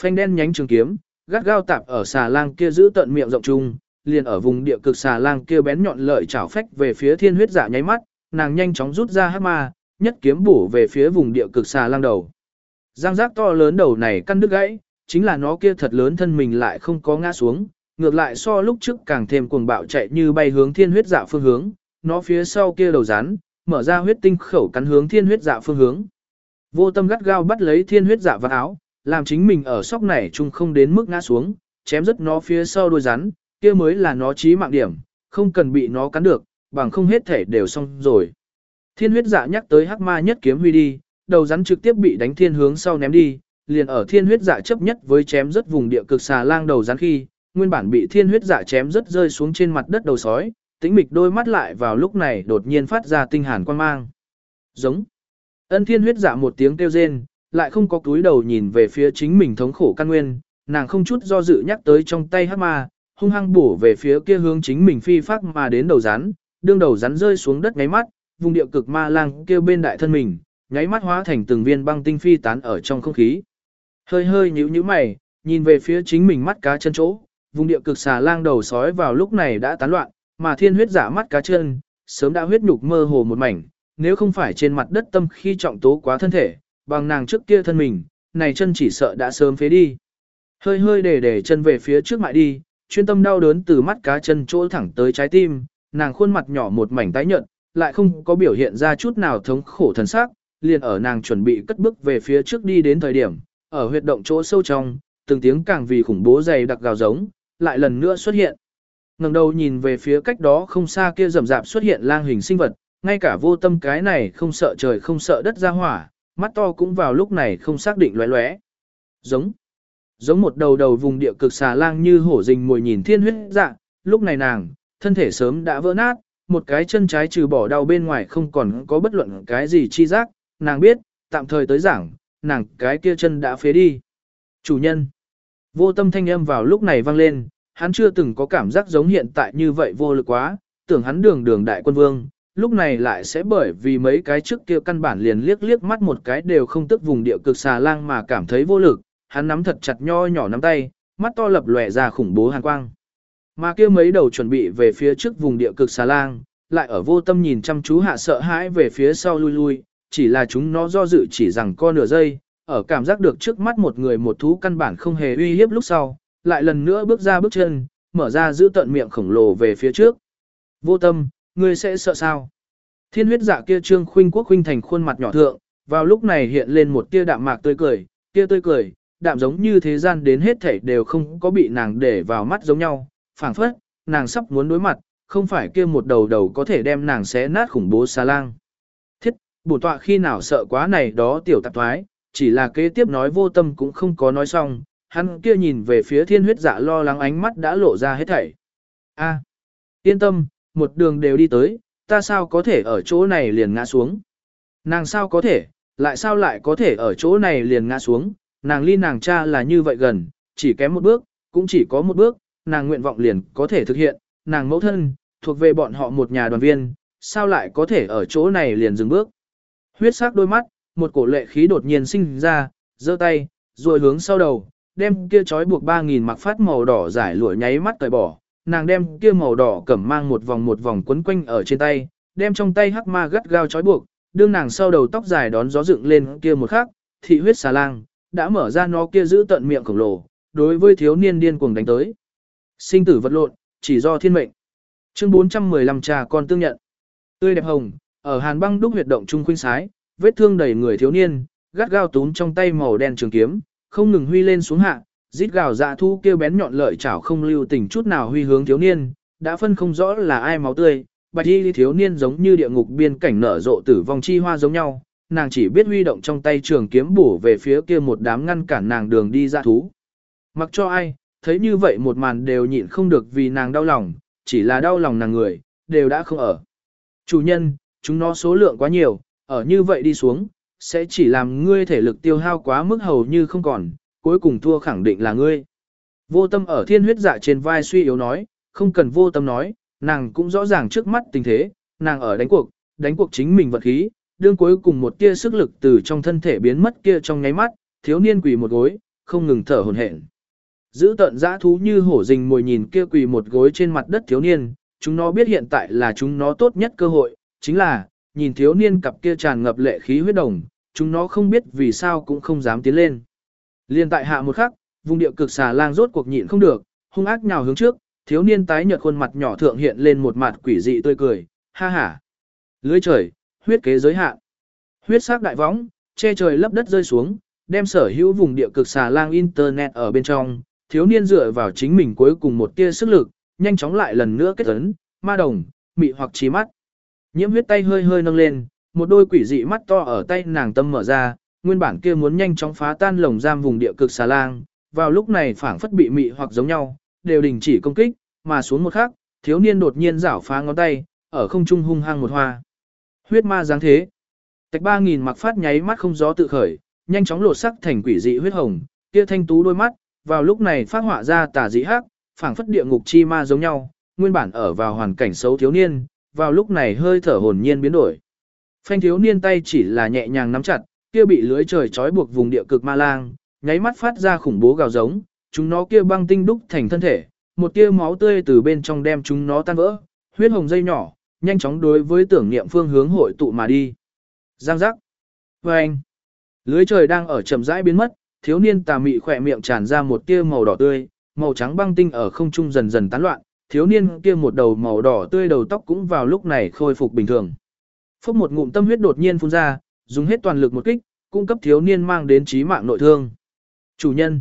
Phanh đen nhánh trường kiếm, gắt gao tạp ở xà lang kia giữ tận miệng rộng trung, liền ở vùng địa cực xà lang kia bén nhọn lợi chảo phách về phía thiên huyết dạ nháy mắt, nàng nhanh chóng rút ra hắc ma, nhất kiếm bổ về phía vùng địa cực xà lang đầu. Giang giác to lớn đầu này căn đứt gãy, chính là nó kia thật lớn thân mình lại không có ngã xuống, ngược lại so lúc trước càng thêm cuồng bạo chạy như bay hướng thiên huyết dạ phương hướng, nó phía sau kia đầu rắn, mở ra huyết tinh khẩu cắn hướng thiên huyết dạ phương hướng. Vô tâm gắt gao bắt lấy thiên huyết dạ vào áo, làm chính mình ở sóc này chung không đến mức ngã xuống, chém rất nó phía sau đuôi rắn, kia mới là nó chí mạng điểm, không cần bị nó cắn được, bằng không hết thể đều xong rồi. Thiên huyết dạ nhắc tới hắc ma nhất kiếm huy đi, đầu rắn trực tiếp bị đánh thiên hướng sau ném đi, liền ở thiên huyết dạ chấp nhất với chém rất vùng địa cực xà lang đầu rắn khi, nguyên bản bị thiên huyết dạ chém rất rơi xuống trên mặt đất đầu sói, tĩnh mịch đôi mắt lại vào lúc này đột nhiên phát ra tinh hàn quan mang. Giống. Ân thiên huyết dạ một tiếng kêu rên, lại không có túi đầu nhìn về phía chính mình thống khổ căn nguyên, nàng không chút do dự nhắc tới trong tay hắc ma, hung hăng bổ về phía kia hướng chính mình phi phát mà đến đầu rắn, đương đầu rắn rơi xuống đất ngáy mắt, vùng địa cực ma lang kêu bên đại thân mình, nháy mắt hóa thành từng viên băng tinh phi tán ở trong không khí. Hơi hơi nhíu nhíu mày, nhìn về phía chính mình mắt cá chân chỗ, vùng địa cực xà lang đầu sói vào lúc này đã tán loạn, mà thiên huyết giả mắt cá chân, sớm đã huyết nhục mơ hồ một mảnh, nếu không phải trên mặt đất tâm khi trọng tố quá thân thể, bằng nàng trước kia thân mình, này chân chỉ sợ đã sớm phế đi. Hơi hơi để để chân về phía trước mại đi, chuyên tâm đau đớn từ mắt cá chân chỗ thẳng tới trái tim, nàng khuôn mặt nhỏ một mảnh tái nhợt, lại không có biểu hiện ra chút nào thống khổ thần sắc, liền ở nàng chuẩn bị cất bước về phía trước đi đến thời điểm, ở huyệt động chỗ sâu trong, từng tiếng càng vì khủng bố dày đặc gào giống, lại lần nữa xuất hiện. ngẩng đầu nhìn về phía cách đó không xa kia rầm rạp xuất hiện lang hình sinh vật, ngay cả vô tâm cái này không sợ trời không sợ đất ra hỏa, mắt to cũng vào lúc này không xác định lóe lóe. Giống. Giống một đầu đầu vùng địa cực xà lang như hổ rình mồi nhìn thiên huyết dạng lúc này nàng, thân thể sớm đã vỡ nát, một cái chân trái trừ bỏ đau bên ngoài không còn có bất luận cái gì chi giác, nàng biết, tạm thời tới giảng, nàng cái kia chân đã phế đi. Chủ nhân. Vô tâm thanh âm vào lúc này vang lên, hắn chưa từng có cảm giác giống hiện tại như vậy vô lực quá, tưởng hắn đường đường đại quân vương, lúc này lại sẽ bởi vì mấy cái trước kia căn bản liền liếc liếc mắt một cái đều không tức vùng địa cực xà lang mà cảm thấy vô lực, hắn nắm thật chặt nho nhỏ nắm tay, mắt to lập lòe ra khủng bố hàn quang. Mà kia mấy đầu chuẩn bị về phía trước vùng địa cực xà lang, lại ở vô tâm nhìn chăm chú hạ sợ hãi về phía sau lui lui, chỉ là chúng nó do dự chỉ rằng co nửa giây, ở cảm giác được trước mắt một người một thú căn bản không hề uy hiếp lúc sau, lại lần nữa bước ra bước chân, mở ra giữ tận miệng khổng lồ về phía trước. Vô tâm, ngươi sẽ sợ sao? Thiên huyết dạ kia trương khuynh quốc khuynh thành khuôn mặt nhỏ thượng, vào lúc này hiện lên một tia đạm mạc tươi cười, tia tươi cười, đạm giống như thế gian đến hết thảy đều không có bị nàng để vào mắt giống nhau, phảng phất, nàng sắp muốn đối mặt, không phải kia một đầu đầu có thể đem nàng xé nát khủng bố xa lang. Bổ tọa khi nào sợ quá này đó tiểu tạp thoái, chỉ là kế tiếp nói vô tâm cũng không có nói xong, hắn kia nhìn về phía thiên huyết dạ lo lắng ánh mắt đã lộ ra hết thảy. A, yên tâm, một đường đều đi tới, ta sao có thể ở chỗ này liền ngã xuống. Nàng sao có thể, lại sao lại có thể ở chỗ này liền ngã xuống, nàng ly nàng cha là như vậy gần, chỉ kém một bước, cũng chỉ có một bước, nàng nguyện vọng liền có thể thực hiện, nàng mẫu thân, thuộc về bọn họ một nhà đoàn viên, sao lại có thể ở chỗ này liền dừng bước. Huyết sắc đôi mắt, một cổ lệ khí đột nhiên sinh ra, giơ tay, rồi hướng sau đầu, đem kia trói buộc 3000 mặc phát màu đỏ giải lụa nháy mắt tẩy bỏ, nàng đem kia màu đỏ cẩm mang một vòng một vòng quấn quanh ở trên tay, đem trong tay hắc ma gắt gao trói buộc, đương nàng sau đầu tóc dài đón gió dựng lên kia một khắc, thị huyết xà lang, đã mở ra nó kia giữ tận miệng khổng lồ, đối với thiếu niên điên cuồng đánh tới. Sinh tử vật lộn, chỉ do thiên mệnh. Chương 415 trà con tương nhận. Tươi đẹp hồng, ở hàn băng đúc huyệt động trung khuynh sái, vết thương đầy người thiếu niên, gắt gao túm trong tay màu đen trường kiếm, không ngừng huy lên xuống hạ, rít gào dạ thu kêu bén nhọn lợi chảo không lưu tình chút nào huy hướng thiếu niên, đã phân không rõ là ai máu tươi, bạch y thiếu niên giống như địa ngục biên cảnh nở rộ tử vong chi hoa giống nhau, nàng chỉ biết huy động trong tay trường kiếm bổ về phía kia một đám ngăn cản nàng đường đi ra thú. Mặc cho ai, thấy như vậy một màn đều nhịn không được vì nàng đau lòng, chỉ là đau lòng nàng người, đều đã không ở. Chủ nhân, chúng nó số lượng quá nhiều, ở như vậy đi xuống, sẽ chỉ làm ngươi thể lực tiêu hao quá mức hầu như không còn, cuối cùng thua khẳng định là ngươi. Vô tâm ở thiên huyết dạ trên vai suy yếu nói, không cần vô tâm nói, nàng cũng rõ ràng trước mắt tình thế, nàng ở đánh cuộc, đánh cuộc chính mình vật khí, đương cuối cùng một tia sức lực từ trong thân thể biến mất kia trong nháy mắt, thiếu niên quỳ một gối, không ngừng thở hổn hển. Giữ tận dã thú như hổ rình mồi nhìn kia quỳ một gối trên mặt đất thiếu niên, chúng nó biết hiện tại là chúng nó tốt nhất cơ hội, chính là, nhìn thiếu niên cặp kia tràn ngập lệ khí huyết đồng, chúng nó không biết vì sao cũng không dám tiến lên. Liên tại hạ một khắc, vùng địa cực xà lang rốt cuộc nhịn không được, hung ác nhào hướng trước, thiếu niên tái nhợt khuôn mặt nhỏ thượng hiện lên một mặt quỷ dị tươi cười, ha ha. Lưới trời, huyết kế giới hạn. Huyết sắc đại võng, che trời lấp đất rơi xuống, đem sở hữu vùng địa cực xà lang internet ở bên trong, thiếu niên dựa vào chính mình cuối cùng một tia sức lực, nhanh chóng lại lần nữa kết ấn, ma đồng, mị hoặc trí mắt. Nhiễm huyết tay hơi hơi nâng lên, một đôi quỷ dị mắt to ở tay nàng tâm mở ra, nguyên bản kia muốn nhanh chóng phá tan lồng giam vùng địa cực xà lang, vào lúc này phảng phất bị mị hoặc giống nhau, đều đình chỉ công kích, mà xuống một khắc, thiếu niên đột nhiên giảo phá ngón tay, ở không trung hung hăng một hoa. Huyết ma dáng thế. Tạch ba nghìn mặc phát nháy mắt không gió tự khởi, nhanh chóng lột sắc thành quỷ dị huyết hồng, kia thanh tú đôi mắt, vào lúc này phát họa ra tà dị hắc, phảng phất địa ngục chi ma giống nhau, nguyên bản ở vào hoàn cảnh xấu thiếu niên, vào lúc này hơi thở hồn nhiên biến đổi. Phanh thiếu niên tay chỉ là nhẹ nhàng nắm chặt, kia bị lưới trời trói buộc vùng địa cực ma lang, nháy mắt phát ra khủng bố gào giống, chúng nó kia băng tinh đúc thành thân thể, một tia máu tươi từ bên trong đem chúng nó tan vỡ, huyết hồng dây nhỏ, nhanh chóng đối với tưởng niệm phương hướng hội tụ mà đi. Giang giác. Và anh. Lưới trời đang ở chậm rãi biến mất, thiếu niên tà mị khỏe miệng tràn ra một tia màu đỏ tươi, màu trắng băng tinh ở không trung dần dần tán loạn, thiếu niên kia một đầu màu đỏ tươi đầu tóc cũng vào lúc này khôi phục bình thường. Phốc một ngụm tâm huyết đột nhiên phun ra, dùng hết toàn lực một kích, cung cấp thiếu niên mang đến chí mạng nội thương. Chủ nhân.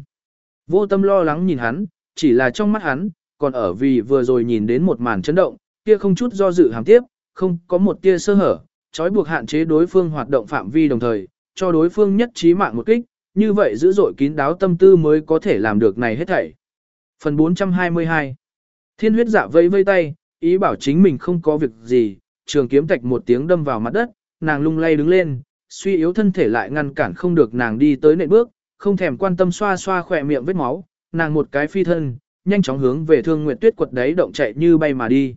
Vô tâm lo lắng nhìn hắn, chỉ là trong mắt hắn, còn ở vì vừa rồi nhìn đến một màn chấn động, kia không chút do dự hàm tiếp, không có một tia sơ hở, trói buộc hạn chế đối phương hoạt động phạm vi đồng thời, cho đối phương nhất trí mạng một kích, như vậy dữ dội kín đáo tâm tư mới có thể làm được này hết thảy. Phần 422 Thiên huyết dạ vây vây tay, ý bảo chính mình không có việc gì, trường kiếm tạch một tiếng đâm vào mặt đất, nàng lung lay đứng lên, suy yếu thân thể lại ngăn cản không được nàng đi tới nệm bước, không thèm quan tâm xoa xoa khỏe miệng vết máu, nàng một cái phi thân, nhanh chóng hướng về thương nguyệt tuyết quật đáy động chạy như bay mà đi.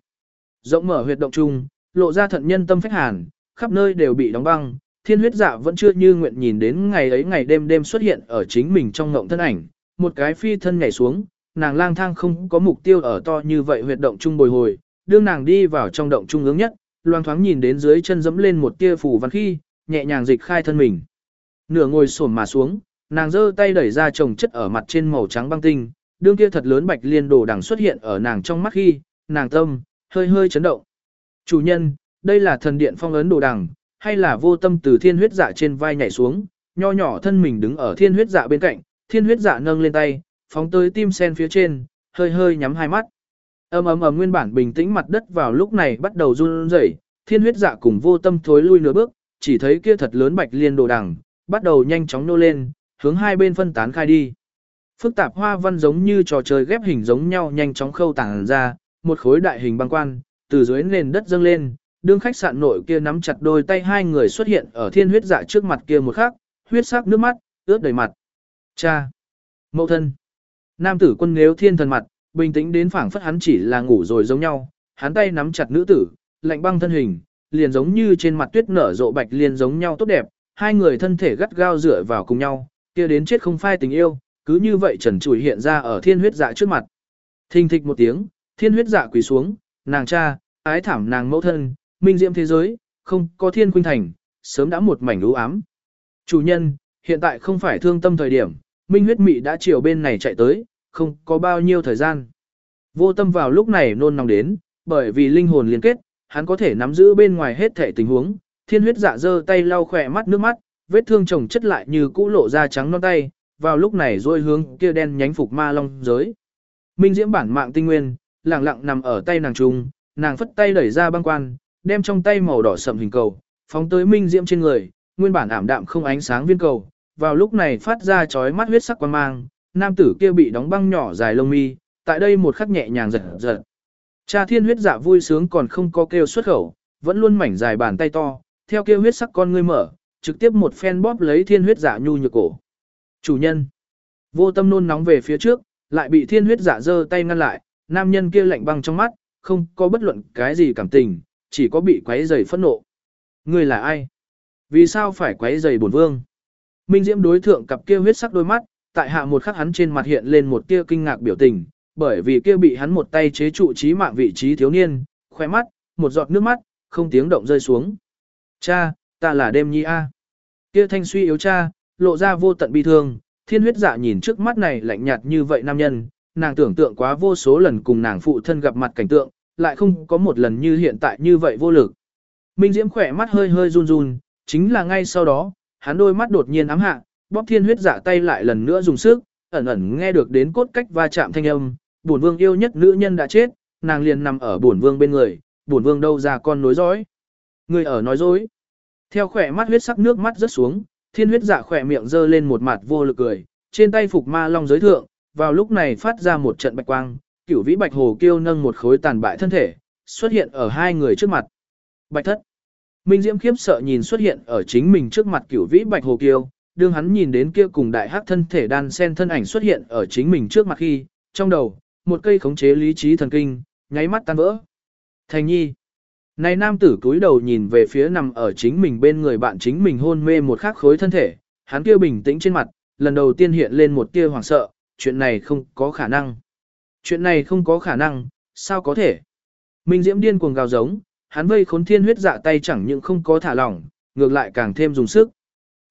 Rộng mở huyệt động chung, lộ ra thận nhân tâm phách hàn, khắp nơi đều bị đóng băng, thiên huyết dạ vẫn chưa như nguyện nhìn đến ngày ấy ngày đêm đêm xuất hiện ở chính mình trong ngộng thân ảnh, một cái phi thân nhảy xuống, nàng lang thang không có mục tiêu ở to như vậy huyệt động chung bồi hồi, đương nàng đi vào trong động trung ương nhất, loang thoáng nhìn đến dưới chân dẫm lên một tia phủ văn khi, nhẹ nhàng dịch khai thân mình. Nửa ngồi xổm mà xuống, nàng giơ tay đẩy ra chồng chất ở mặt trên màu trắng băng tinh, đương kia thật lớn bạch liên đồ đằng xuất hiện ở nàng trong mắt khi, nàng tâm, hơi hơi chấn động. Chủ nhân, đây là thần điện phong ấn đồ đằng, hay là vô tâm từ thiên huyết dạ trên vai nhảy xuống, nho nhỏ thân mình đứng ở thiên huyết dạ bên cạnh, thiên huyết dạ nâng lên tay, phóng tới tim sen phía trên, hơi hơi nhắm hai mắt. Ầm ầm ầm nguyên bản bình tĩnh mặt đất vào lúc này bắt đầu run rẩy, thiên huyết dạ cùng vô tâm thối lui nửa bước, chỉ thấy kia thật lớn bạch liên đồ đằng, bắt đầu nhanh chóng nô lên, hướng hai bên phân tán khai đi. Phức tạp hoa văn giống như trò chơi ghép hình giống nhau nhanh chóng khâu tàng ra, một khối đại hình băng quan, từ dưới nền đất dâng lên, đương khách sạn nội kia nắm chặt đôi tay hai người xuất hiện ở thiên huyết dạ trước mặt kia một khắc, huyết sắc nước mắt, ướt đầy mặt. Cha! Mậu thân! Nam tử quân nếu thiên thần mặt, bình tĩnh đến phảng phất hắn chỉ là ngủ rồi giống nhau, hắn tay nắm chặt nữ tử, lạnh băng thân hình, liền giống như trên mặt tuyết nở rộ bạch liền giống nhau tốt đẹp, hai người thân thể gắt gao dựa vào cùng nhau, kia đến chết không phai tình yêu, cứ như vậy trần trụi hiện ra ở thiên huyết dạ trước mặt. Thình thịch một tiếng, thiên huyết dạ quỳ xuống, nàng cha, ái thảm nàng mẫu thân, minh diệm thế giới, không có thiên khuynh thành, sớm đã một mảnh lũ ám. Chủ nhân, hiện tại không phải thương tâm thời điểm, minh huyết mị đã chiều bên này chạy tới, không có bao nhiêu thời gian. Vô tâm vào lúc này nôn nóng đến, bởi vì linh hồn liên kết, hắn có thể nắm giữ bên ngoài hết thể tình huống, thiên huyết dạ giơ tay lau khỏe mắt nước mắt, vết thương chồng chất lại như cũ lộ ra trắng non tay, vào lúc này rồi hướng kia đen nhánh phục ma long giới. Minh diễm bản mạng tinh nguyên, lặng lặng nằm ở tay nàng trung, nàng phất tay đẩy ra băng quan, đem trong tay màu đỏ sậm hình cầu, phóng tới minh diễm trên người, nguyên bản ảm đạm không ánh sáng viên cầu, vào lúc này phát ra chói mắt huyết sắc quang mang, nam tử kia bị đóng băng nhỏ dài lông mi, tại đây một khắc nhẹ nhàng giật giật. Cha thiên huyết dạ vui sướng còn không có kêu xuất khẩu, vẫn luôn mảnh dài bàn tay to, theo kêu huyết sắc con ngươi mở, trực tiếp một phen bóp lấy thiên huyết dạ nhu nhược cổ. Chủ nhân, vô tâm nôn nóng về phía trước, lại bị thiên huyết dạ giơ tay ngăn lại, nam nhân kia lạnh băng trong mắt, không có bất luận cái gì cảm tình, chỉ có bị quấy rầy phẫn nộ. Ngươi là ai? Vì sao phải quấy rầy bổn vương? Minh Diễm đối thượng cặp kia huyết sắc đôi mắt, tại hạ một khắc hắn trên mặt hiện lên một tia kinh ngạc biểu tình, bởi vì kia bị hắn một tay chế trụ trí mạng vị trí thiếu niên, khóe mắt, một giọt nước mắt, không tiếng động rơi xuống. Cha, ta là đêm nhi A. Kia thanh suy yếu cha, lộ ra vô tận bi thương, thiên huyết dạ nhìn trước mắt này lạnh nhạt như vậy nam nhân, nàng tưởng tượng quá vô số lần cùng nàng phụ thân gặp mặt cảnh tượng, lại không có một lần như hiện tại như vậy vô lực. Minh Diễm khỏe mắt hơi hơi run run, chính là ngay sau đó, hắn đôi mắt đột nhiên ám hạ, bóp thiên huyết dạ tay lại lần nữa dùng sức, ẩn ẩn nghe được đến cốt cách va chạm thanh âm, bổn vương yêu nhất nữ nhân đã chết, nàng liền nằm ở bổn vương bên người, bổn vương đâu ra con nối dõi. Người ở nói dối. Theo khỏe mắt huyết sắc nước mắt rớt xuống, thiên huyết dạ khỏe miệng giơ lên một mặt vô lực cười, trên tay phục ma long giới thượng, vào lúc này phát ra một trận bạch quang, cửu vĩ bạch hồ kêu nâng một khối tàn bại thân thể, xuất hiện ở hai người trước mặt. Bạch thất. Minh Diễm khiếp sợ nhìn xuất hiện ở chính mình trước mặt cửu vĩ bạch hồ kiêu, đương hắn nhìn đến kia cùng đại hắc thân thể đan sen thân ảnh xuất hiện ở chính mình trước mặt khi, trong đầu, một cây khống chế lý trí thần kinh, nháy mắt tan vỡ. Thành nhi. Này nam tử cúi đầu nhìn về phía nằm ở chính mình bên người bạn chính mình hôn mê một khắc khối thân thể, hắn kia bình tĩnh trên mặt, lần đầu tiên hiện lên một tia hoảng sợ, chuyện này không có khả năng. Chuyện này không có khả năng, sao có thể? Minh Diễm điên cuồng gào giống, hắn vây khốn thiên huyết dạ tay chẳng những không có thả lỏng, ngược lại càng thêm dùng sức.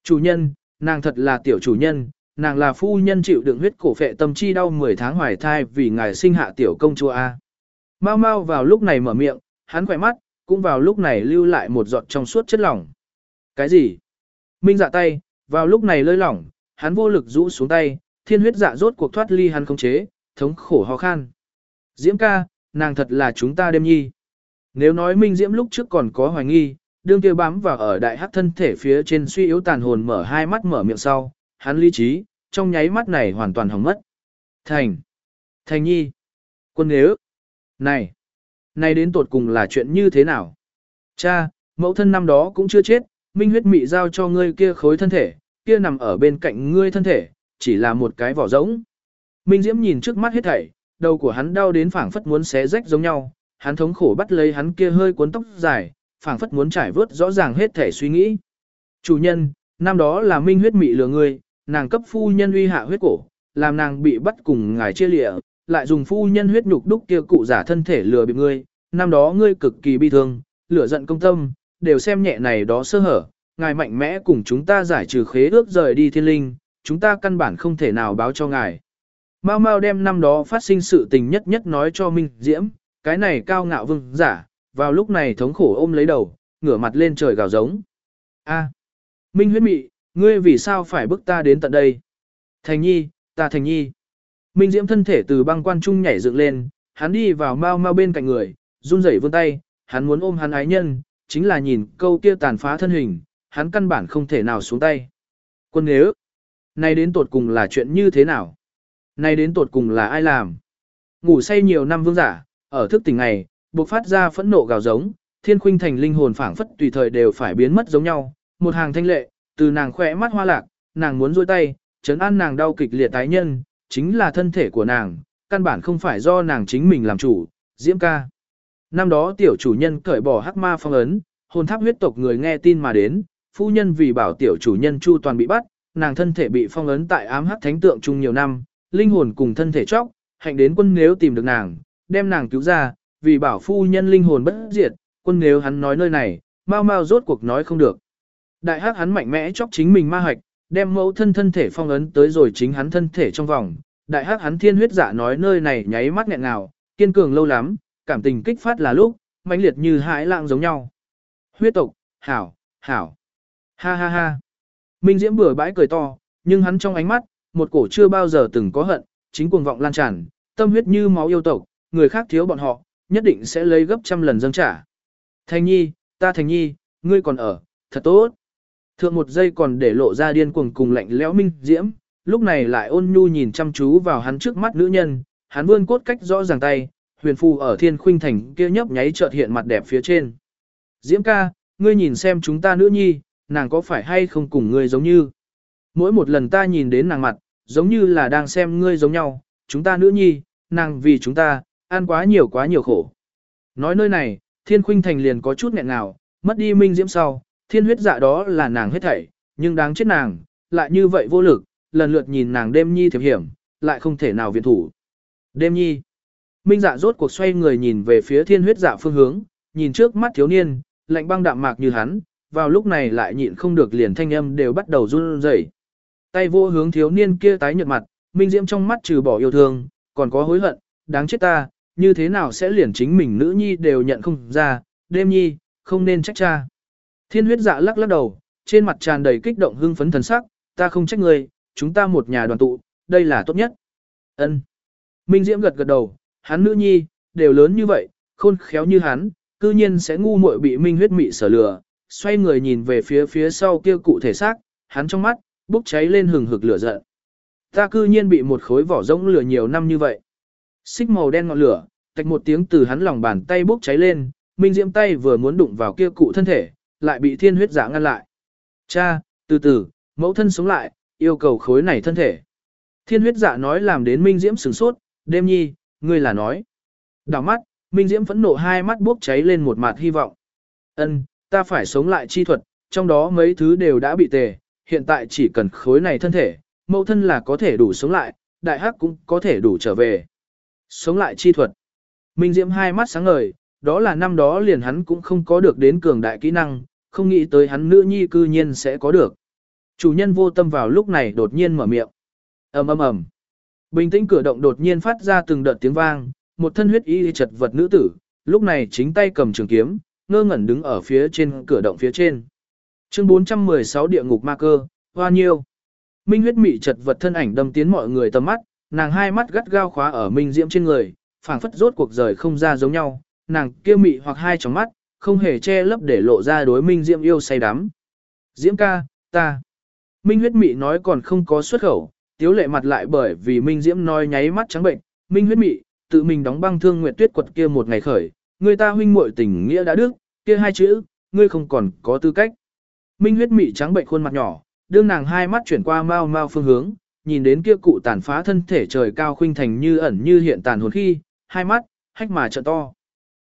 Chủ nhân, nàng thật là tiểu chủ nhân, nàng là phu nhân chịu đựng huyết cổ phệ tâm chi đau 10 tháng hoài thai vì ngài sinh hạ tiểu công chúa A. Mau mau vào lúc này mở miệng, hắn khỏe mắt, cũng vào lúc này lưu lại một giọt trong suốt chất lỏng. Cái gì? Minh dạ tay, vào lúc này lơi lỏng, hắn vô lực rũ xuống tay, thiên huyết dạ rốt cuộc thoát ly hắn không chế, thống khổ ho khan. Diễm ca, nàng thật là chúng ta đêm nhi. Nếu nói Minh Diễm lúc trước còn có hoài nghi, đương kia bám vào ở đại hắc thân thể phía trên suy yếu tàn hồn mở hai mắt mở miệng sau, hắn lý trí, trong nháy mắt này hoàn toàn hỏng mất. Thành! Thành nhi! Quân nếu! Này! Này đến tột cùng là chuyện như thế nào? Cha, mẫu thân năm đó cũng chưa chết, minh huyết mị giao cho ngươi kia khối thân thể, kia nằm ở bên cạnh ngươi thân thể, chỉ là một cái vỏ rỗng. Minh Diễm nhìn trước mắt hết thảy, đầu của hắn đau đến phảng phất muốn xé rách giống nhau, hắn thống khổ bắt lấy hắn kia hơi cuốn tóc dài, phảng phất muốn trải vớt rõ ràng hết thể suy nghĩ. Chủ nhân, năm đó là minh huyết mị lừa ngươi, nàng cấp phu nhân uy hạ huyết cổ, làm nàng bị bắt cùng ngài chia lịa, lại dùng phu nhân huyết nhục đúc kia cụ giả thân thể lừa bị ngươi, năm đó ngươi cực kỳ bi thương, lửa giận công tâm, đều xem nhẹ này đó sơ hở, ngài mạnh mẽ cùng chúng ta giải trừ khế ước rời đi thiên linh, chúng ta căn bản không thể nào báo cho ngài. Mao mao đem năm đó phát sinh sự tình nhất nhất nói cho Minh Diễm, cái này cao ngạo vương giả, vào lúc này thống khổ ôm lấy đầu, ngửa mặt lên trời gào giống. A, Minh huyết mị, ngươi vì sao phải bức ta đến tận đây? Thành nhi, ta thành nhi. Minh Diễm thân thể từ băng quan trung nhảy dựng lên, hắn đi vào mau mau bên cạnh người, run rẩy vươn tay, hắn muốn ôm hắn ái nhân, chính là nhìn câu kia tàn phá thân hình, hắn căn bản không thể nào xuống tay. Quân nếu, nay đến tột cùng là chuyện như thế nào? Nay đến tột cùng là ai làm? Ngủ say nhiều năm vương giả, ở thức tỉnh ngày, buộc phát ra phẫn nộ gào giống, thiên khuynh thành linh hồn phảng phất tùy thời đều phải biến mất giống nhau, một hàng thanh lệ, từ nàng khỏe mắt hoa lạc, nàng muốn duỗi tay, chấn an nàng đau kịch liệt tái nhân, chính là thân thể của nàng, căn bản không phải do nàng chính mình làm chủ, diễm ca. Năm đó tiểu chủ nhân cởi bỏ hắc ma phong ấn, hồn tháp huyết tộc người nghe tin mà đến, phu nhân vì bảo tiểu chủ nhân chu toàn bị bắt, nàng thân thể bị phong ấn tại ám hắc thánh tượng chung nhiều năm, linh hồn cùng thân thể chóc, hạnh đến quân nếu tìm được nàng, đem nàng cứu ra, vì bảo phu nhân linh hồn bất diệt, quân nếu hắn nói nơi này, mau mau rốt cuộc nói không được. Đại hắc hắn mạnh mẽ chóc chính mình ma hạch, đem mẫu thân thân thể phong ấn tới rồi chính hắn thân thể trong vòng. Đại hắc hắn thiên huyết giả nói nơi này nháy mắt nghẹn ngào, kiên cường lâu lắm, cảm tình kích phát là lúc, mãnh liệt như hãi lạng giống nhau. Huyết tộc, hảo, hảo. Ha ha ha. Minh Diễm bừa bãi cười to, nhưng hắn trong ánh mắt, một cổ chưa bao giờ từng có hận, chính cuồng vọng lan tràn, tâm huyết như máu yêu tộc, người khác thiếu bọn họ, nhất định sẽ lấy gấp trăm lần dâng trả. Thành nhi, ta thành nhi, ngươi còn ở, thật tốt. Thượng một giây còn để lộ ra điên cuồng cùng lạnh lẽo Minh Diễm, lúc này lại ôn nhu nhìn chăm chú vào hắn trước mắt nữ nhân, hắn vươn cốt cách rõ ràng tay, huyền phù ở thiên khuynh thành kia nhấp nháy chợt hiện mặt đẹp phía trên. Diễm ca, ngươi nhìn xem chúng ta nữ nhi, nàng có phải hay không cùng ngươi giống như. Mỗi một lần ta nhìn đến nàng mặt, giống như là đang xem ngươi giống nhau, chúng ta nữ nhi, nàng vì chúng ta, ăn quá nhiều quá nhiều khổ. Nói nơi này, thiên khuynh thành liền có chút nghẹn nào, mất đi minh diễm sau, thiên huyết dạ đó là nàng hết thảy, nhưng đáng chết nàng, lại như vậy vô lực, lần lượt nhìn nàng đêm nhi thiệp hiểm, lại không thể nào viện thủ. Đêm nhi, minh dạ rốt cuộc xoay người nhìn về phía thiên huyết dạ phương hướng, nhìn trước mắt thiếu niên, lạnh băng đạm mạc như hắn, vào lúc này lại nhịn không được liền thanh âm đều bắt đầu run rẩy. Tay vô hướng thiếu niên kia tái nhợt mặt, minh diễm trong mắt trừ bỏ yêu thương, còn có hối hận, đáng chết ta, như thế nào sẽ liền chính mình nữ nhi đều nhận không ra, đêm nhi, không nên trách cha. Thiên huyết dạ lắc lắc đầu, trên mặt tràn đầy kích động hưng phấn thần sắc, ta không trách người, chúng ta một nhà đoàn tụ, đây là tốt nhất. Ân. Minh Diễm gật gật đầu, hắn nữ nhi, đều lớn như vậy, khôn khéo như hắn, cư nhiên sẽ ngu muội bị Minh huyết mị sở lừa, xoay người nhìn về phía phía sau kia cụ thể xác, hắn trong mắt, bốc cháy lên hừng hực lửa giận. Ta cư nhiên bị một khối vỏ rỗng lửa nhiều năm như vậy. Xích màu đen ngọn lửa, tạch một tiếng từ hắn lòng bàn tay bốc cháy lên, Minh Diễm tay vừa muốn đụng vào kia cụ thân thể, lại bị thiên huyết giả ngăn lại. Cha, từ từ, mẫu thân sống lại, yêu cầu khối này thân thể. Thiên huyết giả nói làm đến Minh Diễm sửng sốt, đêm nhi, ngươi là nói. Đào mắt, Minh Diễm phẫn nộ hai mắt bốc cháy lên một mặt hy vọng. Ân, ta phải sống lại chi thuật, trong đó mấy thứ đều đã bị tề, hiện tại chỉ cần khối này thân thể, mẫu thân là có thể đủ sống lại, đại hắc cũng có thể đủ trở về. Sống lại chi thuật. Minh Diễm hai mắt sáng ngời, đó là năm đó liền hắn cũng không có được đến cường đại kỹ năng, không nghĩ tới hắn nữ nhi cư nhiên sẽ có được. Chủ nhân vô tâm vào lúc này đột nhiên mở miệng. ầm ầm ầm. Bình tĩnh cửa động đột nhiên phát ra từng đợt tiếng vang, một thân huyết y chật vật nữ tử, lúc này chính tay cầm trường kiếm, ngơ ngẩn đứng ở phía trên cửa động phía trên. Chương 416 địa ngục ma cơ, hoa nhiêu. Minh huyết mị chật vật thân ảnh đâm tiến mọi người tầm mắt, nàng hai mắt gắt gao khóa ở Minh Diễm trên người, phảng phất rốt cuộc rời không ra giống nhau, nàng kia mị hoặc hai tròng mắt, không hề che lấp để lộ ra đối Minh Diễm yêu say đắm. Diễm ca, ta. Minh huyết mị nói còn không có xuất khẩu, tiếu lệ mặt lại bởi vì Minh Diễm nói nháy mắt trắng bệnh, Minh huyết mị, tự mình đóng băng thương nguyện tuyết quật kia một ngày khởi, người ta huynh muội tình nghĩa đã đức, kia hai chữ, ngươi không còn có tư cách. Minh huyết mị trắng bệnh khuôn mặt nhỏ, đương nàng hai mắt chuyển qua mau mau phương hướng, nhìn đến kia cụ tàn phá thân thể trời cao khuynh thành như ẩn như hiện tàn hồn khi, hai mắt, hách mà trợ to.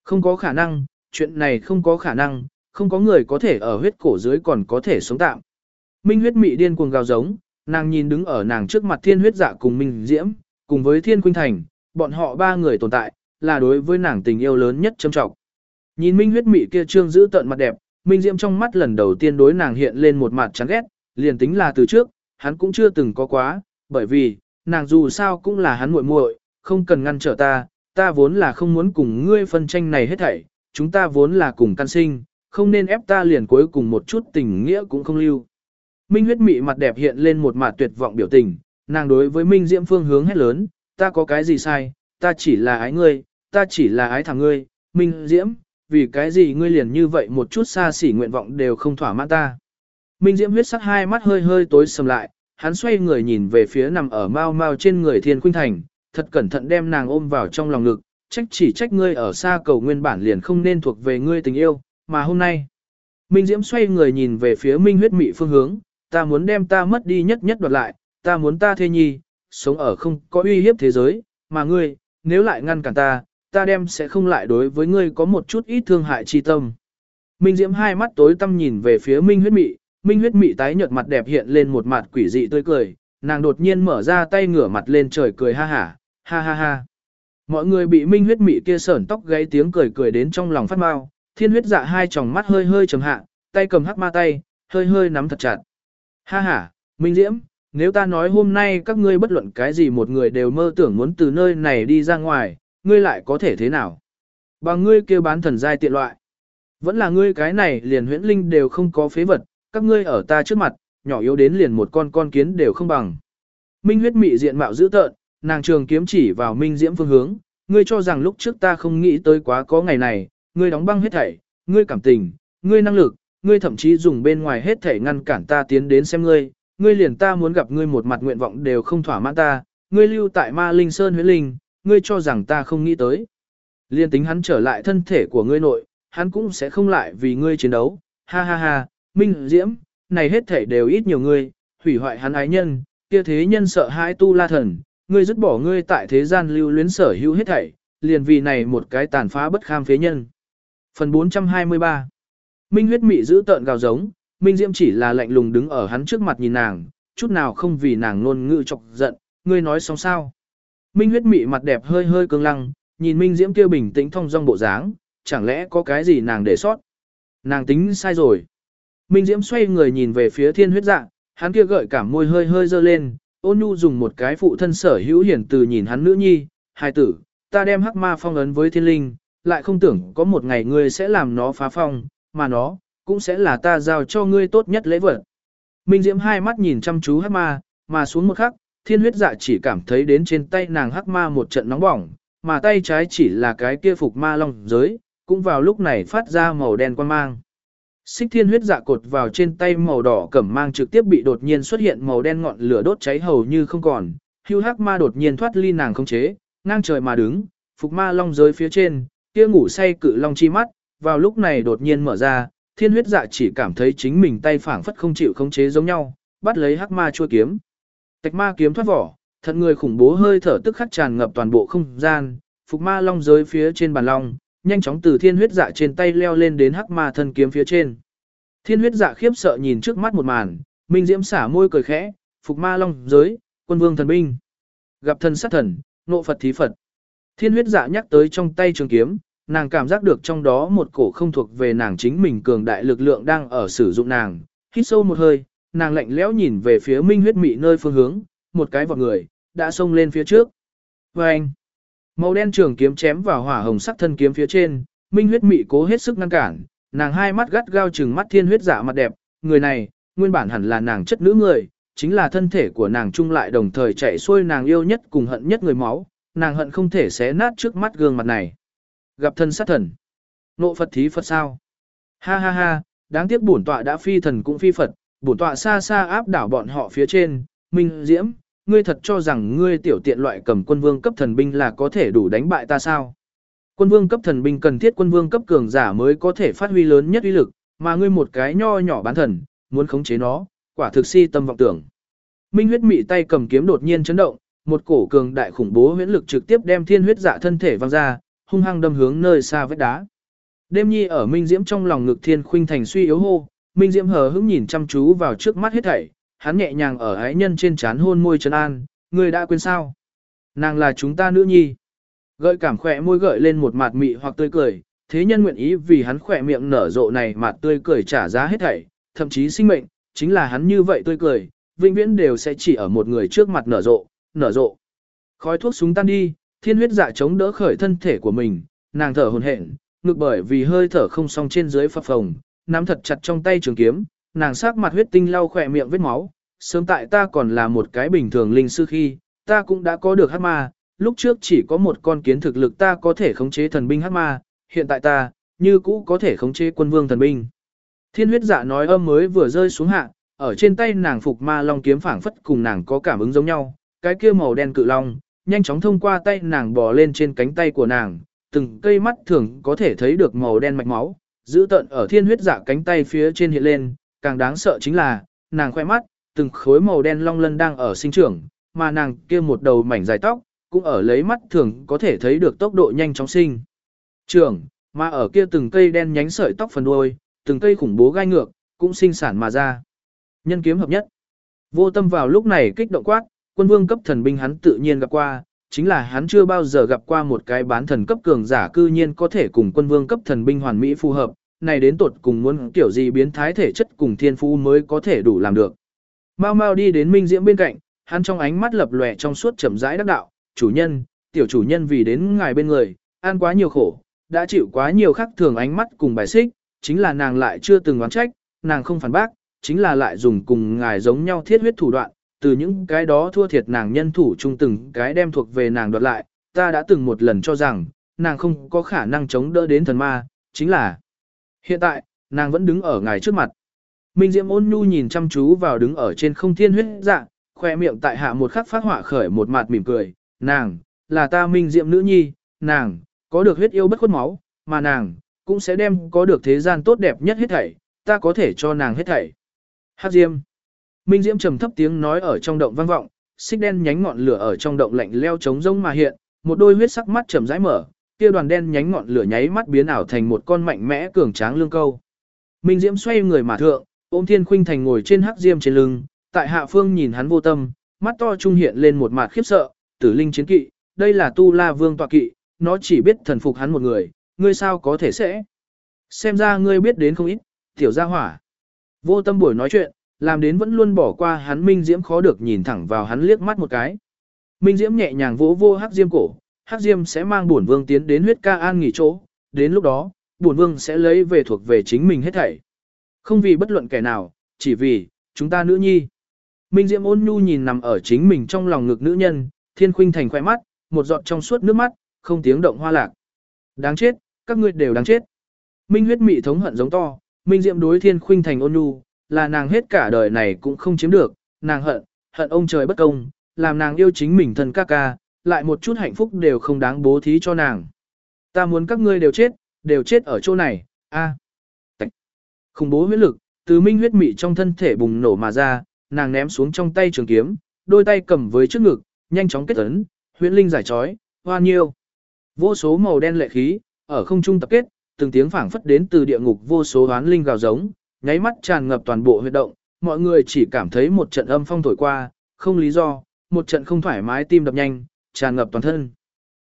Không có khả năng, chuyện này không có khả năng, không có người có thể ở huyết cổ dưới còn có thể sống tạm. Minh huyết mị điên cuồng gào giống, nàng nhìn đứng ở nàng trước mặt thiên huyết dạ cùng Minh Diễm, cùng với thiên khuynh thành, bọn họ ba người tồn tại, là đối với nàng tình yêu lớn nhất châm trọng. Nhìn Minh huyết mị kia trương giữ tận mặt đẹp, Minh Diễm trong mắt lần đầu tiên đối nàng hiện lên một mặt chán ghét, liền tính là từ trước, hắn cũng chưa từng có quá, bởi vì, nàng dù sao cũng là hắn muội muội, không cần ngăn trở ta, ta vốn là không muốn cùng ngươi phân tranh này hết thảy, chúng ta vốn là cùng căn sinh, không nên ép ta liền cuối cùng một chút tình nghĩa cũng không lưu. Minh huyết mị mặt đẹp hiện lên một mặt tuyệt vọng biểu tình, nàng đối với Minh Diễm phương hướng hét lớn, ta có cái gì sai, ta chỉ là ái ngươi, ta chỉ là ái thằng ngươi, Minh Diễm, vì cái gì ngươi liền như vậy một chút xa xỉ nguyện vọng đều không thỏa mãn ta. Minh Diễm huyết sắc hai mắt hơi hơi tối sầm lại, hắn xoay người nhìn về phía nằm ở mau mau trên người Thiên Khuynh Thành, thật cẩn thận đem nàng ôm vào trong lòng ngực, trách chỉ trách ngươi ở xa cầu nguyên bản liền không nên thuộc về ngươi tình yêu, mà hôm nay. Minh Diễm xoay người nhìn về phía Minh huyết mị phương hướng, ta muốn đem ta mất đi nhất nhất đoạt lại, ta muốn ta thê nhi, sống ở không có uy hiếp thế giới, mà ngươi, nếu lại ngăn cản ta, ta đem sẽ không lại đối với ngươi có một chút ít thương hại chi tâm. Minh Diễm hai mắt tối tăm nhìn về phía Minh huyết mị, Minh huyết mị tái nhợt mặt đẹp hiện lên một mặt quỷ dị tươi cười, nàng đột nhiên mở ra tay ngửa mặt lên trời cười ha hả, ha ha ha. Mọi người bị Minh huyết mị kia sởn tóc gáy tiếng cười cười đến trong lòng phát mau, thiên huyết dạ hai tròng mắt hơi hơi trầm hạ, tay cầm hắc ma tay, hơi hơi nắm thật chặt. Ha ha, Minh Diễm, nếu ta nói hôm nay các ngươi bất luận cái gì một người đều mơ tưởng muốn từ nơi này đi ra ngoài, ngươi lại có thể thế nào? Bằng ngươi kêu bán thần giai tiện loại. Vẫn là ngươi cái này liền huyễn linh đều không có phế vật, các ngươi ở ta trước mặt, nhỏ yếu đến liền một con con kiến đều không bằng. Minh huyết mị diện mạo dữ tợn, nàng trường kiếm chỉ vào Minh Diễm phương hướng, ngươi cho rằng lúc trước ta không nghĩ tới quá có ngày này, ngươi đóng băng hết thảy, ngươi cảm tình, ngươi năng lực, ngươi thậm chí dùng bên ngoài hết thảy ngăn cản ta tiến đến xem ngươi, ngươi liền ta muốn gặp ngươi một mặt nguyện vọng đều không thỏa mãn ta, ngươi lưu tại Ma Linh Sơn huyết linh, ngươi cho rằng ta không nghĩ tới. Liên tính hắn trở lại thân thể của ngươi nội, hắn cũng sẽ không lại vì ngươi chiến đấu, ha ha ha, Minh Diễm, này hết thảy đều ít nhiều ngươi, hủy hoại hắn ái nhân, kia thế nhân sợ hãi tu la thần, ngươi dứt bỏ ngươi tại thế gian lưu luyến sở hữu hết thảy, liền vì này một cái tàn phá bất kham phế nhân. Phần 423 Minh huyết mị giữ tợn gào giống, Minh Diễm chỉ là lạnh lùng đứng ở hắn trước mặt nhìn nàng, chút nào không vì nàng ngôn ngữ chọc giận, ngươi nói xong sao. Minh huyết mị mặt đẹp hơi hơi cương lăng, nhìn Minh Diễm kia bình tĩnh thong dong bộ dáng, chẳng lẽ có cái gì nàng để sót. Nàng tính sai rồi. Minh Diễm xoay người nhìn về phía thiên huyết dạ, hắn kia gợi cảm môi hơi hơi dơ lên, ôn nhu dùng một cái phụ thân sở hữu hiển từ nhìn hắn nữ nhi, hai tử, ta đem hắc ma phong ấn với thiên linh, lại không tưởng có một ngày ngươi sẽ làm nó phá phong, mà nó, cũng sẽ là ta giao cho ngươi tốt nhất lễ vật. Minh Diễm hai mắt nhìn chăm chú hắc ma, mà xuống một khắc, thiên huyết dạ chỉ cảm thấy đến trên tay nàng hắc ma một trận nóng bỏng, mà tay trái chỉ là cái kia phục ma long giới, cũng vào lúc này phát ra màu đen quan mang. Xích thiên huyết dạ cột vào trên tay màu đỏ cẩm mang trực tiếp bị đột nhiên xuất hiện màu đen ngọn lửa đốt cháy hầu như không còn. Hưu hắc ma đột nhiên thoát ly nàng không chế, ngang trời mà đứng, phục ma long giới phía trên, kia ngủ say cự long chi mắt, vào lúc này đột nhiên mở ra, thiên huyết dạ chỉ cảm thấy chính mình tay phảng phất không chịu không chế giống nhau, bắt lấy hắc ma chua kiếm. Tạch ma kiếm thoát vỏ, thật người khủng bố hơi thở tức khắc tràn ngập toàn bộ không gian, phục ma long giới phía trên bàn long, nhanh chóng từ thiên huyết dạ trên tay leo lên đến hắc ma thân kiếm phía trên. Thiên huyết dạ khiếp sợ nhìn trước mắt một màn, minh diễm xả môi cười khẽ, phục ma long giới, quân vương thần binh. Gặp thần sát thần, nộ Phật thí Phật. Thiên huyết dạ nhắc tới trong tay trường kiếm, nàng cảm giác được trong đó một cổ không thuộc về nàng chính mình cường đại lực lượng đang ở sử dụng nàng. Hít sâu một hơi, nàng lạnh lẽo nhìn về phía minh huyết mị nơi phương hướng, một cái vọt người, đã xông lên phía trước. Và anh, màu đen trường kiếm chém vào hỏa hồng sắc thân kiếm phía trên, minh huyết mị cố hết sức ngăn cản, nàng hai mắt gắt gao trừng mắt thiên huyết dạ mặt đẹp, người này, nguyên bản hẳn là nàng chất nữ người, chính là thân thể của nàng chung lại đồng thời chạy xuôi nàng yêu nhất cùng hận nhất người máu, nàng hận không thể xé nát trước mắt gương mặt này. Gặp thân sát thần. Nộ Phật thí Phật sao? Ha ha ha, đáng tiếc bổn tọa đã phi thần cũng phi Phật, bổn tọa xa xa áp đảo bọn họ phía trên, Minh Diễm, ngươi thật cho rằng ngươi tiểu tiện loại cầm quân vương cấp thần binh là có thể đủ đánh bại ta sao? Quân vương cấp thần binh cần thiết quân vương cấp cường giả mới có thể phát huy lớn nhất uy lực, mà ngươi một cái nho nhỏ bán thần, muốn khống chế nó, quả thực si tâm vọng tưởng. Minh huyết mị tay cầm kiếm đột nhiên chấn động, một cổ cường đại khủng bố huyễn lực trực tiếp đem thiên huyết dạ thân thể văng ra, hung hăng đâm hướng nơi xa vách đá. Đêm nhi ở Minh Diễm trong lòng ngực thiên khuynh thành suy yếu hô, Minh Diễm hờ hững nhìn chăm chú vào trước mắt hết thảy, hắn nhẹ nhàng ở ái nhân trên trán hôn môi trấn an, người đã quên sao? Nàng là chúng ta nữ nhi. Gợi cảm khỏe môi gợi lên một mặt mị hoặc tươi cười, thế nhân nguyện ý vì hắn khỏe miệng nở rộ này mặt tươi cười trả giá hết thảy, thậm chí sinh mệnh, chính là hắn như vậy tươi cười, vĩnh viễn đều sẽ chỉ ở một người trước mặt nở rộ, nở rộ. Khói thuốc súng tan đi, thiên huyết dạ chống đỡ khởi thân thể của mình, nàng thở hồn hển, ngực bởi vì hơi thở không song trên dưới phập phồng, nắm thật chặt trong tay trường kiếm, nàng sắc mặt huyết tinh lau khỏe miệng vết máu, sớm tại ta còn là một cái bình thường linh sư khi, ta cũng đã có được hát ma, lúc trước chỉ có một con kiến thực lực ta có thể khống chế thần binh hắc ma, hiện tại ta, như cũ có thể khống chế quân vương thần binh. Thiên huyết dạ nói âm mới vừa rơi xuống hạ, ở trên tay nàng phục ma long kiếm phảng phất cùng nàng có cảm ứng giống nhau, cái kia màu đen cự long, nhanh chóng thông qua tay nàng bò lên trên cánh tay của nàng, từng cây mắt thường có thể thấy được màu đen mạch máu, giữ tận ở thiên huyết dạ cánh tay phía trên hiện lên, càng đáng sợ chính là, nàng khoe mắt, từng khối màu đen long lân đang ở sinh trưởng, mà nàng kia một đầu mảnh dài tóc, cũng ở lấy mắt thường có thể thấy được tốc độ nhanh chóng sinh. trưởng mà ở kia từng cây đen nhánh sợi tóc phần đuôi, từng cây khủng bố gai ngược, cũng sinh sản mà ra. Nhân kiếm hợp nhất. Vô tâm vào lúc này kích động quát, quân vương cấp thần binh hắn tự nhiên gặp qua, chính là hắn chưa bao giờ gặp qua một cái bán thần cấp cường giả cư nhiên có thể cùng quân vương cấp thần binh hoàn mỹ phù hợp, này đến tột cùng muốn kiểu gì biến thái thể chất cùng thiên phú mới có thể đủ làm được. Mau mau đi đến Minh Diễm bên cạnh, hắn trong ánh mắt lập lòe trong suốt chậm rãi đắc đạo, chủ nhân, tiểu chủ nhân vì đến ngài bên người, ăn quá nhiều khổ, đã chịu quá nhiều khắc thường ánh mắt cùng bài xích, chính là nàng lại chưa từng oán trách, nàng không phản bác, chính là lại dùng cùng ngài giống nhau thiết huyết thủ đoạn, từ những cái đó thua thiệt nàng nhân thủ chung từng cái đem thuộc về nàng đoạt lại, ta đã từng một lần cho rằng, nàng không có khả năng chống đỡ đến thần ma, chính là hiện tại, nàng vẫn đứng ở ngài trước mặt. Minh Diễm ôn nhu nhìn chăm chú vào đứng ở trên không thiên huyết dạ, khoe miệng tại hạ một khắc phát họa khởi một mặt mỉm cười, nàng, là ta Minh Diễm nữ nhi, nàng, có được huyết yêu bất khuất máu, mà nàng, cũng sẽ đem có được thế gian tốt đẹp nhất hết thảy, ta có thể cho nàng hết thảy. Hát Diêm Minh Diễm trầm thấp tiếng nói ở trong động vang vọng, xích đen nhánh ngọn lửa ở trong động lạnh leo trống rông mà hiện, một đôi huyết sắc mắt trầm rãi mở, kia đoàn đen nhánh ngọn lửa nháy mắt biến ảo thành một con mạnh mẽ cường tráng lương câu. Minh Diễm xoay người mà thượng, ôm Thiên Khuynh Thành ngồi trên hắc diêm trên lưng, tại hạ phương nhìn hắn vô tâm, mắt to trung hiện lên một mặt khiếp sợ, tử linh chiến kỵ, đây là tu la vương tọa kỵ, nó chỉ biết thần phục hắn một người, ngươi sao có thể sẽ. Xem ra ngươi biết đến không ít, tiểu gia hỏa. Vô tâm buổi nói chuyện, làm đến vẫn luôn bỏ qua hắn Minh Diễm khó được nhìn thẳng vào hắn liếc mắt một cái. Minh Diễm nhẹ nhàng vỗ vô hắc diêm cổ, hắc diêm sẽ mang bổn vương tiến đến huyết ca an nghỉ chỗ, đến lúc đó, bổn vương sẽ lấy về thuộc về chính mình hết thảy. Không vì bất luận kẻ nào, chỉ vì, chúng ta nữ nhi. Minh Diễm ôn nhu nhìn nằm ở chính mình trong lòng ngực nữ nhân, thiên khuynh thành khoe mắt, một giọt trong suốt nước mắt, không tiếng động hoa lạc. Đáng chết, các ngươi đều đáng chết. Minh huyết mị thống hận giống to, Minh Diễm đối thiên khuynh thành ôn nhu, là nàng hết cả đời này cũng không chiếm được, nàng hận, hận ông trời bất công, làm nàng yêu chính mình thân ca ca, lại một chút hạnh phúc đều không đáng bố thí cho nàng. Ta muốn các ngươi đều chết, đều chết ở chỗ này, a. À. Khủng bố huyết lực, từ minh huyết mị trong thân thể bùng nổ mà ra, nàng ném xuống trong tay trường kiếm, đôi tay cầm với trước ngực, nhanh chóng kết ấn, huyễn linh giải trói, hoa nhiêu. Vô số màu đen lệ khí, ở không trung tập kết, từng tiếng phảng phất đến từ địa ngục vô số hoán linh gào giống, nháy mắt tràn ngập toàn bộ huyệt động, mọi người chỉ cảm thấy một trận âm phong thổi qua, không lý do, một trận không thoải mái tim đập nhanh, tràn ngập toàn thân.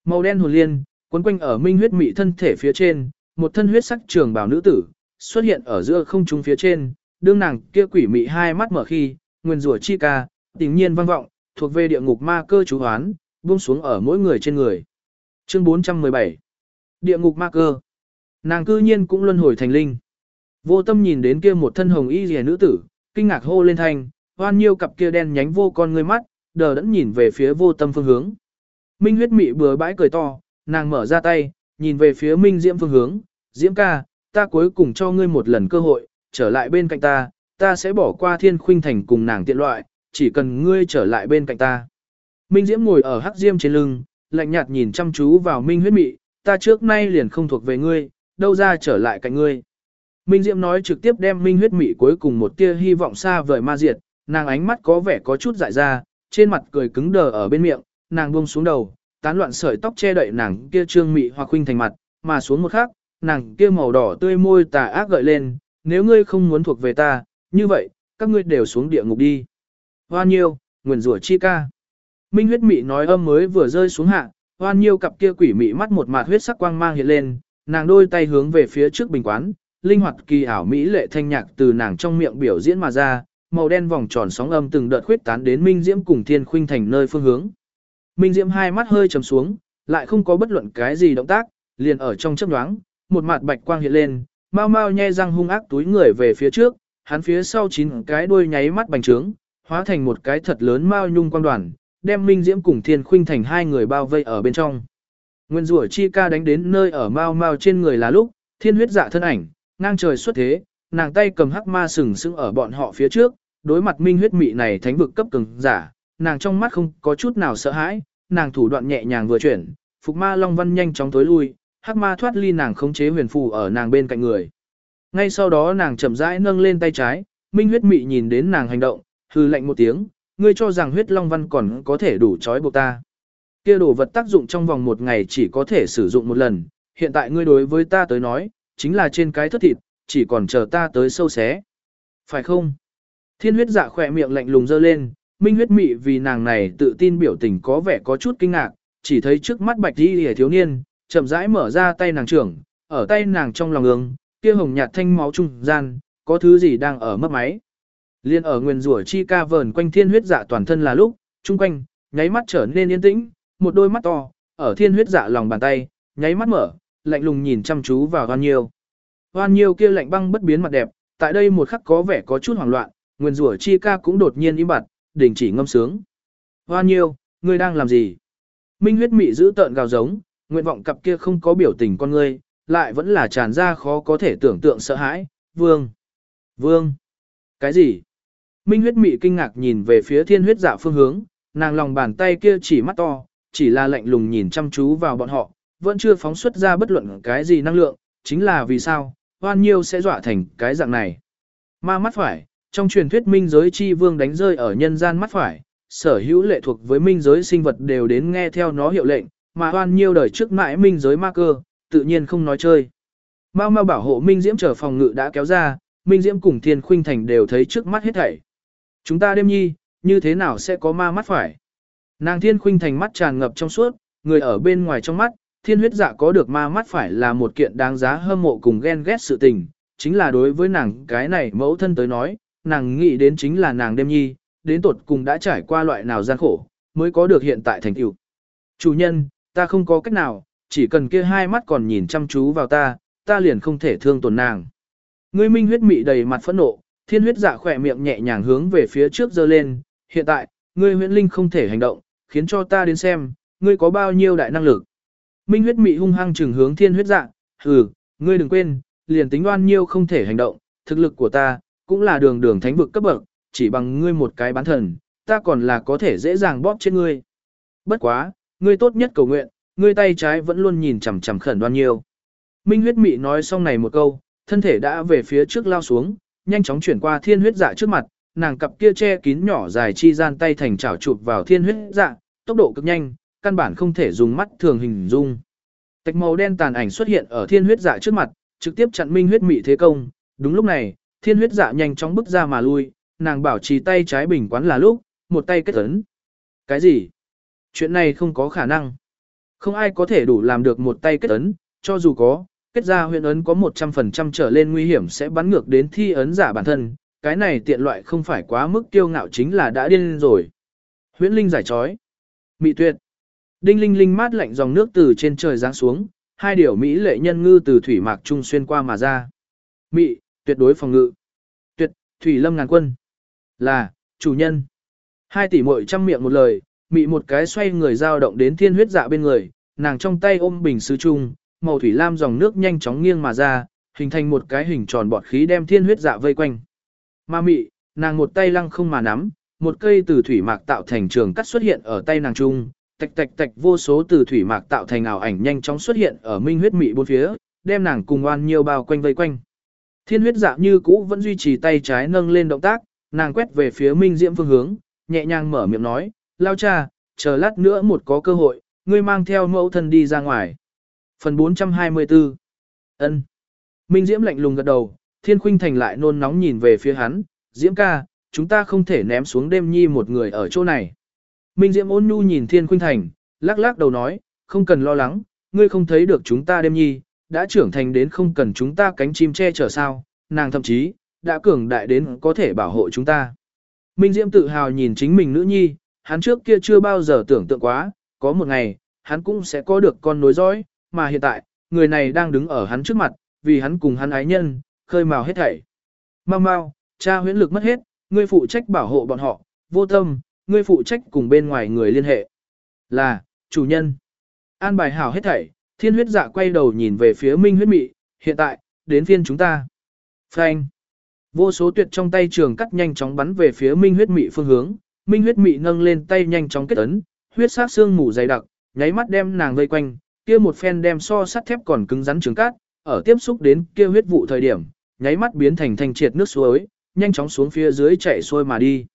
Màu đen hồn liên, quấn quanh ở minh huyết mị thân thể phía trên, một thân huyết sắc trường bào nữ tử, xuất hiện ở giữa không trung phía trên, đương nàng kia quỷ mị hai mắt mở khi, nguyên rủa chi ca, tình nhiên vang vọng, thuộc về địa ngục ma cơ chú hoán, buông xuống ở mỗi người trên người. Chương 417 Địa ngục ma cơ Nàng cư nhiên cũng luân hồi thành linh. Vô tâm nhìn đến kia một thân hồng y rìa nữ tử, kinh ngạc hô lên thanh, hoan nhiêu cặp kia đen nhánh vô con ngươi mắt, đờ đẫn nhìn về phía vô tâm phương hướng. Minh huyết mị bừa bãi cười to, nàng mở ra tay, nhìn về phía Minh Diễm phương hướng, Diễm ca, ta cuối cùng cho ngươi một lần cơ hội, trở lại bên cạnh ta, ta sẽ bỏ qua thiên khuynh thành cùng nàng tiện loại, chỉ cần ngươi trở lại bên cạnh ta. Minh Diễm ngồi ở hắc diêm trên lưng, lạnh nhạt nhìn chăm chú vào Minh huyết mị, ta trước nay liền không thuộc về ngươi, đâu ra trở lại cạnh ngươi. Minh Diễm nói trực tiếp đem Minh huyết mị cuối cùng một tia hy vọng xa vời ma diệt, nàng ánh mắt có vẻ có chút dại ra, trên mặt cười cứng đờ ở bên miệng, nàng buông xuống đầu, tán loạn sợi tóc che đậy nàng kia trương mị hoặc khuynh thành mặt, mà xuống một khắc, nàng kia màu đỏ tươi môi tà ác gợi lên, nếu ngươi không muốn thuộc về ta, như vậy, các ngươi đều xuống địa ngục đi. Hoa nhiêu, nguyền rủa chi ca. Minh huyết mị nói âm mới vừa rơi xuống hạ, hoa nhiêu cặp kia quỷ mị mắt một mạt huyết sắc quang mang hiện lên, nàng đôi tay hướng về phía trước bình quán, linh hoạt kỳ ảo mỹ lệ thanh nhạc từ nàng trong miệng biểu diễn mà ra, màu đen vòng tròn sóng âm từng đợt khuyết tán đến Minh Diễm cùng Thiên Khuynh thành nơi phương hướng. Minh Diễm hai mắt hơi trầm xuống, lại không có bất luận cái gì động tác, liền ở trong chớp nhoáng, một mặt bạch quang hiện lên, mau mau nhe răng hung ác túi người về phía trước, hắn phía sau chín cái đuôi nháy mắt bành trướng, hóa thành một cái thật lớn mao nhung quang đoàn, đem Minh Diễm cùng Thiên Khuynh thành hai người bao vây ở bên trong. Nguyên rủa chi ca đánh đến nơi ở mao mao trên người là lúc, thiên huyết dạ thân ảnh, ngang trời xuất thế, nàng tay cầm hắc ma sừng sững ở bọn họ phía trước, đối mặt minh huyết mị này thánh vực cấp cường giả, nàng trong mắt không có chút nào sợ hãi, nàng thủ đoạn nhẹ nhàng vừa chuyển, phục ma long văn nhanh chóng tối lui, hắc ma thoát ly nàng khống chế huyền phù ở nàng bên cạnh người. Ngay sau đó nàng chậm rãi nâng lên tay trái, minh huyết mị nhìn đến nàng hành động, hư lạnh một tiếng, ngươi cho rằng huyết long văn còn có thể đủ trói buộc ta. Kia đồ vật tác dụng trong vòng một ngày chỉ có thể sử dụng một lần, hiện tại ngươi đối với ta tới nói, chính là trên cái thất thịt, chỉ còn chờ ta tới sâu xé. Phải không? Thiên huyết dạ khỏe miệng lạnh lùng dơ lên, minh huyết mị vì nàng này tự tin biểu tình có vẻ có chút kinh ngạc, chỉ thấy trước mắt bạch đi hề thiếu niên, chậm rãi mở ra tay nàng trưởng, ở tay nàng trong lòng ương, kia hồng nhạt thanh máu trung gian, có thứ gì đang ở mất máy. Liên ở nguyên rủa chi ca vờn quanh thiên huyết dạ toàn thân là lúc, chung quanh, nháy mắt trở nên yên tĩnh, một đôi mắt to, ở thiên huyết dạ lòng bàn tay, nháy mắt mở, lạnh lùng nhìn chăm chú vào Hoan Nhiêu. Hoan Nhiêu kia lạnh băng bất biến mặt đẹp, tại đây một khắc có vẻ có chút hoảng loạn, nguyên rủa chi ca cũng đột nhiên im bặt, đình chỉ ngâm sướng. Hoa Nhiêu, ngươi đang làm gì? Minh huyết mị giữ tợn gào giống, nguyện vọng cặp kia không có biểu tình con ngươi, lại vẫn là tràn ra khó có thể tưởng tượng sợ hãi. Vương! Vương! Cái gì? Minh huyết mị kinh ngạc nhìn về phía thiên huyết dạ phương hướng, nàng lòng bàn tay kia chỉ mắt to, chỉ là lạnh lùng nhìn chăm chú vào bọn họ, vẫn chưa phóng xuất ra bất luận cái gì năng lượng, chính là vì sao, hoan nhiêu sẽ dọa thành cái dạng này. Ma mắt phải, trong truyền thuyết minh giới chi vương đánh rơi ở nhân gian mắt phải, sở hữu lệ thuộc với minh giới sinh vật đều đến nghe theo nó hiệu lệnh, mà hoan nhiều đời trước mãi minh giới ma cơ, tự nhiên không nói chơi. Mao Mao bảo hộ Minh Diễm chờ phòng ngự đã kéo ra, Minh Diễm cùng Thiên Khuynh Thành đều thấy trước mắt hết thảy. Chúng ta đêm nhi, như thế nào sẽ có ma mắt phải? Nàng Thiên Khuynh Thành mắt tràn ngập trong suốt, người ở bên ngoài trong mắt, thiên huyết dạ có được ma mắt phải là một kiện đáng giá hâm mộ cùng ghen ghét sự tình, chính là đối với nàng cái này mẫu thân tới nói, nàng nghĩ đến chính là nàng đêm nhi, đến tột cùng đã trải qua loại nào gian khổ, mới có được hiện tại thành tựu. Chủ nhân, ta không có cách nào, chỉ cần kia hai mắt còn nhìn chăm chú vào ta, ta liền không thể thương tổn nàng. Ngươi minh huyết mị đầy mặt phẫn nộ, thiên huyết dạ khỏe miệng nhẹ nhàng hướng về phía trước giơ lên, hiện tại, ngươi huyễn linh không thể hành động, khiến cho ta đến xem, ngươi có bao nhiêu đại năng lực. Minh huyết mị hung hăng trừng hướng thiên huyết dạ, hừ, ngươi đừng quên, liền tính đoan nhiêu không thể hành động, thực lực của ta, cũng là đường đường thánh vực cấp bậc, chỉ bằng ngươi một cái bán thần, ta còn là có thể dễ dàng bóp chết ngươi. Bất quá, ngươi tốt nhất cầu nguyện, ngươi tay trái vẫn luôn nhìn chằm chằm khẩn đoan nhiêu. Minh huyết mị nói xong này một câu, thân thể đã về phía trước lao xuống, nhanh chóng chuyển qua thiên huyết dạ trước mặt, nàng cặp kia che kín nhỏ dài chi gian tay thành chảo chụp vào thiên huyết dạ, tốc độ cực nhanh, căn bản không thể dùng mắt thường hình dung. Tạch màu đen tàn ảnh xuất hiện ở thiên huyết dạ trước mặt, trực tiếp chặn minh huyết mị thế công. Đúng lúc này, thiên huyết dạ nhanh chóng bước ra mà lui, nàng bảo trì tay trái bình quán là lúc, một tay kết ấn. Cái gì? Chuyện này không có khả năng. Không ai có thể đủ làm được một tay kết ấn, cho dù có, kết ra huyện ấn có 100% trở lên nguy hiểm sẽ bắn ngược đến thi ấn giả bản thân, cái này tiện loại không phải quá mức kiêu ngạo chính là đã điên rồi. Huyễn Linh giải trói. Mị tuyệt. Đinh linh linh mát lạnh dòng nước từ trên trời giáng xuống, hai điều mỹ lệ nhân ngư từ thủy mạc trung xuyên qua mà ra. Mị, tuyệt đối phòng ngự. Tuyệt, thủy lâm ngàn quân. Là, chủ nhân. Hai tỷ muội trăm miệng một lời, mị một cái xoay người dao động đến thiên huyết dạ bên người, nàng trong tay ôm bình sứ trung, màu thủy lam dòng nước nhanh chóng nghiêng mà ra, hình thành một cái hình tròn bọt khí đem thiên huyết dạ vây quanh. Ma mị, nàng một tay lăng không mà nắm, một cây từ thủy mạc tạo thành trường cắt xuất hiện ở tay nàng trung, tạch tạch tạch vô số từ thủy mạc tạo thành ảo ảnh nhanh chóng xuất hiện ở minh huyết mị bốn phía, đem nàng cùng oan nhiều bao quanh vây quanh. Thiên huyết dạ như cũ vẫn duy trì tay trái nâng lên động tác, nàng quét về phía minh diễm phương hướng, nhẹ nhàng mở miệng nói, lao cha, chờ lát nữa một có cơ hội, ngươi mang theo mẫu thân đi ra ngoài. Phần 424 ân Minh Diễm lạnh lùng gật đầu, Thiên Khuynh Thành lại nôn nóng nhìn về phía hắn, Diễm ca, chúng ta không thể ném xuống đêm nhi một người ở chỗ này. Minh Diễm ôn nhu nhìn Thiên Khuynh Thành, lắc lắc đầu nói, không cần lo lắng, ngươi không thấy được chúng ta đêm nhi, đã trưởng thành đến không cần chúng ta cánh chim che chở sao, nàng thậm chí, đã cường đại đến có thể bảo hộ chúng ta. Minh Diễm tự hào nhìn chính mình nữ nhi, hắn trước kia chưa bao giờ tưởng tượng quá, có một ngày, hắn cũng sẽ có được con nối dõi, mà hiện tại, người này đang đứng ở hắn trước mặt, vì hắn cùng hắn ái nhân, khơi mào hết thảy. Mau mau, cha huyễn lực mất hết, ngươi phụ trách bảo hộ bọn họ, vô tâm, ngươi phụ trách cùng bên ngoài người liên hệ. Là, chủ nhân. An bài hảo hết thảy, thiên huyết dạ quay đầu nhìn về phía minh huyết mị, hiện tại, đến phiên chúng ta. Phanh. Vô số tuyệt trong tay trường cắt nhanh chóng bắn về phía minh huyết mị phương hướng, minh huyết mị nâng lên tay nhanh chóng kết ấn, huyết sát xương mù dày đặc, nháy mắt đem nàng vây quanh, kia một phen đem so sắt thép còn cứng rắn trường cát, ở tiếp xúc đến kia huyết vụ thời điểm, nháy mắt biến thành thanh triệt nước suối, nhanh chóng xuống phía dưới chảy xuôi mà đi.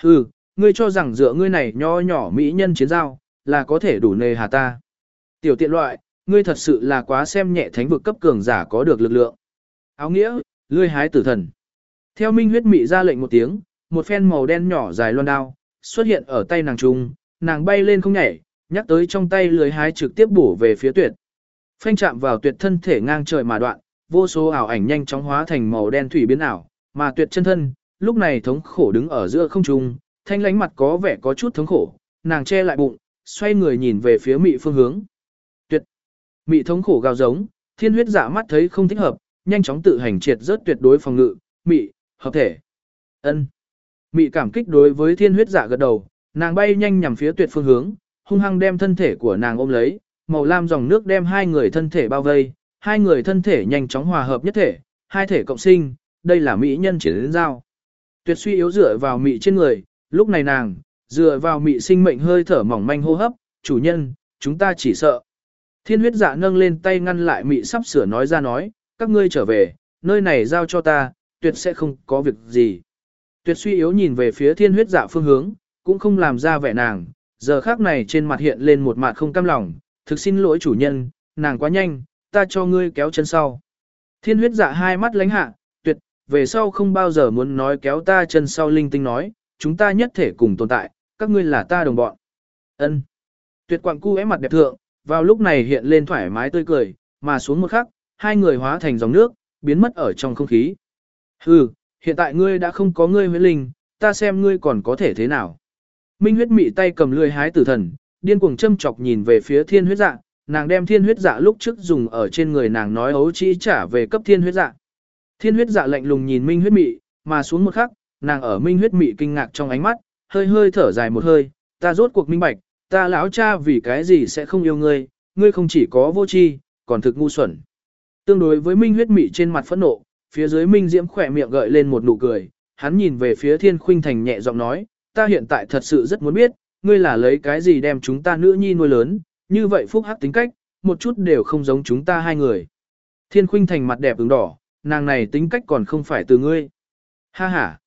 Hừ, ngươi cho rằng dựa ngươi này nho nhỏ mỹ nhân chiến giao, là có thể đủ nề hà ta. Tiểu tiện loại, ngươi thật sự là quá xem nhẹ thánh vực cấp cường giả có được lực lượng. Áo nghĩa, lươi hái tử thần. Theo minh huyết mị ra lệnh một tiếng, một phen màu đen nhỏ dài loan đao, xuất hiện ở tay nàng trung, nàng bay lên không nhảy, nhắc tới trong tay lưới hái trực tiếp bổ về phía tuyệt. Phanh chạm vào tuyệt thân thể ngang trời mà đoạn, vô số ảo ảnh nhanh chóng hóa thành màu đen thủy biến ảo, mà tuyệt chân thân, lúc này thống khổ đứng ở giữa không trung, thanh lánh mặt có vẻ có chút thống khổ, nàng che lại bụng, xoay người nhìn về phía mị phương hướng. Mị thống khổ gào giống, thiên huyết dạ mắt thấy không thích hợp, nhanh chóng tự hành triệt rớt tuyệt đối phòng ngự, mị, hợp thể. ân Mị cảm kích đối với thiên huyết dạ gật đầu, nàng bay nhanh nhằm phía tuyệt phương hướng, hung hăng đem thân thể của nàng ôm lấy, màu lam dòng nước đem hai người thân thể bao vây, hai người thân thể nhanh chóng hòa hợp nhất thể, hai thể cộng sinh, đây là mỹ nhân triển đến giao. Tuyệt suy yếu dựa vào mị trên người, lúc này nàng, dựa vào mị sinh mệnh hơi thở mỏng manh hô hấp, chủ nhân, chúng ta chỉ sợ. Thiên huyết dạ nâng lên tay ngăn lại mị sắp sửa nói ra nói, các ngươi trở về, nơi này giao cho ta, tuyệt sẽ không có việc gì. Tuyệt suy yếu nhìn về phía thiên huyết dạ phương hướng, cũng không làm ra vẻ nàng, giờ khác này trên mặt hiện lên một mặt không cam lòng, thực xin lỗi chủ nhân, nàng quá nhanh, ta cho ngươi kéo chân sau. Thiên huyết dạ hai mắt lánh hạ, tuyệt, về sau không bao giờ muốn nói kéo ta chân sau linh tinh nói, chúng ta nhất thể cùng tồn tại, các ngươi là ta đồng bọn. ân Tuyệt quạng cu é mặt đẹp thượng, vào lúc này hiện lên thoải mái tươi cười, mà xuống một khắc, hai người hóa thành dòng nước, biến mất ở trong không khí. Hừ, hiện tại ngươi đã không có ngươi huyết linh, ta xem ngươi còn có thể thế nào. Minh huyết mị tay cầm lươi hái tử thần, điên cuồng châm chọc nhìn về phía thiên huyết dạ, nàng đem thiên huyết dạ lúc trước dùng ở trên người nàng nói ấu chi trả về cấp thiên huyết dạ. Thiên huyết dạ lạnh lùng nhìn minh huyết mị, mà xuống một khắc, nàng ở minh huyết mị kinh ngạc trong ánh mắt, hơi hơi thở dài một hơi, ta rốt cuộc minh bạch, ta lão cha vì cái gì sẽ không yêu ngươi, ngươi không chỉ có vô tri, còn thực ngu xuẩn. Tương đối với minh huyết mị trên mặt phẫn nộ, phía dưới minh diễm khỏe miệng gợi lên một nụ cười, hắn nhìn về phía thiên khuynh thành nhẹ giọng nói, ta hiện tại thật sự rất muốn biết, ngươi là lấy cái gì đem chúng ta nữ nhi nuôi lớn, như vậy phúc hắc tính cách, một chút đều không giống chúng ta hai người. Thiên khuynh thành mặt đẹp ứng đỏ, nàng này tính cách còn không phải từ ngươi. Ha ha.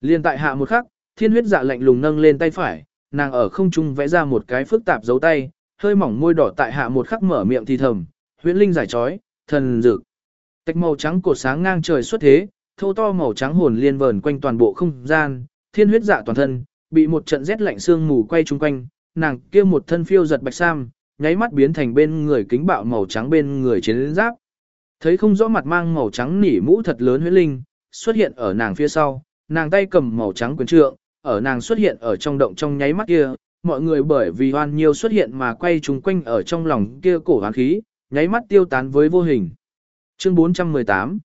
Liên tại hạ một khắc, thiên huyết dạ lạnh lùng nâng lên tay phải, nàng ở không trung vẽ ra một cái phức tạp dấu tay, hơi mỏng môi đỏ tại hạ một khắc mở miệng thì thầm, huyễn linh giải trói, thần dược Tạch màu trắng cột sáng ngang trời xuất thế, thô to màu trắng hồn liên vờn quanh toàn bộ không gian, thiên huyết dạ toàn thân, bị một trận rét lạnh xương mù quay chung quanh, nàng kia một thân phiêu giật bạch sam, nháy mắt biến thành bên người kính bạo màu trắng bên người chiến giáp. Thấy không rõ mặt mang màu trắng nỉ mũ thật lớn huyễn linh, xuất hiện ở nàng phía sau, nàng tay cầm màu trắng quyền trượng, ở nàng xuất hiện ở trong động trong nháy mắt kia, mọi người bởi vì hoan nhiêu xuất hiện mà quay chung quanh ở trong lòng kia cổ hoán khí, nháy mắt tiêu tán với vô hình. Chương 418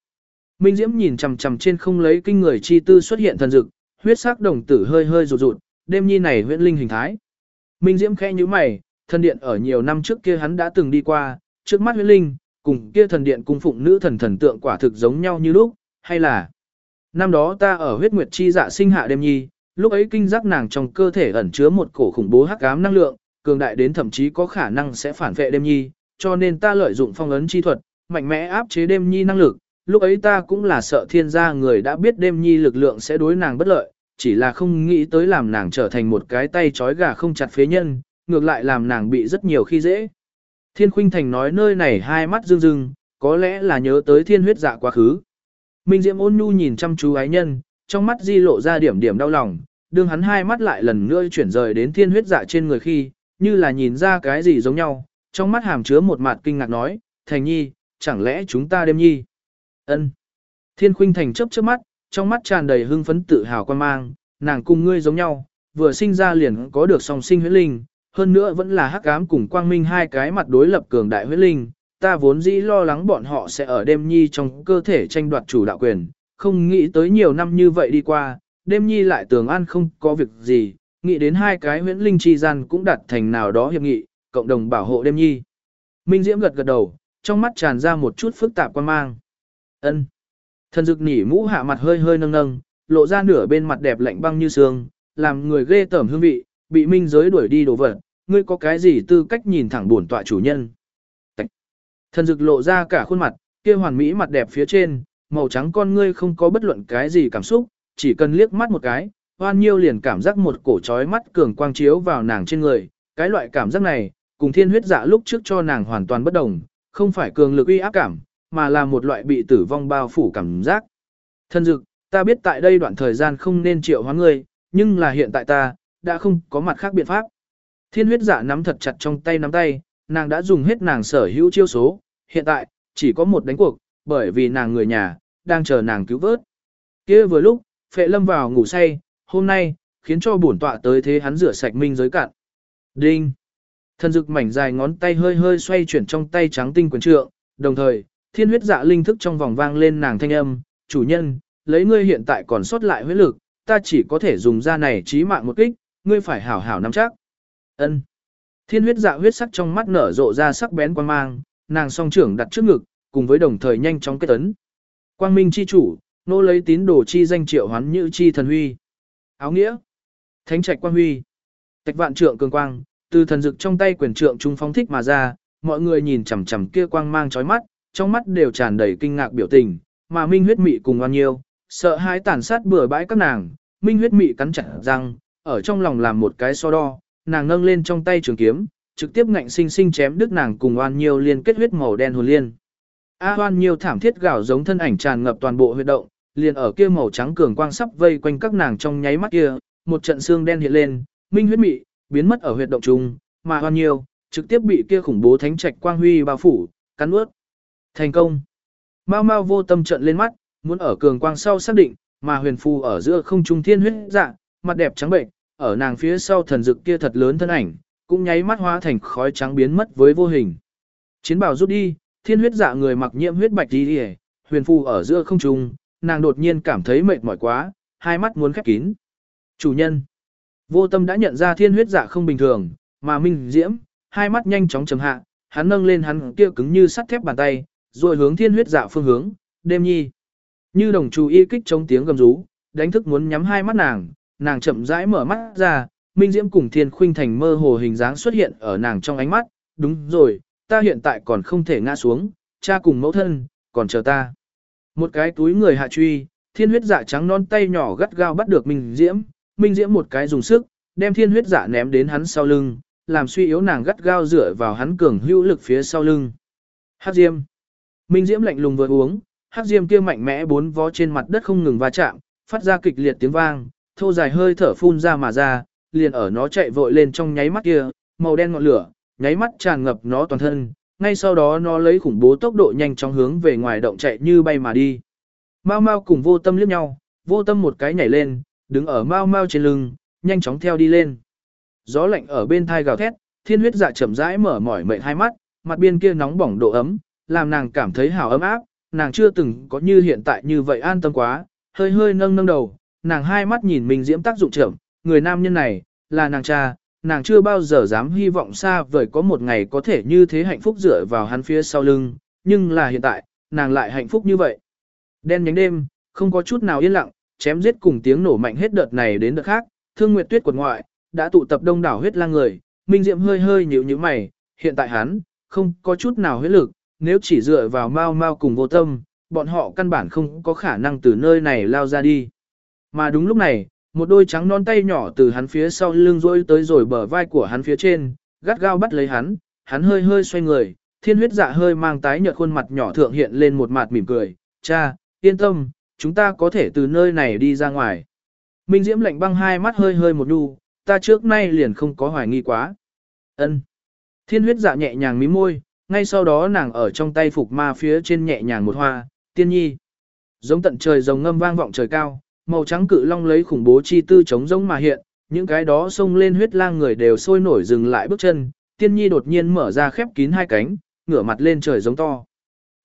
Minh Diễm nhìn chằm chằm trên không lấy kinh người chi tư xuất hiện thần dực, huyết sắc đồng tử hơi hơi rụt rụt, đêm nhi này huyễn linh hình thái. Minh Diễm khẽ như mày, thần điện ở nhiều năm trước kia hắn đã từng đi qua, trước mắt huyễn linh, cùng kia thần điện cung phụng nữ thần thần tượng quả thực giống nhau như lúc, hay là năm đó ta ở huyết nguyệt chi dạ sinh hạ đêm nhi, lúc ấy kinh giác nàng trong cơ thể ẩn chứa một cổ khủng bố hắc ám năng lượng, cường đại đến thậm chí có khả năng sẽ phản vệ đêm nhi, cho nên ta lợi dụng phong ấn chi thuật, mạnh mẽ áp chế đêm nhi năng lực, lúc ấy ta cũng là sợ thiên gia người đã biết đêm nhi lực lượng sẽ đối nàng bất lợi, chỉ là không nghĩ tới làm nàng trở thành một cái tay trói gà không chặt phế nhân, ngược lại làm nàng bị rất nhiều khi dễ. Thiên Khuynh Thành nói nơi này hai mắt rưng rưng, có lẽ là nhớ tới thiên huyết dạ quá khứ. Minh Diễm ôn nhu nhìn chăm chú ái nhân, trong mắt di lộ ra điểm điểm đau lòng, đương hắn hai mắt lại lần nữa chuyển rời đến thiên huyết dạ trên người khi, như là nhìn ra cái gì giống nhau, trong mắt hàm chứa một mặt kinh ngạc nói, Thành Nhi, chẳng lẽ chúng ta đêm nhi? Ân. Thiên Khuynh Thành chớp chớp mắt, trong mắt tràn đầy hưng phấn tự hào quan mang, nàng cùng ngươi giống nhau, vừa sinh ra liền có được song sinh huyết linh, hơn nữa vẫn là hắc ám cùng quang minh hai cái mặt đối lập cường đại huyết linh, ta vốn dĩ lo lắng bọn họ sẽ ở đêm nhi trong cơ thể tranh đoạt chủ đạo quyền, không nghĩ tới nhiều năm như vậy đi qua, đêm nhi lại tường an không có việc gì, nghĩ đến hai cái huyễn linh chi gian cũng đặt thành nào đó hiệp nghị, cộng đồng bảo hộ đêm nhi. Minh Diễm gật gật đầu, trong mắt tràn ra một chút phức tạp quan mang. Ân. Thần dực nỉ mũ hạ mặt hơi hơi nâng nâng, lộ ra nửa bên mặt đẹp lạnh băng như sương, làm người ghê tởm hương vị, bị minh giới đuổi đi đổ vật, ngươi có cái gì tư cách nhìn thẳng bổn tọa chủ nhân. Tạch. Thần dực lộ ra cả khuôn mặt, kia hoàn mỹ mặt đẹp phía trên, màu trắng con ngươi không có bất luận cái gì cảm xúc, chỉ cần liếc mắt một cái, hoan nhiêu liền cảm giác một cổ trói mắt cường quang chiếu vào nàng trên người, cái loại cảm giác này, cùng thiên huyết dạ lúc trước cho nàng hoàn toàn bất đồng, không phải cường lực uy áp cảm, mà là một loại bị tử vong bao phủ cảm giác. Thân dực, ta biết tại đây đoạn thời gian không nên triệu hóa ngươi, nhưng là hiện tại ta, đã không có mặt khác biện pháp. Thiên huyết dạ nắm thật chặt trong tay nắm tay, nàng đã dùng hết nàng sở hữu chiêu số, hiện tại, chỉ có một đánh cuộc, bởi vì nàng người nhà, đang chờ nàng cứu vớt. kia vừa lúc, phệ lâm vào ngủ say, hôm nay, khiến cho bổn tọa tới thế hắn rửa sạch minh giới cạn. Đinh! Thần dực mảnh dài ngón tay hơi hơi xoay chuyển trong tay trắng tinh quyền trượng, đồng thời, thiên huyết dạ linh thức trong vòng vang lên nàng thanh âm, chủ nhân, lấy ngươi hiện tại còn sót lại huyết lực, ta chỉ có thể dùng ra này chí mạng một kích, ngươi phải hảo hảo nắm chắc. Ân. Thiên huyết dạ huyết sắc trong mắt nở rộ ra sắc bén quang mang, nàng song trưởng đặt trước ngực, cùng với đồng thời nhanh chóng kết ấn. Quang minh chi chủ, nô lấy tín đồ chi danh triệu hoán như chi thần huy. Áo nghĩa. Thánh trạch quang huy. Tạch vạn trượng cường quang, từ thần dực trong tay quyền trượng trung phóng thích mà ra, mọi người nhìn chằm chằm kia quang mang chói mắt, trong mắt đều tràn đầy kinh ngạc biểu tình, mà Minh huyết mị cùng oan nhiêu, sợ hãi tàn sát bừa bãi các nàng, Minh huyết mị cắn chặt răng, ở trong lòng làm một cái so đo, nàng nâng lên trong tay trường kiếm, trực tiếp ngạnh sinh sinh chém đứt nàng cùng oan nhiêu liên kết huyết màu đen hồn liên. A oan nhiêu thảm thiết gào giống thân ảnh tràn ngập toàn bộ huyệt động, liền ở kia màu trắng cường quang sắp vây quanh các nàng trong nháy mắt kia, một trận xương đen hiện lên, minh huyết mị, biến mất ở huyệt động trung, mà hoan nhiêu, trực tiếp bị kia khủng bố thánh trạch quang huy bao phủ, cắn ướt. Thành công. Mao Mao vô tâm trận lên mắt, muốn ở cường quang sau xác định, mà huyền phù ở giữa không trung thiên huyết dạ, mặt đẹp trắng bệnh, ở nàng phía sau thần dực kia thật lớn thân ảnh, cũng nháy mắt hóa thành khói trắng biến mất với vô hình. Chiến bào rút đi, thiên huyết dạ người mặc nhiễm huyết bạch đi đi huyền phù ở giữa không trung, nàng đột nhiên cảm thấy mệt mỏi quá, hai mắt muốn khép kín. Chủ nhân. Vô tâm đã nhận ra thiên huyết dạ không bình thường, mà minh diễm, hai mắt nhanh chóng chầm hạ, hắn nâng lên hắn kia cứng như sắt thép bàn tay, rồi hướng thiên huyết dạ phương hướng, đêm nhi. Như đồng chú y kích chống tiếng gầm rú, đánh thức muốn nhắm hai mắt nàng, nàng chậm rãi mở mắt ra, minh diễm cùng thiên khuynh thành mơ hồ hình dáng xuất hiện ở nàng trong ánh mắt, đúng rồi, ta hiện tại còn không thể ngã xuống, cha cùng mẫu thân, còn chờ ta. Một cái túi người hạ truy, thiên huyết dạ trắng non tay nhỏ gắt gao bắt được minh diễm, minh diễm một cái dùng sức, đem thiên huyết dạ ném đến hắn sau lưng, làm suy yếu nàng gắt gao dựa vào hắn cường hữu lực phía sau lưng. Hắc Diêm. Minh Diễm lạnh lùng vừa uống, Hắc Diêm kia mạnh mẽ bốn vó trên mặt đất không ngừng va chạm, phát ra kịch liệt tiếng vang, thô dài hơi thở phun ra mà ra, liền ở nó chạy vội lên trong nháy mắt kia, màu đen ngọn lửa, nháy mắt tràn ngập nó toàn thân, ngay sau đó nó lấy khủng bố tốc độ nhanh chóng hướng về ngoài động chạy như bay mà đi. Mao Mao cùng vô tâm liếc nhau, vô tâm một cái nhảy lên, đứng ở Mao Mao trên lưng, nhanh chóng theo đi lên. Gió lạnh ở bên thai gào thét, thiên huyết dạ chậm rãi mở mỏi mệt hai mắt, mặt biên kia nóng bỏng độ ấm, làm nàng cảm thấy hào ấm áp, nàng chưa từng có như hiện tại như vậy an tâm quá, hơi hơi nâng nâng đầu, nàng hai mắt nhìn mình diễm tác dụng trưởng, người nam nhân này, là nàng cha, nàng chưa bao giờ dám hy vọng xa vời có một ngày có thể như thế hạnh phúc dựa vào hắn phía sau lưng, nhưng là hiện tại, nàng lại hạnh phúc như vậy. Đen nhánh đêm, không có chút nào yên lặng, chém giết cùng tiếng nổ mạnh hết đợt này đến đợt khác, thương nguyệt tuyết quần ngoại, đã tụ tập đông đảo huyết lang người, Minh Diệm hơi hơi nhíu nhíu mày, hiện tại hắn, không có chút nào huyết lực, nếu chỉ dựa vào mau mau cùng vô tâm, bọn họ căn bản không có khả năng từ nơi này lao ra đi. Mà đúng lúc này, một đôi trắng non tay nhỏ từ hắn phía sau lưng rôi tới rồi bờ vai của hắn phía trên, gắt gao bắt lấy hắn, hắn hơi hơi xoay người, thiên huyết dạ hơi mang tái nhợt khuôn mặt nhỏ thượng hiện lên một mặt mỉm cười, cha, yên tâm, chúng ta có thể từ nơi này đi ra ngoài. Minh Diễm lạnh băng hai mắt hơi hơi một đu, ta trước nay liền không có hoài nghi quá. Ân. Thiên huyết dạ nhẹ nhàng mím môi, ngay sau đó nàng ở trong tay phục ma phía trên nhẹ nhàng một hoa, tiên nhi. Giống tận trời rồng ngâm vang vọng trời cao, màu trắng cự long lấy khủng bố chi tư chống rỗng mà hiện, những cái đó xông lên huyết lang người đều sôi nổi dừng lại bước chân, tiên nhi đột nhiên mở ra khép kín hai cánh, ngửa mặt lên trời giống to.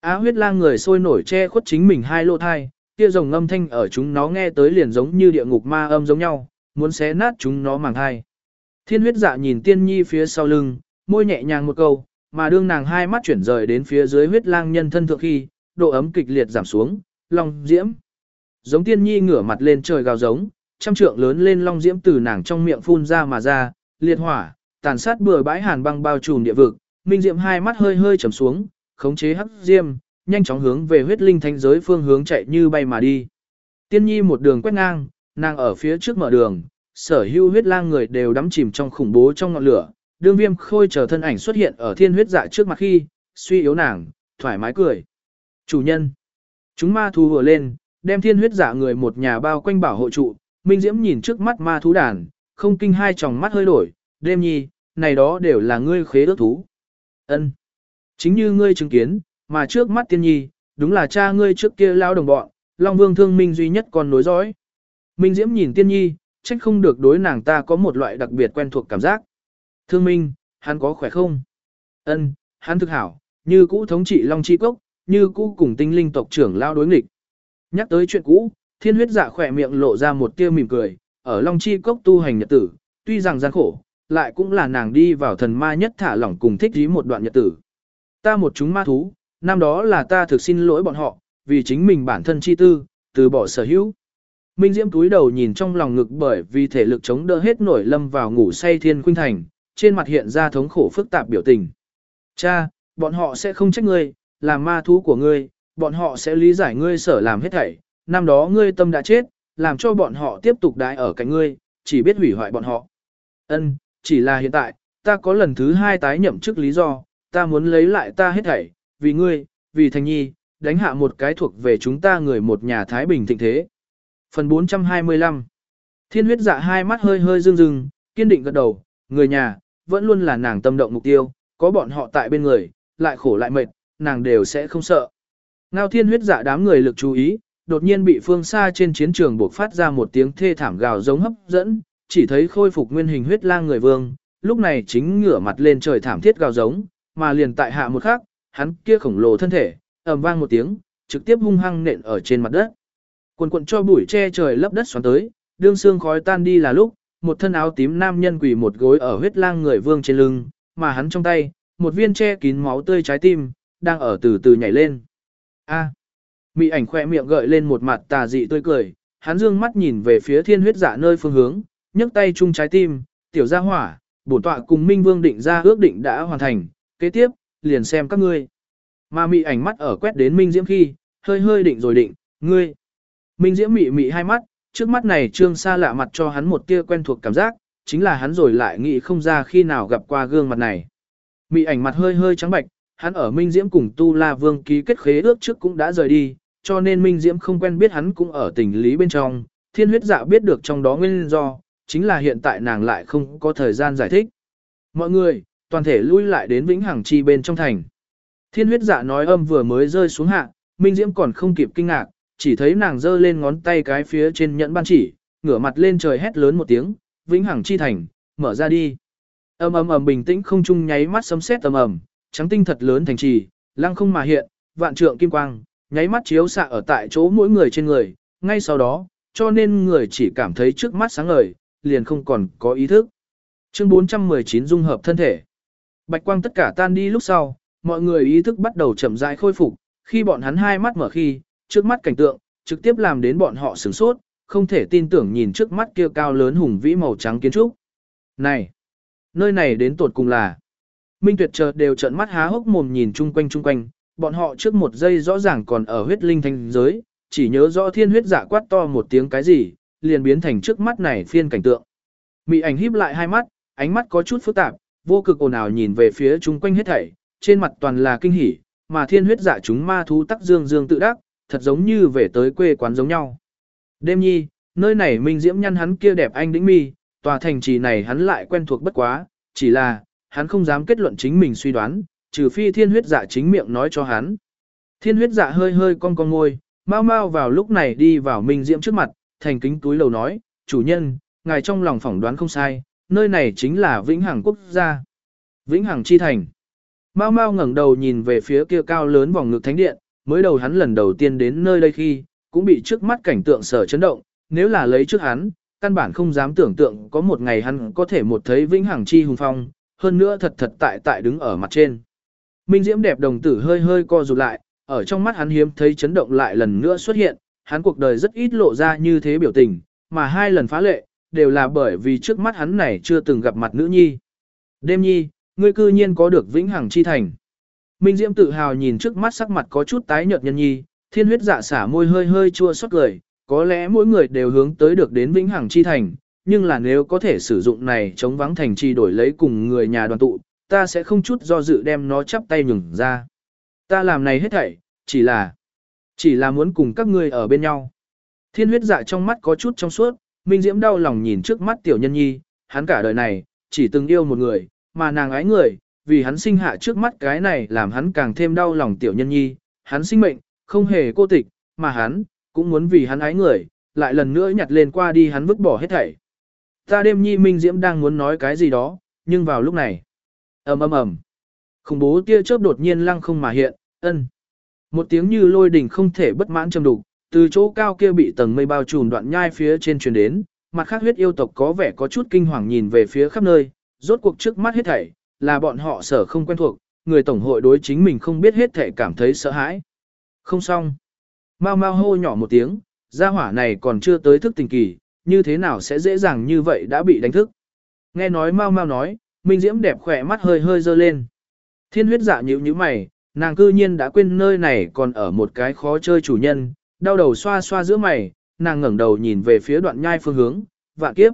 Á huyết lang người sôi nổi che khuất chính mình hai lô thai, kia rồng ngâm thanh ở chúng nó nghe tới liền giống như địa ngục ma âm giống nhau, muốn xé nát chúng nó màng hai. Thiên huyết dạ nhìn tiên nhi phía sau lưng, môi nhẹ nhàng một câu, mà đương nàng hai mắt chuyển rời đến phía dưới huyết lang nhân thân thượng khi, độ ấm kịch liệt giảm xuống, long diễm. Giống tiên nhi ngửa mặt lên trời gào giống, trăm trượng lớn lên long diễm từ nàng trong miệng phun ra mà ra, liệt hỏa, tàn sát bừa bãi hàn băng bao trùm địa vực, minh diễm hai mắt hơi hơi trầm xuống, khống chế hắc diêm, nhanh chóng hướng về huyết linh thánh giới phương hướng chạy như bay mà đi. Tiên nhi một đường quét ngang, nàng ở phía trước mở đường, sở hữu huyết lang người đều đắm chìm trong khủng bố trong ngọn lửa, đương viêm khôi chờ thân ảnh xuất hiện ở thiên huyết dạ trước mặt khi, suy yếu nàng, thoải mái cười. Chủ nhân, chúng ma thú vừa lên, đem thiên huyết giả người một nhà bao quanh bảo hộ trụ, Minh Diễm nhìn trước mắt ma thú đàn, không kinh hai tròng mắt hơi đổi, đêm nhi, này đó đều là ngươi khế ước thú. ân Chính như ngươi chứng kiến, mà trước mắt tiên nhi, đúng là cha ngươi trước kia lao đồng bọn, Long Vương thương minh duy nhất còn nối dõi. Minh Diễm nhìn tiên nhi, trách không được đối nàng ta có một loại đặc biệt quen thuộc cảm giác. Thương minh, hắn có khỏe không? Ân, hắn thực hảo, như cũ thống trị Long Chi Cốc, như cũ cùng tinh linh tộc trưởng lao đối nghịch. Nhắc tới chuyện cũ, thiên huyết dạ khỏe miệng lộ ra một tia mỉm cười, ở Long Chi Cốc tu hành nhật tử, tuy rằng gian khổ, lại cũng là nàng đi vào thần ma nhất thả lỏng cùng thích dí một đoạn nhật tử. Ta một chúng ma thú, năm đó là ta thực xin lỗi bọn họ, vì chính mình bản thân chi tư, từ bỏ sở hữu. Minh Diễm túi đầu nhìn trong lòng ngực bởi vì thể lực chống đỡ hết nổi lâm vào ngủ say thiên khuynh thành, trên mặt hiện ra thống khổ phức tạp biểu tình. Cha, bọn họ sẽ không trách ngươi, là ma thú của ngươi, bọn họ sẽ lý giải ngươi sở làm hết thảy, năm đó ngươi tâm đã chết, làm cho bọn họ tiếp tục đái ở cạnh ngươi, chỉ biết hủy hoại bọn họ. Ân, chỉ là hiện tại, ta có lần thứ hai tái nhậm chức lý do, ta muốn lấy lại ta hết thảy, vì ngươi, vì thành nhi, đánh hạ một cái thuộc về chúng ta người một nhà Thái Bình thịnh thế. Phần 425 Thiên huyết dạ hai mắt hơi hơi rưng rưng, kiên định gật đầu, người nhà, vẫn luôn là nàng tâm động mục tiêu, có bọn họ tại bên người, lại khổ lại mệt, nàng đều sẽ không sợ. Ngao thiên huyết dạ đám người lực chú ý, đột nhiên bị phương xa trên chiến trường buộc phát ra một tiếng thê thảm gào giống hấp dẫn, chỉ thấy khôi phục nguyên hình huyết lang người vương, lúc này chính ngửa mặt lên trời thảm thiết gào giống, mà liền tại hạ một khắc, hắn kia khổng lồ thân thể, ầm vang một tiếng, trực tiếp hung hăng nện ở trên mặt đất. Quần quần cho bụi che trời lấp đất xoắn tới, đương xương khói tan đi là lúc, một thân áo tím nam nhân quỳ một gối ở huyết lang người vương trên lưng, mà hắn trong tay, một viên che kín máu tươi trái tim, đang ở từ từ nhảy lên. A. Mị ảnh khoe miệng gợi lên một mặt tà dị tươi cười, hắn dương mắt nhìn về phía thiên huyết giả nơi phương hướng, nhấc tay chung trái tim, tiểu gia hỏa, bổn tọa cùng Minh Vương định ra ước định đã hoàn thành, kế tiếp, liền xem các ngươi. Mà mị ảnh mắt ở quét đến Minh Diễm khi, hơi hơi định rồi định, ngươi. Minh Diễm mị mị hai mắt, trước mắt này trương xa lạ mặt cho hắn một tia quen thuộc cảm giác, chính là hắn rồi lại nghĩ không ra khi nào gặp qua gương mặt này. Mị ảnh mặt hơi hơi trắng bạch, hắn ở Minh Diễm cùng Tu La Vương ký kết khế ước trước cũng đã rời đi, cho nên Minh Diễm không quen biết hắn cũng ở tình lý bên trong, thiên huyết dạ biết được trong đó nguyên do, chính là hiện tại nàng lại không có thời gian giải thích. Mọi người, toàn thể lui lại đến Vĩnh Hằng Chi bên trong thành. Thiên huyết dạ nói âm vừa mới rơi xuống hạ, Minh Diễm còn không kịp kinh ngạc, chỉ thấy nàng giơ lên ngón tay cái phía trên nhẫn ban chỉ, ngửa mặt lên trời hét lớn một tiếng, Vĩnh Hằng Chi thành, mở ra đi. Ầm ầm ầm bình tĩnh không trung nháy mắt sấm sét ầm ầm, trắng tinh thật lớn thành trì, lăng không mà hiện, vạn trượng kim quang, nháy mắt chiếu xạ ở tại chỗ mỗi người trên người, ngay sau đó, cho nên người chỉ cảm thấy trước mắt sáng ngời, liền không còn có ý thức. Chương 419 dung hợp thân thể. Bạch quang tất cả tan đi lúc sau, mọi người ý thức bắt đầu chậm rãi khôi phục, khi bọn hắn hai mắt mở khi, trước mắt cảnh tượng, trực tiếp làm đến bọn họ sửng sốt, không thể tin tưởng nhìn trước mắt kia cao lớn hùng vĩ màu trắng kiến trúc. Này, nơi này đến tột cùng là Minh Tuyệt chợt đều trợn mắt há hốc mồm nhìn chung quanh chung quanh, bọn họ trước một giây rõ ràng còn ở huyết linh thanh giới, chỉ nhớ rõ thiên huyết giả quát to một tiếng cái gì, liền biến thành trước mắt này phiên cảnh tượng. Mị ảnh híp lại hai mắt, ánh mắt có chút phức tạp, vô cực ồn ào nhìn về phía chung quanh hết thảy, trên mặt toàn là kinh hỉ, mà thiên huyết giả chúng ma thú tắc dương dương tự đắc, thật giống như về tới quê quán giống nhau. Đêm nhi, nơi này minh diễm nhăn hắn kia đẹp anh đĩnh mi, tòa thành trì này hắn lại quen thuộc bất quá, chỉ là, hắn không dám kết luận chính mình suy đoán, trừ phi thiên huyết dạ chính miệng nói cho hắn. Thiên huyết dạ hơi hơi cong cong ngôi, mau mau vào lúc này đi vào minh diễm trước mặt, thành kính túi lầu nói, chủ nhân, ngài trong lòng phỏng đoán không sai, nơi này chính là Vĩnh Hằng quốc gia. Vĩnh Hằng chi thành. Mau mau ngẩng đầu nhìn về phía kia cao lớn vòng ngực thánh điện, mới đầu hắn lần đầu tiên đến nơi đây khi, cũng bị trước mắt cảnh tượng sở chấn động, nếu là lấy trước hắn, căn bản không dám tưởng tượng có một ngày hắn có thể một thấy Vĩnh Hằng chi hùng phong, hơn nữa thật thật tại tại đứng ở mặt trên. Minh Diễm đẹp đồng tử hơi hơi co rụt lại, ở trong mắt hắn hiếm thấy chấn động lại lần nữa xuất hiện, hắn cuộc đời rất ít lộ ra như thế biểu tình, mà hai lần phá lệ, đều là bởi vì trước mắt hắn này chưa từng gặp mặt nữ nhi. Đêm nhi, ngươi cư nhiên có được vĩnh hằng chi thành. Minh Diễm tự hào nhìn trước mắt sắc mặt có chút tái nhợt nhân nhi, thiên huyết dạ xả môi hơi hơi chua xót cười, có lẽ mỗi người đều hướng tới được đến vĩnh hằng chi thành, nhưng là nếu có thể sử dụng này chống vắng thành trì đổi lấy cùng người nhà đoàn tụ, ta sẽ không chút do dự đem nó chắp tay nhường ra. Ta làm này hết thảy, chỉ là, chỉ là muốn cùng các ngươi ở bên nhau. Thiên huyết dạ trong mắt có chút trong suốt, Minh Diễm đau lòng nhìn trước mắt tiểu nhân nhi, hắn cả đời này, chỉ từng yêu một người, mà nàng ái người, vì hắn sinh hạ trước mắt cái này làm hắn càng thêm đau lòng tiểu nhân nhi, hắn sinh mệnh, không hề cô tịch, mà hắn, cũng muốn vì hắn ái người, lại lần nữa nhặt lên qua đi hắn vứt bỏ hết thảy. Ta đêm nhi Minh Diễm đang muốn nói cái gì đó, nhưng vào lúc này, ầm ầm ầm. Khủng bố tia chớp đột nhiên lăng không mà hiện, ân. Một tiếng như lôi đỉnh không thể bất mãn trầm đục, từ chỗ cao kia bị tầng mây bao trùm đoạn nhai phía trên truyền đến, mặt khác huyết yêu tộc có vẻ có chút kinh hoàng nhìn về phía khắp nơi, rốt cuộc trước mắt hết thảy, là bọn họ sở không quen thuộc, người tổng hội đối chính mình không biết hết thảy cảm thấy sợ hãi. Không xong. Mau mau hô nhỏ một tiếng, gia hỏa này còn chưa tới thức tình kỳ, như thế nào sẽ dễ dàng như vậy đã bị đánh thức. Nghe nói mau mau nói, Minh Diễm đẹp khỏe mắt hơi hơi dơ lên. Thiên huyết dạ nhíu như mày, nàng cư nhiên đã quên nơi này còn ở một cái khó chơi chủ nhân, đau đầu xoa xoa giữa mày, nàng ngẩng đầu nhìn về phía đoạn nhai phương hướng, vạn kiếp.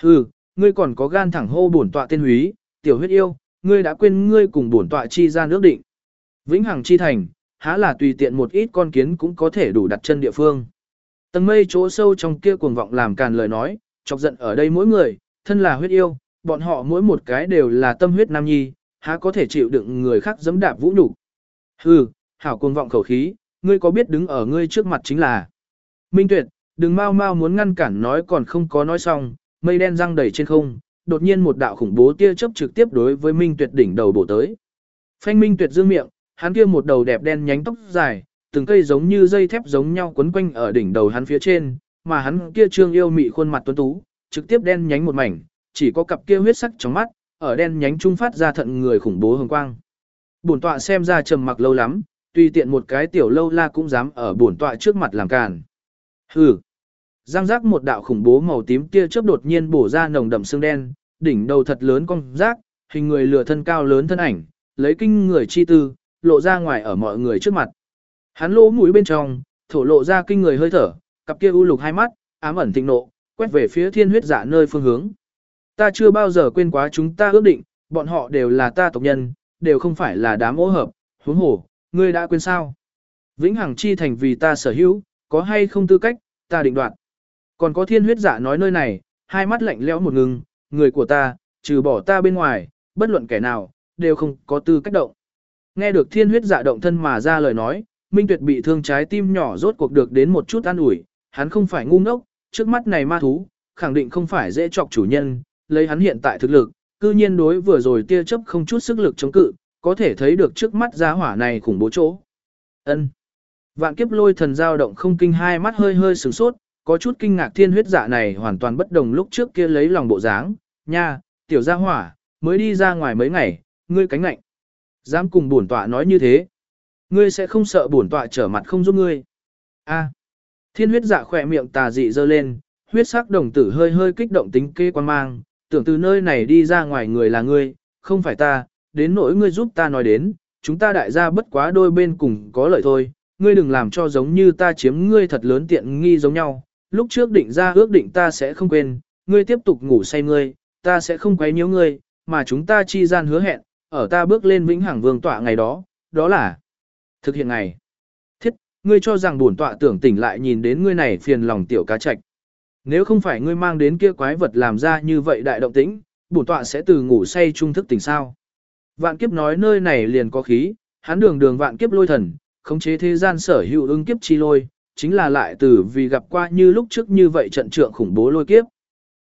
Hừ, ngươi còn có gan thẳng hô bổn tọa tên húy, tiểu huyết yêu, ngươi đã quên ngươi cùng bổn tọa chi ra nước định. Vĩnh hằng chi thành, há là tùy tiện một ít con kiến cũng có thể đủ đặt chân địa phương. Tầng mây chỗ sâu trong kia cuồng vọng làm càn lời nói, chọc giận ở đây mỗi người, thân là huyết yêu, bọn họ mỗi một cái đều là tâm huyết nam nhi, há có thể chịu đựng người khác dẫm đạp vũ nhục. Hừ, hảo cuồng vọng khẩu khí, ngươi có biết đứng ở ngươi trước mặt chính là Minh Tuyệt, đừng mau mau muốn ngăn cản nói còn không có nói xong, mây đen răng đầy trên không, đột nhiên một đạo khủng bố tia chớp trực tiếp đối với Minh Tuyệt đỉnh đầu bổ tới. Phanh Minh Tuyệt dương miệng, hắn kia một đầu đẹp đen nhánh tóc dài, từng cây giống như dây thép giống nhau quấn quanh ở đỉnh đầu hắn phía trên, mà hắn kia trương yêu mị khuôn mặt tuấn tú, trực tiếp đen nhánh một mảnh, chỉ có cặp kia huyết sắc trong mắt, ở đen nhánh trung phát ra thận người khủng bố hồng quang. Bổn tọa xem ra trầm mặc lâu lắm, tùy tiện một cái tiểu lâu la cũng dám ở bổn tọa trước mặt làm càn. Hừ. Giang giác một đạo khủng bố màu tím kia chớp đột nhiên bổ ra nồng đậm xương đen, đỉnh đầu thật lớn con rác, hình người lửa thân cao lớn thân ảnh, lấy kinh người chi tư, lộ ra ngoài ở mọi người trước mặt. Hắn lỗ mũi bên trong, thổ lộ ra kinh người hơi thở, cặp kia u lục hai mắt, ám ẩn thịnh nộ, quét về phía thiên huyết dạ nơi phương hướng. Ta chưa bao giờ quên quá chúng ta ước định, bọn họ đều là ta tộc nhân, đều không phải là đám ô hợp, huống hồ, ngươi đã quên sao? Vĩnh Hằng chi thành vì ta sở hữu, có hay không tư cách, ta định đoạt. Còn có thiên huyết dạ nói nơi này, hai mắt lạnh lẽo một ngừng, người của ta, trừ bỏ ta bên ngoài, bất luận kẻ nào, đều không có tư cách động. Nghe được thiên huyết dạ động thân mà ra lời nói, Minh Tuyệt bị thương trái tim nhỏ rốt cuộc được đến một chút an ủi, hắn không phải ngu ngốc, trước mắt này ma thú, khẳng định không phải dễ chọc chủ nhân, lấy hắn hiện tại thực lực, cư nhiên đối vừa rồi tia chấp không chút sức lực chống cự, có thể thấy được trước mắt giá hỏa này khủng bố chỗ. Ân. Vạn kiếp lôi thần dao động không kinh hai mắt hơi hơi sửng sốt, có chút kinh ngạc thiên huyết dạ này hoàn toàn bất đồng lúc trước kia lấy lòng bộ dáng, nha, tiểu gia hỏa, mới đi ra ngoài mấy ngày, ngươi cánh lạnh. Dám cùng bổn tọa nói như thế. Ngươi sẽ không sợ bổn tọa trở mặt không giúp ngươi. A. À. Thiên huyết dạ khỏe miệng tà dị dơ lên, huyết sắc đồng tử hơi hơi kích động tính kê quan mang, tưởng từ nơi này đi ra ngoài người là ngươi, không phải ta, đến nỗi ngươi giúp ta nói đến, chúng ta đại gia bất quá đôi bên cùng có lợi thôi, ngươi đừng làm cho giống như ta chiếm ngươi thật lớn tiện nghi giống nhau, lúc trước định ra ước định ta sẽ không quên, ngươi tiếp tục ngủ say ngươi, ta sẽ không quấy nhiễu ngươi, mà chúng ta chi gian hứa hẹn, ở ta bước lên vĩnh hằng vương tọa ngày đó, đó là thực hiện ngày. Thiết, ngươi cho rằng bổn tọa tưởng tỉnh lại nhìn đến ngươi này phiền lòng tiểu cá trạch. Nếu không phải ngươi mang đến kia quái vật làm ra như vậy đại động tĩnh, bổn tọa sẽ từ ngủ say trung thức tỉnh sao. Vạn kiếp nói nơi này liền có khí, hắn đường đường vạn kiếp lôi thần, khống chế thế gian sở hữu ứng kiếp chi lôi, chính là lại từ vì gặp qua như lúc trước như vậy trận trượng khủng bố lôi kiếp.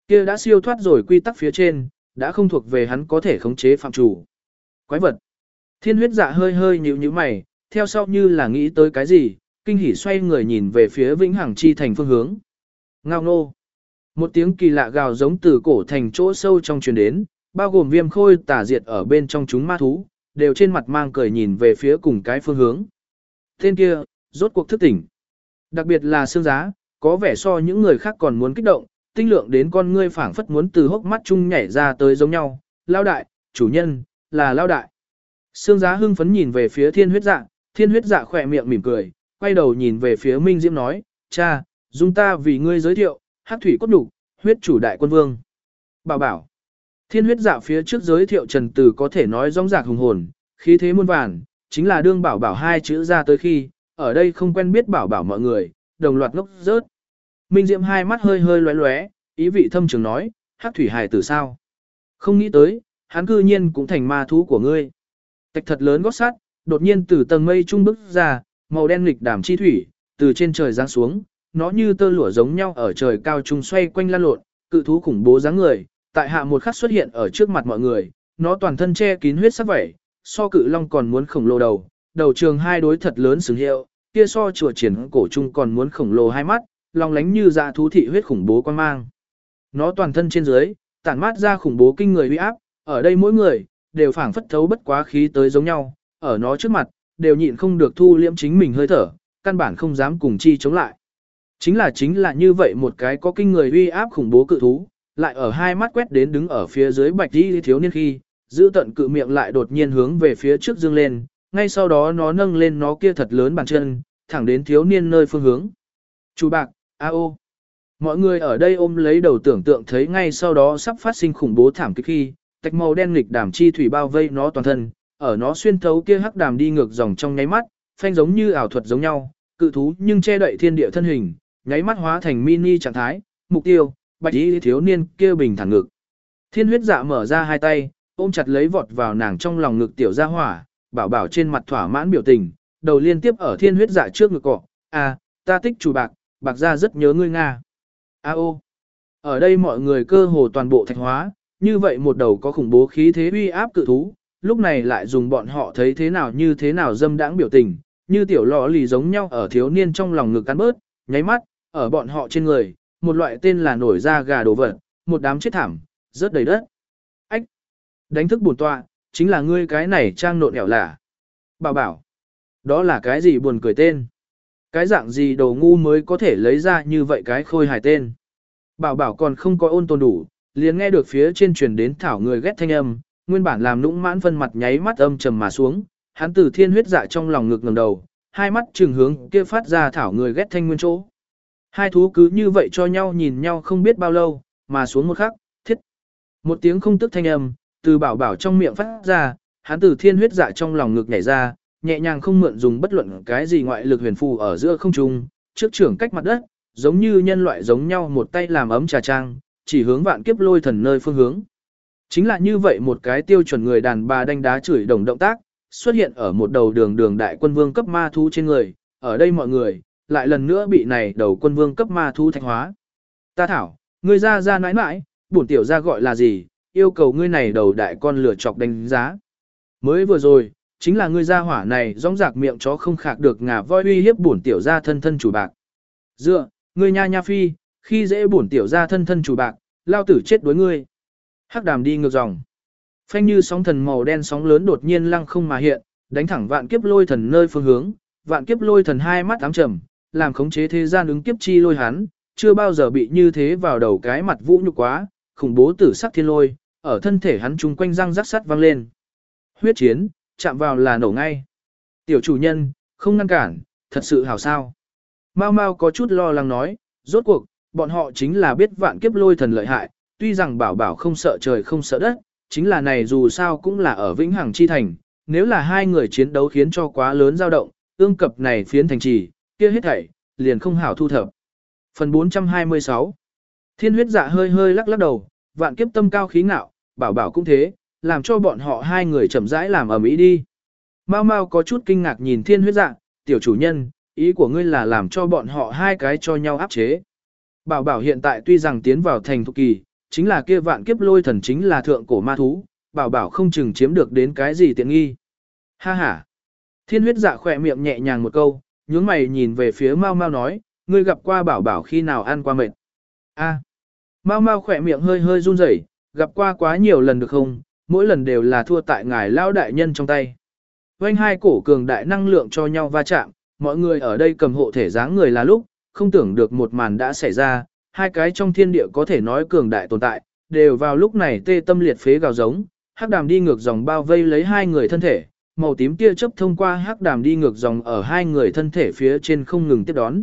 Kia đã siêu thoát rồi quy tắc phía trên, đã không thuộc về hắn có thể khống chế phạm chủ. Quái vật. Thiên huyết dạ hơi hơi nhíu nhíu mày, theo sau như là nghĩ tới cái gì, kinh hỉ xoay người nhìn về phía vĩnh hằng chi thành phương hướng. Ngao nô. Một tiếng kỳ lạ gào giống từ cổ thành chỗ sâu trong truyền đến, bao gồm viêm khôi tả diệt ở bên trong chúng ma thú, đều trên mặt mang cười nhìn về phía cùng cái phương hướng. Tên kia, rốt cuộc thức tỉnh. Đặc biệt là xương giá, có vẻ so những người khác còn muốn kích động, tinh lượng đến con ngươi phảng phất muốn từ hốc mắt chung nhảy ra tới giống nhau. Lao đại, chủ nhân, là lao đại. Xương giá hưng phấn nhìn về phía thiên huyết dạ, thiên huyết dạ khỏe miệng mỉm cười, quay đầu nhìn về phía Minh Diễm nói, cha, dung ta vì ngươi giới thiệu, hát thủy cốt đủ, huyết chủ đại quân vương. Bảo bảo, thiên huyết dạ phía trước giới thiệu trần tử có thể nói rong rạc hùng hồn, khí thế muôn vàn, chính là đương bảo bảo hai chữ ra tới khi, ở đây không quen biết bảo bảo mọi người, đồng loạt ngốc rớt. Minh Diệm hai mắt hơi hơi lóe lóe, ý vị thâm trường nói, hát thủy hài tử sao? Không nghĩ tới, hắn cư nhiên cũng thành ma thú của ngươi. Tạch thật lớn gót sát, đột nhiên từ tầng mây trung bức ra, màu đen lịch đảm chi thủy, từ trên trời giáng xuống, nó như tơ lụa giống nhau ở trời cao trung xoay quanh lan lộn, cự thú khủng bố dáng người, tại hạ một khắc xuất hiện ở trước mặt mọi người, nó toàn thân che kín huyết sắc vảy, so cự long còn muốn khổng lồ đầu, đầu trường hai đối thật lớn sừng hiệu, kia so chùa triển cổ trung còn muốn khổng lồ hai mắt, long lánh như dạ thú thị huyết khủng bố quan mang. Nó toàn thân trên dưới, tản mát ra khủng bố kinh người uy áp, ở đây mỗi người, đều phảng phất thấu bất quá khí tới giống nhau, ở nó trước mặt, đều nhịn không được thu liễm chính mình hơi thở, căn bản không dám cùng chi chống lại. Chính là chính là như vậy một cái có kinh người uy áp khủng bố cự thú, lại ở hai mắt quét đến đứng ở phía dưới bạch đi thiếu niên khi, giữ tận cự miệng lại đột nhiên hướng về phía trước dương lên, ngay sau đó nó nâng lên nó kia thật lớn bàn chân, thẳng đến thiếu niên nơi phương hướng. Chú bạc, a ô. Mọi người ở đây ôm lấy đầu tưởng tượng thấy ngay sau đó sắp phát sinh khủng bố thảm kịch khi, tạch màu đen nghịch đảm chi thủy bao vây nó toàn thân, ở nó xuyên thấu kia hắc đàm đi ngược dòng trong nháy mắt, phanh giống như ảo thuật giống nhau, cự thú nhưng che đậy thiên địa thân hình, nháy mắt hóa thành mini trạng thái, mục tiêu, bạch y thiếu niên kia bình thản ngực. Thiên huyết dạ mở ra hai tay, ôm chặt lấy vọt vào nàng trong lòng ngực tiểu gia hỏa, bảo bảo trên mặt thỏa mãn biểu tình, đầu liên tiếp ở thiên huyết dạ trước ngực cọ, à, ta tích chủ bạc, bạc ra rất nhớ ngươi Nga. A ô, ở đây mọi người cơ hồ toàn bộ thạch hóa, như vậy một đầu có khủng bố khí thế uy áp cự thú, lúc này lại dùng bọn họ thấy thế nào như thế nào dâm đãng biểu tình, như tiểu lọ lì giống nhau ở thiếu niên trong lòng ngực cắn bớt, nháy mắt, ở bọn họ trên người, một loại tên là nổi da gà đồ vật, một đám chết thảm, rớt đầy đất. Ách! Đánh thức buồn tọa, chính là ngươi cái này trang nộn ẻo lả. Bảo bảo! Đó là cái gì buồn cười tên? Cái dạng gì đồ ngu mới có thể lấy ra như vậy cái khôi hài tên? Bảo bảo còn không có ôn tồn đủ, liền nghe được phía trên truyền đến thảo người ghét thanh âm, nguyên bản làm nũng mãn phân mặt nháy mắt âm trầm mà xuống, hắn từ thiên huyết dạ trong lòng ngực ngẩng đầu, hai mắt trừng hướng kia phát ra thảo người ghét thanh nguyên chỗ. Hai thú cứ như vậy cho nhau nhìn nhau không biết bao lâu, mà xuống một khắc, thiết. Một tiếng không tức thanh âm, từ bảo bảo trong miệng phát ra, hắn từ thiên huyết dạ trong lòng ngực nhảy ra, nhẹ nhàng không mượn dùng bất luận cái gì ngoại lực huyền phù ở giữa không trung, trước trưởng cách mặt đất, giống như nhân loại giống nhau một tay làm ấm trà trang, chỉ hướng vạn kiếp lôi thần nơi phương hướng. Chính là như vậy một cái tiêu chuẩn người đàn bà đánh đá chửi đồng động tác, xuất hiện ở một đầu đường đường đại quân vương cấp ma thú trên người, ở đây mọi người, lại lần nữa bị này đầu quân vương cấp ma thú thạch hóa. Ta thảo, ngươi ra ra nãi nãi, bổn tiểu ra gọi là gì, yêu cầu ngươi này đầu đại con lửa chọc đánh giá. Mới vừa rồi, chính là ngươi ra hỏa này rong rạc miệng chó không khạc được ngà voi uy hiếp bổn tiểu ra thân thân chủ bạc. Dựa, ngươi nha nha phi, khi dễ bổn tiểu ra thân thân chủ bạc, lao tử chết đối ngươi. Hắc đàm đi ngược dòng. Phanh như sóng thần màu đen sóng lớn đột nhiên lăng không mà hiện, đánh thẳng vạn kiếp lôi thần nơi phương hướng, vạn kiếp lôi thần hai mắt ám trầm, làm khống chế thế gian ứng kiếp chi lôi hắn, chưa bao giờ bị như thế vào đầu cái mặt vũ nhục quá, khủng bố tử sắc thiên lôi, ở thân thể hắn trung quanh răng rắc sắt vang lên. Huyết chiến, chạm vào là nổ ngay. Tiểu chủ nhân, không ngăn cản, thật sự hảo sao. Mao Mao có chút lo lắng nói, rốt cuộc, bọn họ chính là biết vạn kiếp lôi thần lợi hại, tuy rằng bảo bảo không sợ trời không sợ đất, chính là này dù sao cũng là ở Vĩnh Hằng Chi Thành, nếu là hai người chiến đấu khiến cho quá lớn dao động, ương cập này phiến thành trì, kia hết thảy, liền không hảo thu thập. Phần 426 Thiên huyết dạ hơi hơi lắc lắc đầu, vạn kiếp tâm cao khí ngạo, bảo bảo cũng thế, làm cho bọn họ hai người chậm rãi làm ở mỹ đi. mau mau có chút kinh ngạc nhìn thiên huyết dạ, tiểu chủ nhân, ý của ngươi là làm cho bọn họ hai cái cho nhau áp chế. Bảo bảo hiện tại tuy rằng tiến vào thành thục kỳ, chính là kia vạn kiếp lôi thần chính là thượng cổ ma thú, bảo bảo không chừng chiếm được đến cái gì tiện nghi. Ha ha. Thiên huyết dạ khỏe miệng nhẹ nhàng một câu, nhướng mày nhìn về phía Mao Mao nói, ngươi gặp qua bảo bảo khi nào ăn qua mệt. A. À. Mao Mao khỏe miệng hơi hơi run rẩy, gặp qua quá nhiều lần được không, mỗi lần đều là thua tại ngài lao đại nhân trong tay. Vành hai cổ cường đại năng lượng cho nhau va chạm, mọi người ở đây cầm hộ thể dáng người là lúc, không tưởng được một màn đã xảy ra, hai cái trong thiên địa có thể nói cường đại tồn tại, đều vào lúc này tê tâm liệt phế gào giống, hắc đàm đi ngược dòng bao vây lấy hai người thân thể, màu tím tia chớp thông qua hắc đàm đi ngược dòng ở hai người thân thể phía trên không ngừng tiếp đón.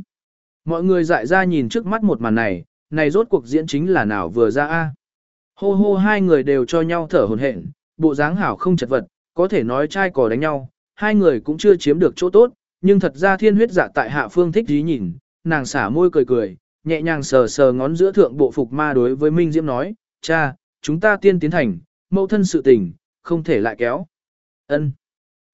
Mọi người dại ra nhìn trước mắt một màn này, này rốt cuộc diễn chính là nào vừa ra a Hô hô hai người đều cho nhau thở hồn hển, bộ dáng hảo không chật vật, có thể nói trai cò đánh nhau, hai người cũng chưa chiếm được chỗ tốt, nhưng thật ra thiên huyết dạ tại hạ phương thích dí nhìn, nàng xả môi cười cười, nhẹ nhàng sờ sờ ngón giữa thượng bộ phục ma đối với Minh Diễm nói, cha, chúng ta tiên tiến thành, mẫu thân sự tình, không thể lại kéo. ân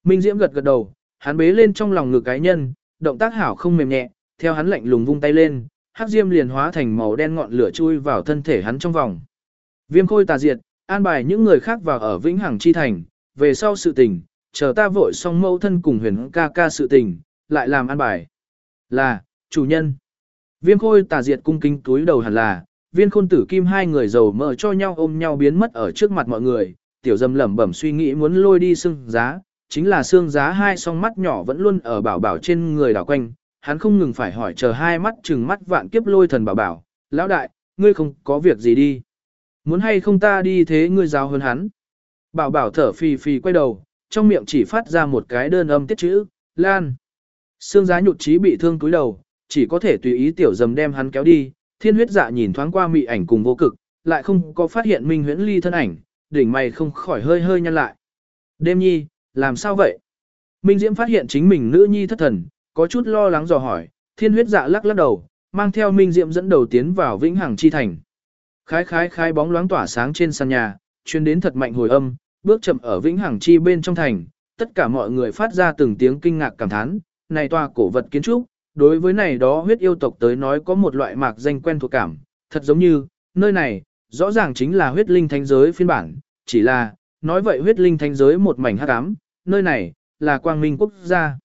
Minh Diễm gật gật đầu, hắn bế lên trong lòng ngực cái nhân, động tác hảo không mềm nhẹ, theo hắn lạnh lùng vung tay lên, hắc diêm liền hóa thành màu đen ngọn lửa chui vào thân thể hắn trong vòng. Viêm khôi tà diệt, an bài những người khác vào ở Vĩnh Hằng Chi Thành, về sau sự tình, chờ ta vội xong mẫu thân cùng huyền ca ca sự tình, lại làm an bài. Là, chủ nhân. Viêm khôi tà diệt cung kính túi đầu hẳn là, viên khôn tử kim hai người giàu mỡ cho nhau ôm nhau biến mất ở trước mặt mọi người, tiểu dâm lẩm bẩm suy nghĩ muốn lôi đi xương giá, chính là xương giá hai song mắt nhỏ vẫn luôn ở bảo bảo trên người đảo quanh, hắn không ngừng phải hỏi chờ hai mắt chừng mắt vạn kiếp lôi thần bảo bảo, lão đại, ngươi không có việc gì đi. Muốn hay không ta đi thế ngươi giáo hơn hắn. Bảo bảo thở phì phì quay đầu, trong miệng chỉ phát ra một cái đơn âm tiết chữ, lan. Xương giá nhụt chí bị thương túi đầu, chỉ có thể tùy ý tiểu dầm đem hắn kéo đi, thiên huyết dạ nhìn thoáng qua mị ảnh cùng vô cực, lại không có phát hiện Minh Huyễn Ly thân ảnh, đỉnh mày không khỏi hơi hơi nhăn lại. Đêm nhi, làm sao vậy? Minh Diễm phát hiện chính mình nữ nhi thất thần, có chút lo lắng dò hỏi, thiên huyết dạ lắc lắc đầu, mang theo Minh Diễm dẫn đầu tiến vào Vĩnh Hằng Chi Thành. Khái khái khái bóng loáng tỏa sáng trên sàn nhà, chuyên đến thật mạnh hồi âm, bước chậm ở Vĩnh Hằng Chi bên trong thành, tất cả mọi người phát ra từng tiếng kinh ngạc cảm thán, này tòa cổ vật kiến trúc, đối với này đó huyết yêu tộc tới nói có một loại mạc danh quen thuộc cảm, thật giống như, nơi này, rõ ràng chính là huyết linh thánh giới phiên bản, chỉ là, nói vậy huyết linh thánh giới một mảnh hắc ám, nơi này, là quang minh quốc gia.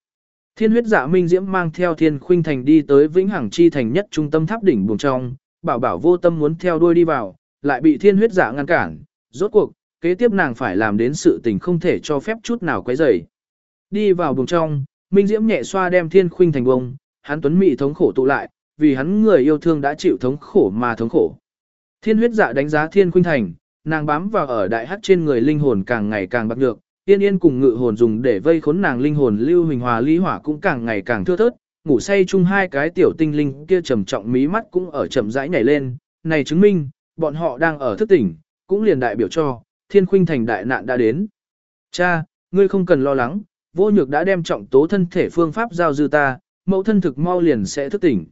Thiên huyết dạ minh diễm mang theo thiên khuynh thành đi tới vĩnh hằng chi thành nhất trung tâm tháp đỉnh buồng trong, bảo bảo vô tâm muốn theo đuôi đi vào, lại bị thiên huyết dạ ngăn cản, rốt cuộc, kế tiếp nàng phải làm đến sự tình không thể cho phép chút nào quấy rầy. Đi vào buồng trong, minh diễm nhẹ xoa đem thiên khuynh thành bông, hắn tuấn mỹ thống khổ tụ lại, vì hắn người yêu thương đã chịu thống khổ mà thống khổ. Thiên huyết dạ đánh giá thiên khuynh thành, nàng bám vào ở đại hắc trên người linh hồn càng ngày càng bạc nhược, tiên yên cùng ngự hồn dùng để vây khốn nàng linh hồn lưu hình hòa lý hỏa cũng càng ngày càng thưa thớt, ngủ say chung hai cái tiểu tinh linh kia trầm trọng mí mắt cũng ở chậm rãi nhảy lên, này chứng minh, bọn họ đang ở thức tỉnh, cũng liền đại biểu cho, thiên khuynh thành đại nạn đã đến. Cha, ngươi không cần lo lắng, vô nhược đã đem trọng tố thân thể phương pháp giao dư ta, mẫu thân thực mau liền sẽ thức tỉnh.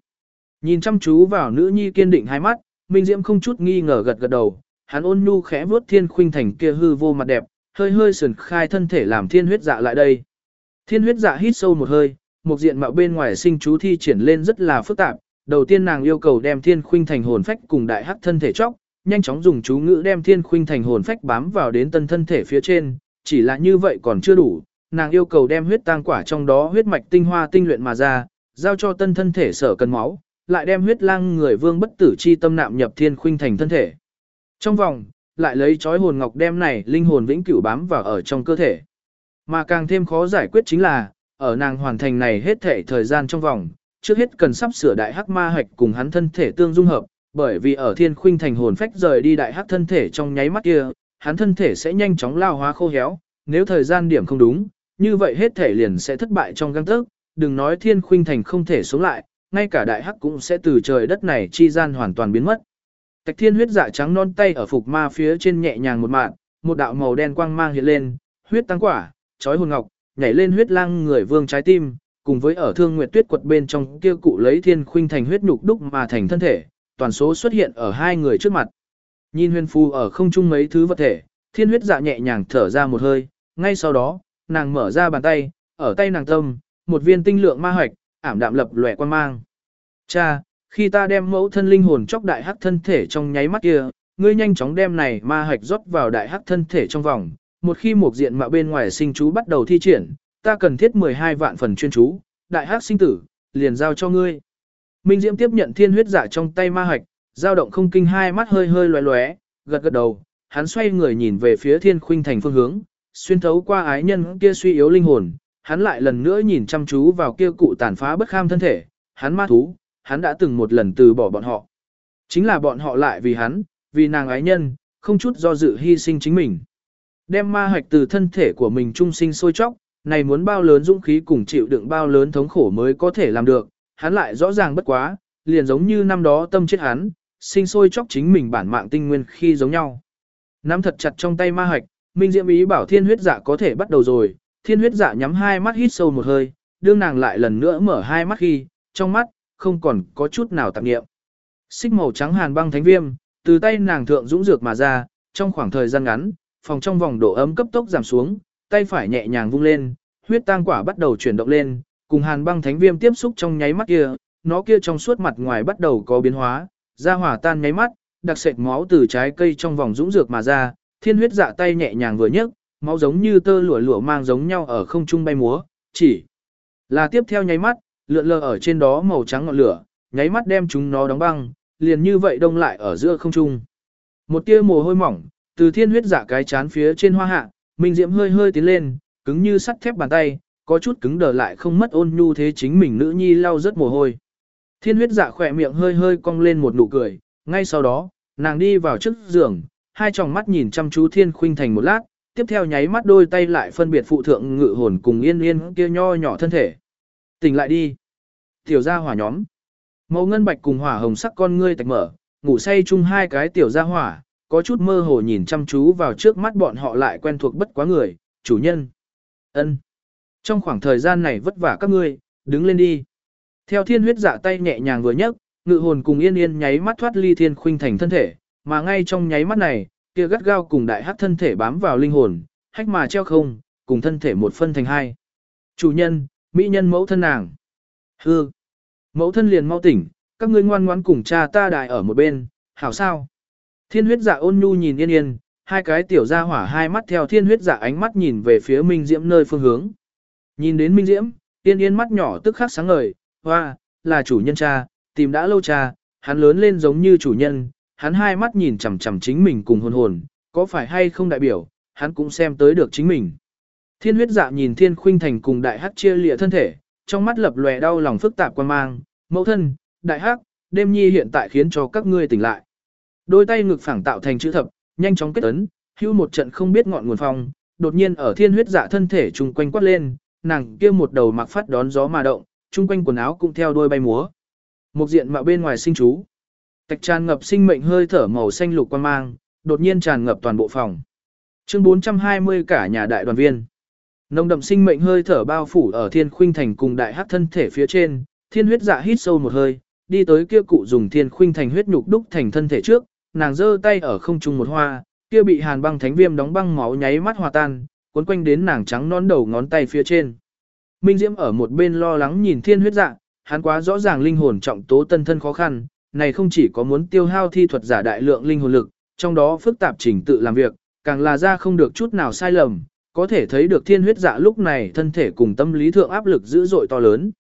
Nhìn chăm chú vào nữ nhi kiên định hai mắt, Minh Diễm không chút nghi ngờ gật gật đầu, hắn ôn nhu khẽ vuốt thiên khuynh thành kia hư vô mặt đẹp, hơi hơi sườn khai thân thể làm thiên huyết dạ lại đây. Thiên huyết dạ hít sâu một hơi, một diện mạo bên ngoài sinh chú thi triển lên rất là phức tạp. Đầu tiên nàng yêu cầu đem thiên khuynh thành hồn phách cùng đại hắc thân thể chóc, nhanh chóng dùng chú ngữ đem thiên khuynh thành hồn phách bám vào đến tân thân thể phía trên, chỉ là như vậy còn chưa đủ, nàng yêu cầu đem huyết tang quả trong đó huyết mạch tinh hoa tinh luyện mà ra, giao cho tân thân thể sở cần máu, lại đem huyết lang người vương bất tử chi tâm nạm nhập thiên khuynh thành thân thể. Trong vòng, lại lấy chói hồn ngọc đem này linh hồn vĩnh cửu bám vào ở trong cơ thể. Mà càng thêm khó giải quyết chính là, ở nàng hoàn thành này hết thể thời gian trong vòng, trước hết cần sắp sửa đại hắc ma hạch cùng hắn thân thể tương dung hợp, bởi vì ở thiên khuynh thành hồn phách rời đi đại hắc thân thể trong nháy mắt kia, hắn thân thể sẽ nhanh chóng lao hóa khô héo, nếu thời gian điểm không đúng, như vậy hết thể liền sẽ thất bại trong găng tấc, đừng nói thiên khuynh thành không thể sống lại, ngay cả đại hắc cũng sẽ từ trời đất này chi gian hoàn toàn biến mất. Tạch thiên huyết dạ trắng non tay ở phục ma phía trên nhẹ nhàng một mạng, một đạo màu đen quang mang hiện lên, huyết tăng quả, chói hồn ngọc, nhảy lên huyết lang người vương trái tim, cùng với ở thương nguyệt tuyết quật bên trong kia cụ lấy thiên khuynh thành huyết nhục đúc mà thành thân thể, toàn số xuất hiện ở hai người trước mặt. Nhìn huyền phu ở không trung mấy thứ vật thể, thiên huyết dạ nhẹ nhàng thở ra một hơi, ngay sau đó, nàng mở ra bàn tay, ở tay nàng tâm, một viên tinh lượng ma hoạch, ảm đạm lập lòe quan mang. Cha, khi ta đem mẫu thân linh hồn chóc đại hắc thân thể trong nháy mắt kia, ngươi nhanh chóng đem này ma hạch rót vào đại hắc thân thể trong vòng, một khi một diện mạo bên ngoài sinh chú bắt đầu thi triển, ta cần thiết 12 vạn phần chuyên chú, đại hắc sinh tử, liền giao cho ngươi. Minh Diễm tiếp nhận thiên huyết giả trong tay ma hạch, dao động không kinh hai mắt hơi hơi lóe lóe, gật gật đầu, hắn xoay người nhìn về phía thiên khuynh thành phương hướng, xuyên thấu qua ái nhân kia suy yếu linh hồn, hắn lại lần nữa nhìn chăm chú vào kia cụ tàn phá bất kham thân thể, hắn ma thú, hắn đã từng một lần từ bỏ bọn họ. Chính là bọn họ lại vì hắn, vì nàng ái nhân, không chút do dự hy sinh chính mình. Đem ma hoạch từ thân thể của mình trung sinh sôi chóc, này muốn bao lớn dũng khí cùng chịu đựng bao lớn thống khổ mới có thể làm được, hắn lại rõ ràng bất quá, liền giống như năm đó tâm chết hắn, sinh sôi chóc chính mình bản mạng tinh nguyên khi giống nhau. Nắm thật chặt trong tay ma hoạch, Minh Diễm ý bảo thiên huyết dạ có thể bắt đầu rồi, thiên huyết dạ nhắm hai mắt hít sâu một hơi, đương nàng lại lần nữa mở hai mắt khi, trong mắt, không còn có chút nào tạp nghiệm. Xích màu trắng hàn băng thánh viêm, từ tay nàng thượng dũng dược mà ra, trong khoảng thời gian ngắn, phòng trong vòng độ ấm cấp tốc giảm xuống, tay phải nhẹ nhàng vung lên, huyết tang quả bắt đầu chuyển động lên, cùng hàn băng thánh viêm tiếp xúc trong nháy mắt kia, nó kia trong suốt mặt ngoài bắt đầu có biến hóa, ra hỏa tan nháy mắt, đặc sệt máu từ trái cây trong vòng dũng dược mà ra, thiên huyết dạ tay nhẹ nhàng vừa nhấc, máu giống như tơ lụa lụa mang giống nhau ở không trung bay múa, chỉ là tiếp theo nháy mắt, lượn lờ ở trên đó màu trắng ngọn lửa, nháy mắt đem chúng nó đóng băng, liền như vậy đông lại ở giữa không trung. Một tia mồ hôi mỏng, từ thiên huyết dạ cái chán phía trên hoa hạ, Minh Diễm hơi hơi tiến lên, cứng như sắt thép bàn tay, có chút cứng đờ lại không mất ôn nhu thế chính mình nữ nhi lau rất mồ hôi. Thiên huyết dạ khỏe miệng hơi hơi cong lên một nụ cười, ngay sau đó, nàng đi vào trước giường, hai tròng mắt nhìn chăm chú thiên khuynh thành một lát, tiếp theo nháy mắt đôi tay lại phân biệt phụ thượng ngự hồn cùng yên yên kia nho nhỏ thân thể. Tỉnh lại đi. Tiểu gia hỏa nhóm. Màu ngân bạch cùng hỏa hồng sắc con ngươi tạch mở, ngủ say chung hai cái tiểu gia hỏa, có chút mơ hồ nhìn chăm chú vào trước mắt bọn họ lại quen thuộc bất quá người, chủ nhân. ân Trong khoảng thời gian này vất vả các ngươi, đứng lên đi. Theo thiên huyết dạ tay nhẹ nhàng vừa nhấc, ngự hồn cùng yên yên nháy mắt thoát ly thiên khuynh thành thân thể, mà ngay trong nháy mắt này, kia gắt gao cùng đại hắc thân thể bám vào linh hồn, hách mà treo không, cùng thân thể một phân thành hai. Chủ nhân, mỹ nhân mẫu thân nàng. Hư. Mẫu thân liền mau tỉnh, các ngươi ngoan ngoãn cùng cha ta đại ở một bên, hảo sao? Thiên huyết dạ ôn nhu nhìn yên yên, hai cái tiểu gia hỏa hai mắt theo thiên huyết dạ ánh mắt nhìn về phía Minh Diễm nơi phương hướng. Nhìn đến Minh Diễm, yên yên mắt nhỏ tức khắc sáng ngời, hoa, là chủ nhân cha, tìm đã lâu cha, hắn lớn lên giống như chủ nhân, hắn hai mắt nhìn chằm chằm chính mình cùng hồn hồn, có phải hay không đại biểu, hắn cũng xem tới được chính mình. Thiên huyết dạ nhìn thiên khuynh thành cùng đại hắc chia lịa thân thể, trong mắt lập lòe đau lòng phức tạp quan mang, mẫu thân, đại hắc, đêm nhi hiện tại khiến cho các ngươi tỉnh lại. Đôi tay ngực phẳng tạo thành chữ thập, nhanh chóng kết ấn, hưu một trận không biết ngọn nguồn phong, đột nhiên ở thiên huyết dạ thân thể chung quanh quát lên, nàng kia một đầu mặc phát đón gió mà động, chung quanh quần áo cũng theo đôi bay múa. Một diện mạo bên ngoài sinh chú. Tạch tràn ngập sinh mệnh hơi thở màu xanh lục quan mang, đột nhiên tràn ngập toàn bộ phòng. Chương 420 cả nhà đại đoàn viên. Nồng đậm sinh mệnh hơi thở bao phủ ở thiên khuynh thành cùng đại hắc thân thể phía trên, thiên huyết dạ hít sâu một hơi, đi tới kia cụ dùng thiên khuynh thành huyết nhục đúc thành thân thể trước, nàng giơ tay ở không trung một hoa, kia bị hàn băng thánh viêm đóng băng máu nháy mắt hòa tan, cuốn quanh đến nàng trắng non đầu ngón tay phía trên. Minh Diễm ở một bên lo lắng nhìn thiên huyết dạ, hắn quá rõ ràng linh hồn trọng tố tân thân khó khăn, này không chỉ có muốn tiêu hao thi thuật giả đại lượng linh hồn lực, trong đó phức tạp trình tự làm việc, càng là ra không được chút nào sai lầm, có thể thấy được thiên huyết dạ lúc này thân thể cùng tâm lý thượng áp lực dữ dội to lớn.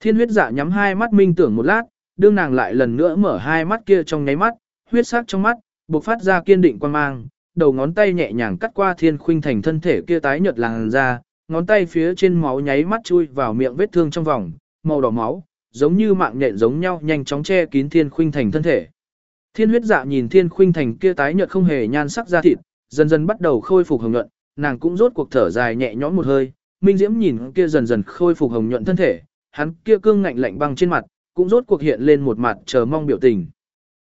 Thiên huyết dạ nhắm hai mắt minh tưởng một lát, đương nàng lại lần nữa mở hai mắt kia trong nháy mắt, huyết sắc trong mắt, bộc phát ra kiên định quan mang, đầu ngón tay nhẹ nhàng cắt qua thiên khuynh thành thân thể kia tái nhợt làn ra, ngón tay phía trên máu nháy mắt chui vào miệng vết thương trong vòng, màu đỏ máu, giống như mạng nhện giống nhau nhanh chóng che kín thiên khuynh thành thân thể. Thiên huyết dạ nhìn thiên khuynh thành kia tái nhợt không hề nhan sắc da thịt, dần dần bắt đầu khôi phục hồng nhuận, nàng cũng rốt cuộc thở dài nhẹ nhõm một hơi, Minh Diễm nhìn kia dần dần khôi phục hồng nhuận thân thể, hắn kia cương ngạnh lạnh băng trên mặt, cũng rốt cuộc hiện lên một mặt chờ mong biểu tình.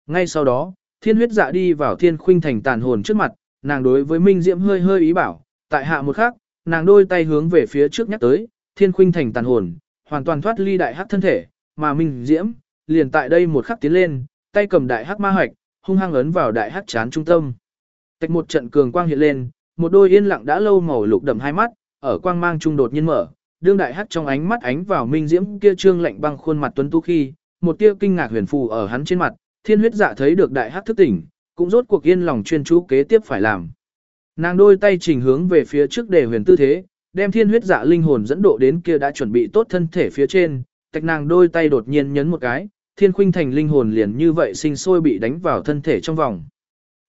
Ngay sau đó, thiên huyết dạ đi vào thiên khuynh thành tàn hồn trước mặt, nàng đối với Minh Diễm hơi hơi ý bảo, tại hạ một khắc, nàng đôi tay hướng về phía trước nhắc tới, thiên khuynh thành tàn hồn, hoàn toàn thoát ly đại hắc thân thể, mà Minh Diễm, liền tại đây một khắc tiến lên, tay cầm đại hắc ma hoạch, hung hăng ấn vào đại hắc chán trung tâm. Tạch một trận cường quang hiện lên, một đôi yên lặng đã lâu màu lục đậm hai mắt, ở quang mang trung đột nhiên mở, đương đại hắc trong ánh mắt ánh vào Minh Diễm kia trương lạnh băng khuôn mặt tuấn tú khi, một tia kinh ngạc huyền phù ở hắn trên mặt, thiên huyết dạ thấy được đại hắc thức tỉnh, cũng rốt cuộc yên lòng chuyên chú kế tiếp phải làm. Nàng đôi tay chỉnh hướng về phía trước để huyền tư thế, đem thiên huyết dạ linh hồn dẫn độ đến kia đã chuẩn bị tốt thân thể phía trên, tạch nàng đôi tay đột nhiên nhấn một cái, thiên khuynh thành linh hồn liền như vậy sinh sôi bị đánh vào thân thể trong vòng.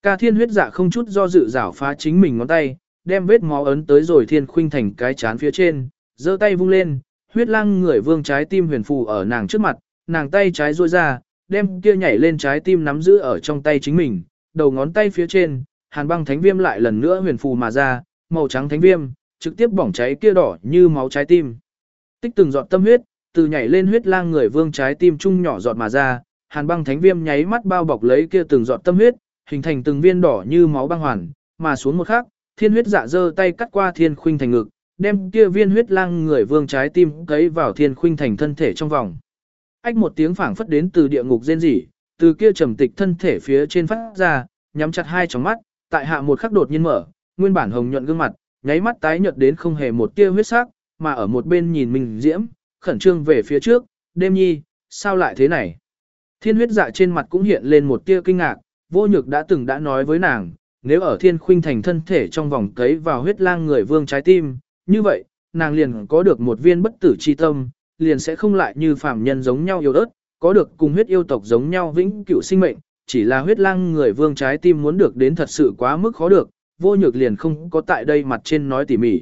Ca thiên huyết dạ không chút do dự rảo phá chính mình ngón tay, đem vết máu ấn tới rồi thiên khuynh thành cái chán phía trên, giơ tay vung lên, huyết lăng người vương trái tim huyền phù ở nàng trước mặt, nàng tay trái duỗi ra, đem kia nhảy lên trái tim nắm giữ ở trong tay chính mình, đầu ngón tay phía trên, hàn băng thánh viêm lại lần nữa huyền phù mà ra, màu trắng thánh viêm, trực tiếp bỏng cháy kia đỏ như máu trái tim. Tích từng giọt tâm huyết, từ nhảy lên huyết lang người vương trái tim trung nhỏ giọt mà ra, hàn băng thánh viêm nháy mắt bao bọc lấy kia từng giọt tâm huyết, hình thành từng viên đỏ như máu băng hoàn, mà xuống một khắc, thiên huyết dạ dơ tay cắt qua thiên khuynh thành ngực, đem kia viên huyết lang người vương trái tim cấy vào thiên khuynh thành thân thể trong vòng. Ách một tiếng phảng phất đến từ địa ngục rên rỉ, từ kia trầm tịch thân thể phía trên phát ra, nhắm chặt hai tròng mắt, tại hạ một khắc đột nhiên mở, nguyên bản hồng nhuận gương mặt, nháy mắt tái nhợt đến không hề một tia huyết sắc, mà ở một bên nhìn mình diễm, khẩn trương về phía trước, đêm nhi, sao lại thế này? Thiên huyết dạ trên mặt cũng hiện lên một tia kinh ngạc, vô nhược đã từng đã nói với nàng, nếu ở thiên khuynh thành thân thể trong vòng cấy vào huyết lang người vương trái tim, như vậy, nàng liền có được một viên bất tử chi tâm, liền sẽ không lại như phàm nhân giống nhau yêu ớt, có được cùng huyết yêu tộc giống nhau vĩnh cửu sinh mệnh, chỉ là huyết lang người vương trái tim muốn được đến thật sự quá mức khó được, vô nhược liền không có tại đây mặt trên nói tỉ mỉ.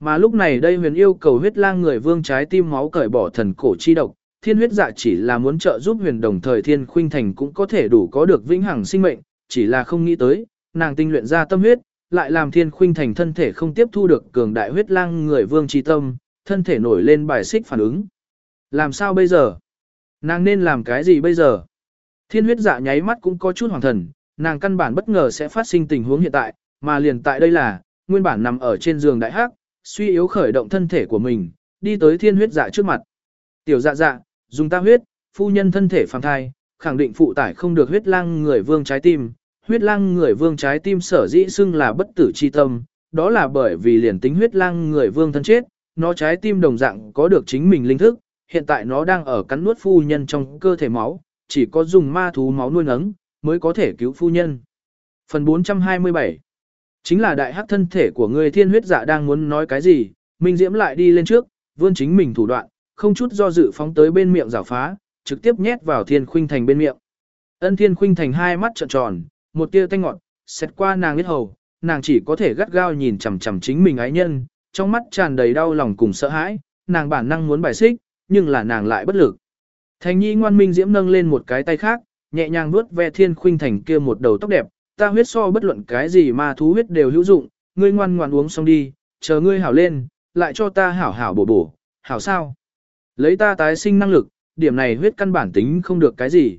Mà lúc này đây huyền yêu cầu huyết lang người vương trái tim máu cởi bỏ thần cổ chi độc, thiên huyết dạ chỉ là muốn trợ giúp huyền đồng thời thiên khuynh thành cũng có thể đủ có được vĩnh hằng sinh mệnh, chỉ là không nghĩ tới, nàng tinh luyện ra tâm huyết, lại làm thiên khuynh thành thân thể không tiếp thu được cường đại huyết lang người vương chi tâm, thân thể nổi lên bài xích phản ứng. Làm sao bây giờ? Nàng nên làm cái gì bây giờ? Thiên huyết dạ nháy mắt cũng có chút hoàng thần, nàng căn bản bất ngờ sẽ phát sinh tình huống hiện tại, mà liền tại đây là, nguyên bản nằm ở trên giường đại hắc, suy yếu khởi động thân thể của mình, đi tới thiên huyết dạ trước mặt. Tiểu dạ dạ, dùng ta huyết, phu nhân thân thể phàm thai, khẳng định phụ tải không được huyết lang người vương trái tim. Huyết lang người vương trái tim sở dĩ xưng là bất tử chi tâm, đó là bởi vì liền tính huyết lang người vương thân chết, nó trái tim đồng dạng có được chính mình linh thức, hiện tại nó đang ở cắn nuốt phu nhân trong cơ thể máu, chỉ có dùng ma thú máu nuôi nấng, mới có thể cứu phu nhân. Phần 427 Chính là đại hắc thân thể của ngươi thiên huyết dạ đang muốn nói cái gì, Minh Diễm lại đi lên trước, vươn chính mình thủ đoạn, không chút do dự phóng tới bên miệng rào phá, trực tiếp nhét vào thiên khuynh thành bên miệng. Ân thiên khuynh thành hai mắt trợn tròn, một tia tanh ngọt, xét qua nàng biết hầu, nàng chỉ có thể gắt gao nhìn chằm chằm chính mình ái nhân, trong mắt tràn đầy đau lòng cùng sợ hãi, nàng bản năng muốn bài xích, nhưng là nàng lại bất lực. Thành nhi ngoan minh diễm nâng lên một cái tay khác, nhẹ nhàng vuốt ve thiên khuynh thành kia một đầu tóc đẹp, ta huyết so bất luận cái gì mà thú huyết đều hữu dụng, ngươi ngoan ngoan uống xong đi, chờ ngươi hảo lên, lại cho ta hảo hảo bổ bổ, hảo sao? Lấy ta tái sinh năng lực, điểm này huyết căn bản tính không được cái gì.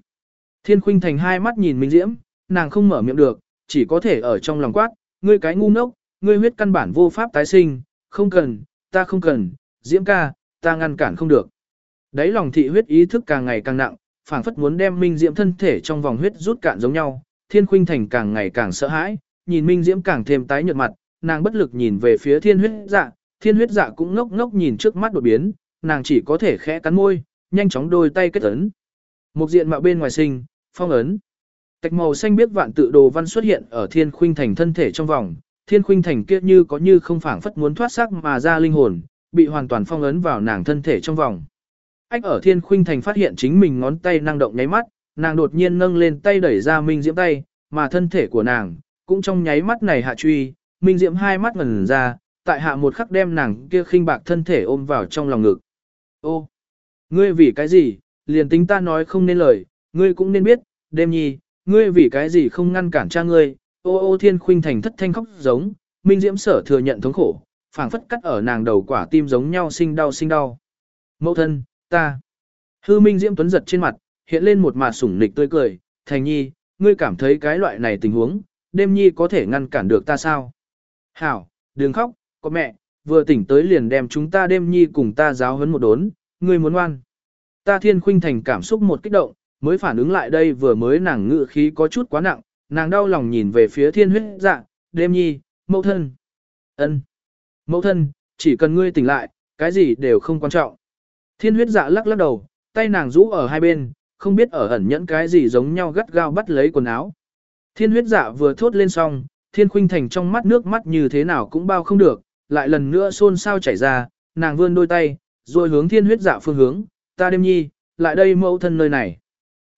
Thiên khuynh thành hai mắt nhìn Minh Diễm, nàng không mở miệng được, chỉ có thể ở trong lòng quát, ngươi cái ngu ngốc, ngươi huyết căn bản vô pháp tái sinh, không cần, ta không cần, Diễm ca, ta ngăn cản không được. Đấy lòng thị huyết ý thức càng ngày càng nặng, phảng phất muốn đem Minh Diễm thân thể trong vòng huyết rút cạn giống nhau, Thiên Khuynh Thành càng ngày càng sợ hãi, nhìn Minh Diễm càng thêm tái nhợt mặt, nàng bất lực nhìn về phía Thiên Huyết Dạ, Thiên Huyết Dạ cũng ngốc ngốc nhìn trước mắt đột biến, nàng chỉ có thể khẽ cắn môi, nhanh chóng đôi tay kết ấn. Một diện mạo bên ngoài sinh, phong ấn. Tạch màu xanh biết vạn tự đồ văn xuất hiện ở Thiên Khuynh Thành thân thể trong vòng, Thiên Khuynh Thành kia như có như không phảng phất muốn thoát xác mà ra linh hồn, bị hoàn toàn phong ấn vào nàng thân thể trong vòng. Ách ở Thiên Khuynh Thành phát hiện chính mình ngón tay năng động nháy mắt, nàng đột nhiên nâng lên tay đẩy ra Minh Diễm tay, mà thân thể của nàng, cũng trong nháy mắt này hạ truy, Minh Diễm hai mắt ngần ra, tại hạ một khắc đem nàng kia khinh bạc thân thể ôm vào trong lòng ngực. Ô, ngươi vì cái gì, liền tính ta nói không nên lời, ngươi cũng nên biết, đêm nhi, ngươi vì cái gì không ngăn cản cha ngươi, ô ô thiên khuynh thành thất thanh khóc giống, Minh Diễm sở thừa nhận thống khổ, phảng phất cắt ở nàng đầu quả tim giống nhau sinh đau sinh đau. Mẫu thân, ta. Hư Minh Diễm tuấn giật trên mặt, hiện lên một mặt sủng nịch tươi cười, thành nhi, ngươi cảm thấy cái loại này tình huống, đêm nhi có thể ngăn cản được ta sao? Hảo, đừng khóc, có mẹ, vừa tỉnh tới liền đem chúng ta đêm nhi cùng ta giáo huấn một đốn, ngươi muốn ngoan. Ta thiên khuynh thành cảm xúc một kích động, mới phản ứng lại đây vừa mới nàng ngự khí có chút quá nặng, nàng đau lòng nhìn về phía thiên huyết dạ, đêm nhi, mẫu thân. ân, Mẫu thân, chỉ cần ngươi tỉnh lại, cái gì đều không quan trọng. Thiên huyết dạ lắc lắc đầu, tay nàng rũ ở hai bên, không biết ở ẩn nhẫn cái gì giống nhau gắt gao bắt lấy quần áo. Thiên huyết dạ vừa thốt lên xong, thiên khuynh thành trong mắt nước mắt như thế nào cũng bao không được, lại lần nữa xôn xao chảy ra, nàng vươn đôi tay, rồi hướng thiên huyết dạ phương hướng, ta đêm nhi, lại đây mẫu thân nơi này.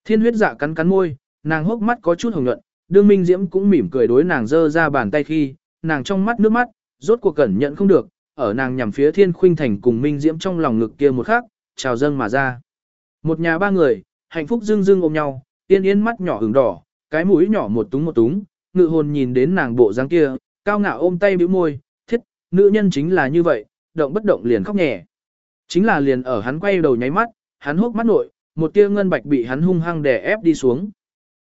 Thiên huyết dạ cắn cắn môi, nàng hốc mắt có chút hồng nhuận, đương minh diễm cũng mỉm cười đối nàng giơ ra bàn tay khi, nàng trong mắt nước mắt, rốt cuộc cẩn nhận không được, ở nàng nhằm phía thiên khuynh thành cùng minh diễm trong lòng ngực kia một khắc, trào dâng mà ra. Một nhà ba người, hạnh phúc dưng dưng ôm nhau, yên yên mắt nhỏ hứng đỏ, cái mũi nhỏ một túng một túng, ngự hồn nhìn đến nàng bộ dáng kia, cao ngạo ôm tay bĩu môi, thiết, nữ nhân chính là như vậy, động bất động liền khóc nhẹ. Chính là liền ở hắn quay đầu nháy mắt, hắn hốc mắt nội, một tia ngân bạch bị hắn hung hăng đè ép đi xuống.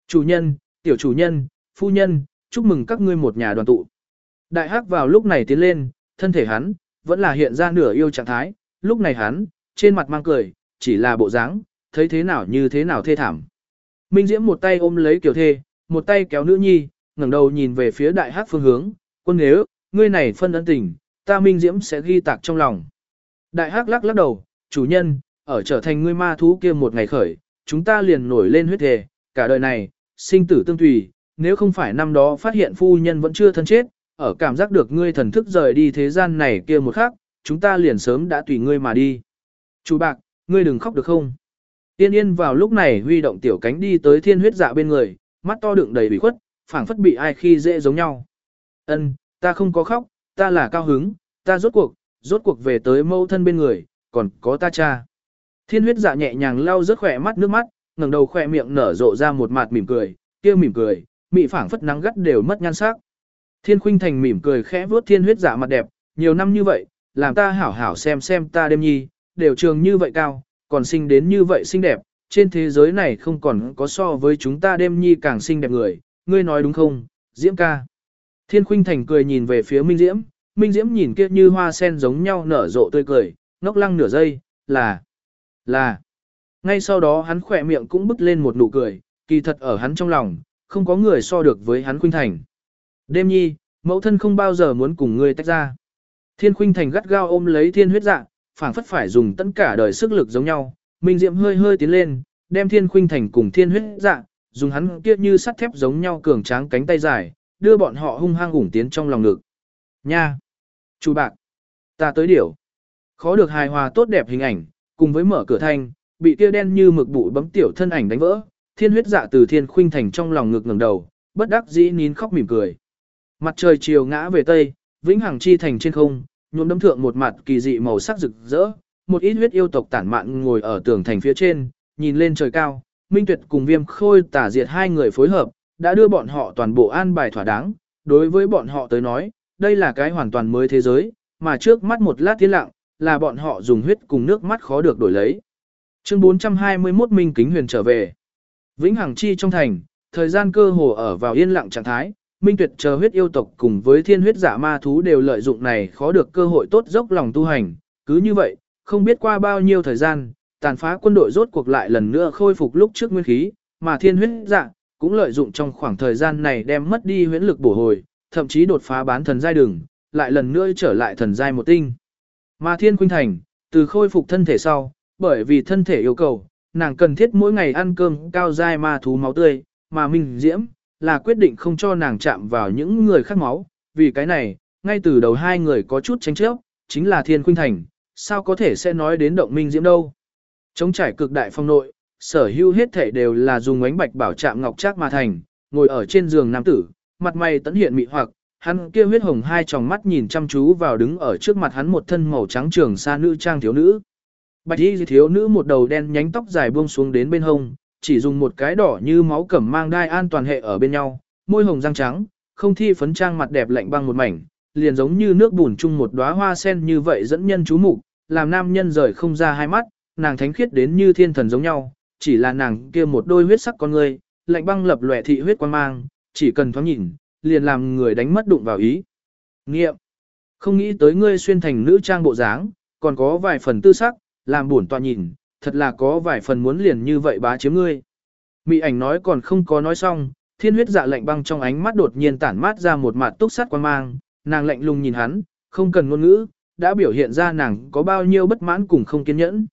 Chủ nhân, tiểu chủ nhân, phu nhân, chúc mừng các ngươi một nhà đoàn tụ. Đại hắc vào lúc này tiến lên, thân thể hắn, vẫn là hiện ra nửa yêu trạng thái, lúc này hắn, trên mặt mang cười, chỉ là bộ dáng, thấy thế nào như thế nào thê thảm. Minh Diễm một tay ôm lấy Kiều Thê, một tay kéo nữ nhi, ngẩng đầu nhìn về phía đại hắc phương hướng, quân nếu, ngươi này phân ân tình, ta Minh Diễm sẽ ghi tạc trong lòng. Đại hắc lắc lắc đầu, chủ nhân, ở trở thành ngươi ma thú kia một ngày khởi, chúng ta liền nổi lên huyết thề, cả đời này, sinh tử tương tùy, nếu không phải năm đó phát hiện phu nhân vẫn chưa thân chết, ở cảm giác được ngươi thần thức rời đi thế gian này kia một khắc, chúng ta liền sớm đã tùy ngươi mà đi. Chú bạc, ngươi đừng khóc được không? Tiên yên vào lúc này huy động tiểu cánh đi tới thiên huyết dạ bên người, mắt to đựng đầy bị khuất, phảng phất bị ai khi dễ giống nhau. Ân, ta không có khóc, ta là cao hứng, ta rốt cuộc, rốt cuộc về tới mâu thân bên người, còn có ta cha. Thiên huyết dạ nhẹ nhàng lau rớt khỏe mắt nước mắt, ngẩng đầu khỏe miệng nở rộ ra một mặt mỉm cười, kia mỉm cười, mị phảng phất nắng gắt đều mất nhan sắc. Thiên khuynh thành mỉm cười khẽ vuốt thiên huyết dạ mặt đẹp, nhiều năm như vậy, làm ta hảo hảo xem xem ta đêm nhi, đều trường như vậy cao, còn sinh đến như vậy xinh đẹp, trên thế giới này không còn có so với chúng ta đêm nhi càng xinh đẹp người, ngươi nói đúng không, Diễm ca. Thiên khuynh thành cười nhìn về phía Minh Diễm, Minh Diễm nhìn kia như hoa sen giống nhau nở rộ tươi cười, ngốc lăng nửa giây, là, là. Ngay sau đó hắn khỏe miệng cũng bứt lên một nụ cười, kỳ thật ở hắn trong lòng, không có người so được với hắn khuynh thành. Đêm nhi, mẫu thân không bao giờ muốn cùng ngươi tách ra. Thiên khuynh thành gắt gao ôm lấy thiên huyết dạ, phảng phất phải dùng tất cả đời sức lực giống nhau. Minh Diệm hơi hơi tiến lên, đem thiên khuynh thành cùng thiên huyết dạ, dùng hắn kia như sắt thép giống nhau cường tráng cánh tay dài, đưa bọn họ hung hăng ủng tiến trong lòng ngực. Nha! chủ bạc! Ta tới điểu! Khó được hài hòa tốt đẹp hình ảnh, cùng với mở cửa thanh, bị kia đen như mực bụi bấm tiểu thân ảnh đánh vỡ, thiên huyết dạ từ thiên khuynh thành trong lòng ngực ngẩng đầu, bất đắc dĩ nín khóc mỉm cười. Mặt trời chiều ngã về tây, vĩnh hằng chi thành trên không, nhuộm đấm thượng một mặt kỳ dị màu sắc rực rỡ, một ít huyết yêu tộc tản mạn ngồi ở tường thành phía trên, nhìn lên trời cao, Minh Tuyệt cùng Viêm Khôi tả diệt hai người phối hợp, đã đưa bọn họ toàn bộ an bài thỏa đáng, đối với bọn họ tới nói, đây là cái hoàn toàn mới thế giới, mà trước mắt một lát tiến lặng, là bọn họ dùng huyết cùng nước mắt khó được đổi lấy. Chương 421 Minh Kính Huyền trở về. Vĩnh Hằng Chi trong thành, thời gian cơ hồ ở vào yên lặng trạng thái, Minh Tuyệt chờ huyết yêu tộc cùng với thiên huyết giả ma thú đều lợi dụng này khó được cơ hội tốt dốc lòng tu hành, cứ như vậy, không biết qua bao nhiêu thời gian, tàn phá quân đội rốt cuộc lại lần nữa khôi phục lúc trước nguyên khí, mà thiên huyết giả cũng lợi dụng trong khoảng thời gian này đem mất đi huyễn lực bổ hồi, thậm chí đột phá bán thần giai đường, lại lần nữa trở lại thần giai một tinh. Mà thiên khuynh thành, từ khôi phục thân thể sau, bởi vì thân thể yêu cầu, nàng cần thiết mỗi ngày ăn cơm cao giai ma thú máu tươi, mà Minh Diễm là quyết định không cho nàng chạm vào những người khác máu, vì cái này, ngay từ đầu hai người có chút tranh chấp, chính là Thiên Khuynh Thành, sao có thể sẽ nói đến động Minh Diễm đâu. Chống trải cực đại phong nội, sở hữu hết thể đều là dùng ánh bạch bảo chạm ngọc trác mà thành, ngồi ở trên giường nam tử, mặt mày tấn hiện mị hoặc, hắn kia huyết hồng hai tròng mắt nhìn chăm chú vào đứng ở trước mặt hắn một thân màu trắng trường sa nữ trang thiếu nữ. Bạch y thiếu nữ một đầu đen nhánh tóc dài buông xuống đến bên hông, chỉ dùng một cái đỏ như máu cẩm mang đai an toàn hệ ở bên nhau, môi hồng răng trắng, không thi phấn trang mặt đẹp lạnh băng một mảnh, liền giống như nước bùn chung một đóa hoa sen như vậy dẫn nhân chú mục, làm nam nhân rời không ra hai mắt, nàng thánh khiết đến như thiên thần giống nhau, chỉ là nàng kia một đôi huyết sắc con người, lạnh băng lập lòe thị huyết quan mang, chỉ cần thoáng nhìn, liền làm người đánh mất đụng vào ý. Nghiệm. Không nghĩ tới ngươi xuyên thành nữ trang bộ dáng, còn có vài phần tư sắc, làm buồn tọa nhìn, thật là có vài phần muốn liền như vậy bá chiếm ngươi. Mị ảnh nói còn không có nói xong, thiên huyết dạ lạnh băng trong ánh mắt đột nhiên tản mát ra một mặt túc sát quan mang, nàng lạnh lùng nhìn hắn, không cần ngôn ngữ, đã biểu hiện ra nàng có bao nhiêu bất mãn cùng không kiên nhẫn.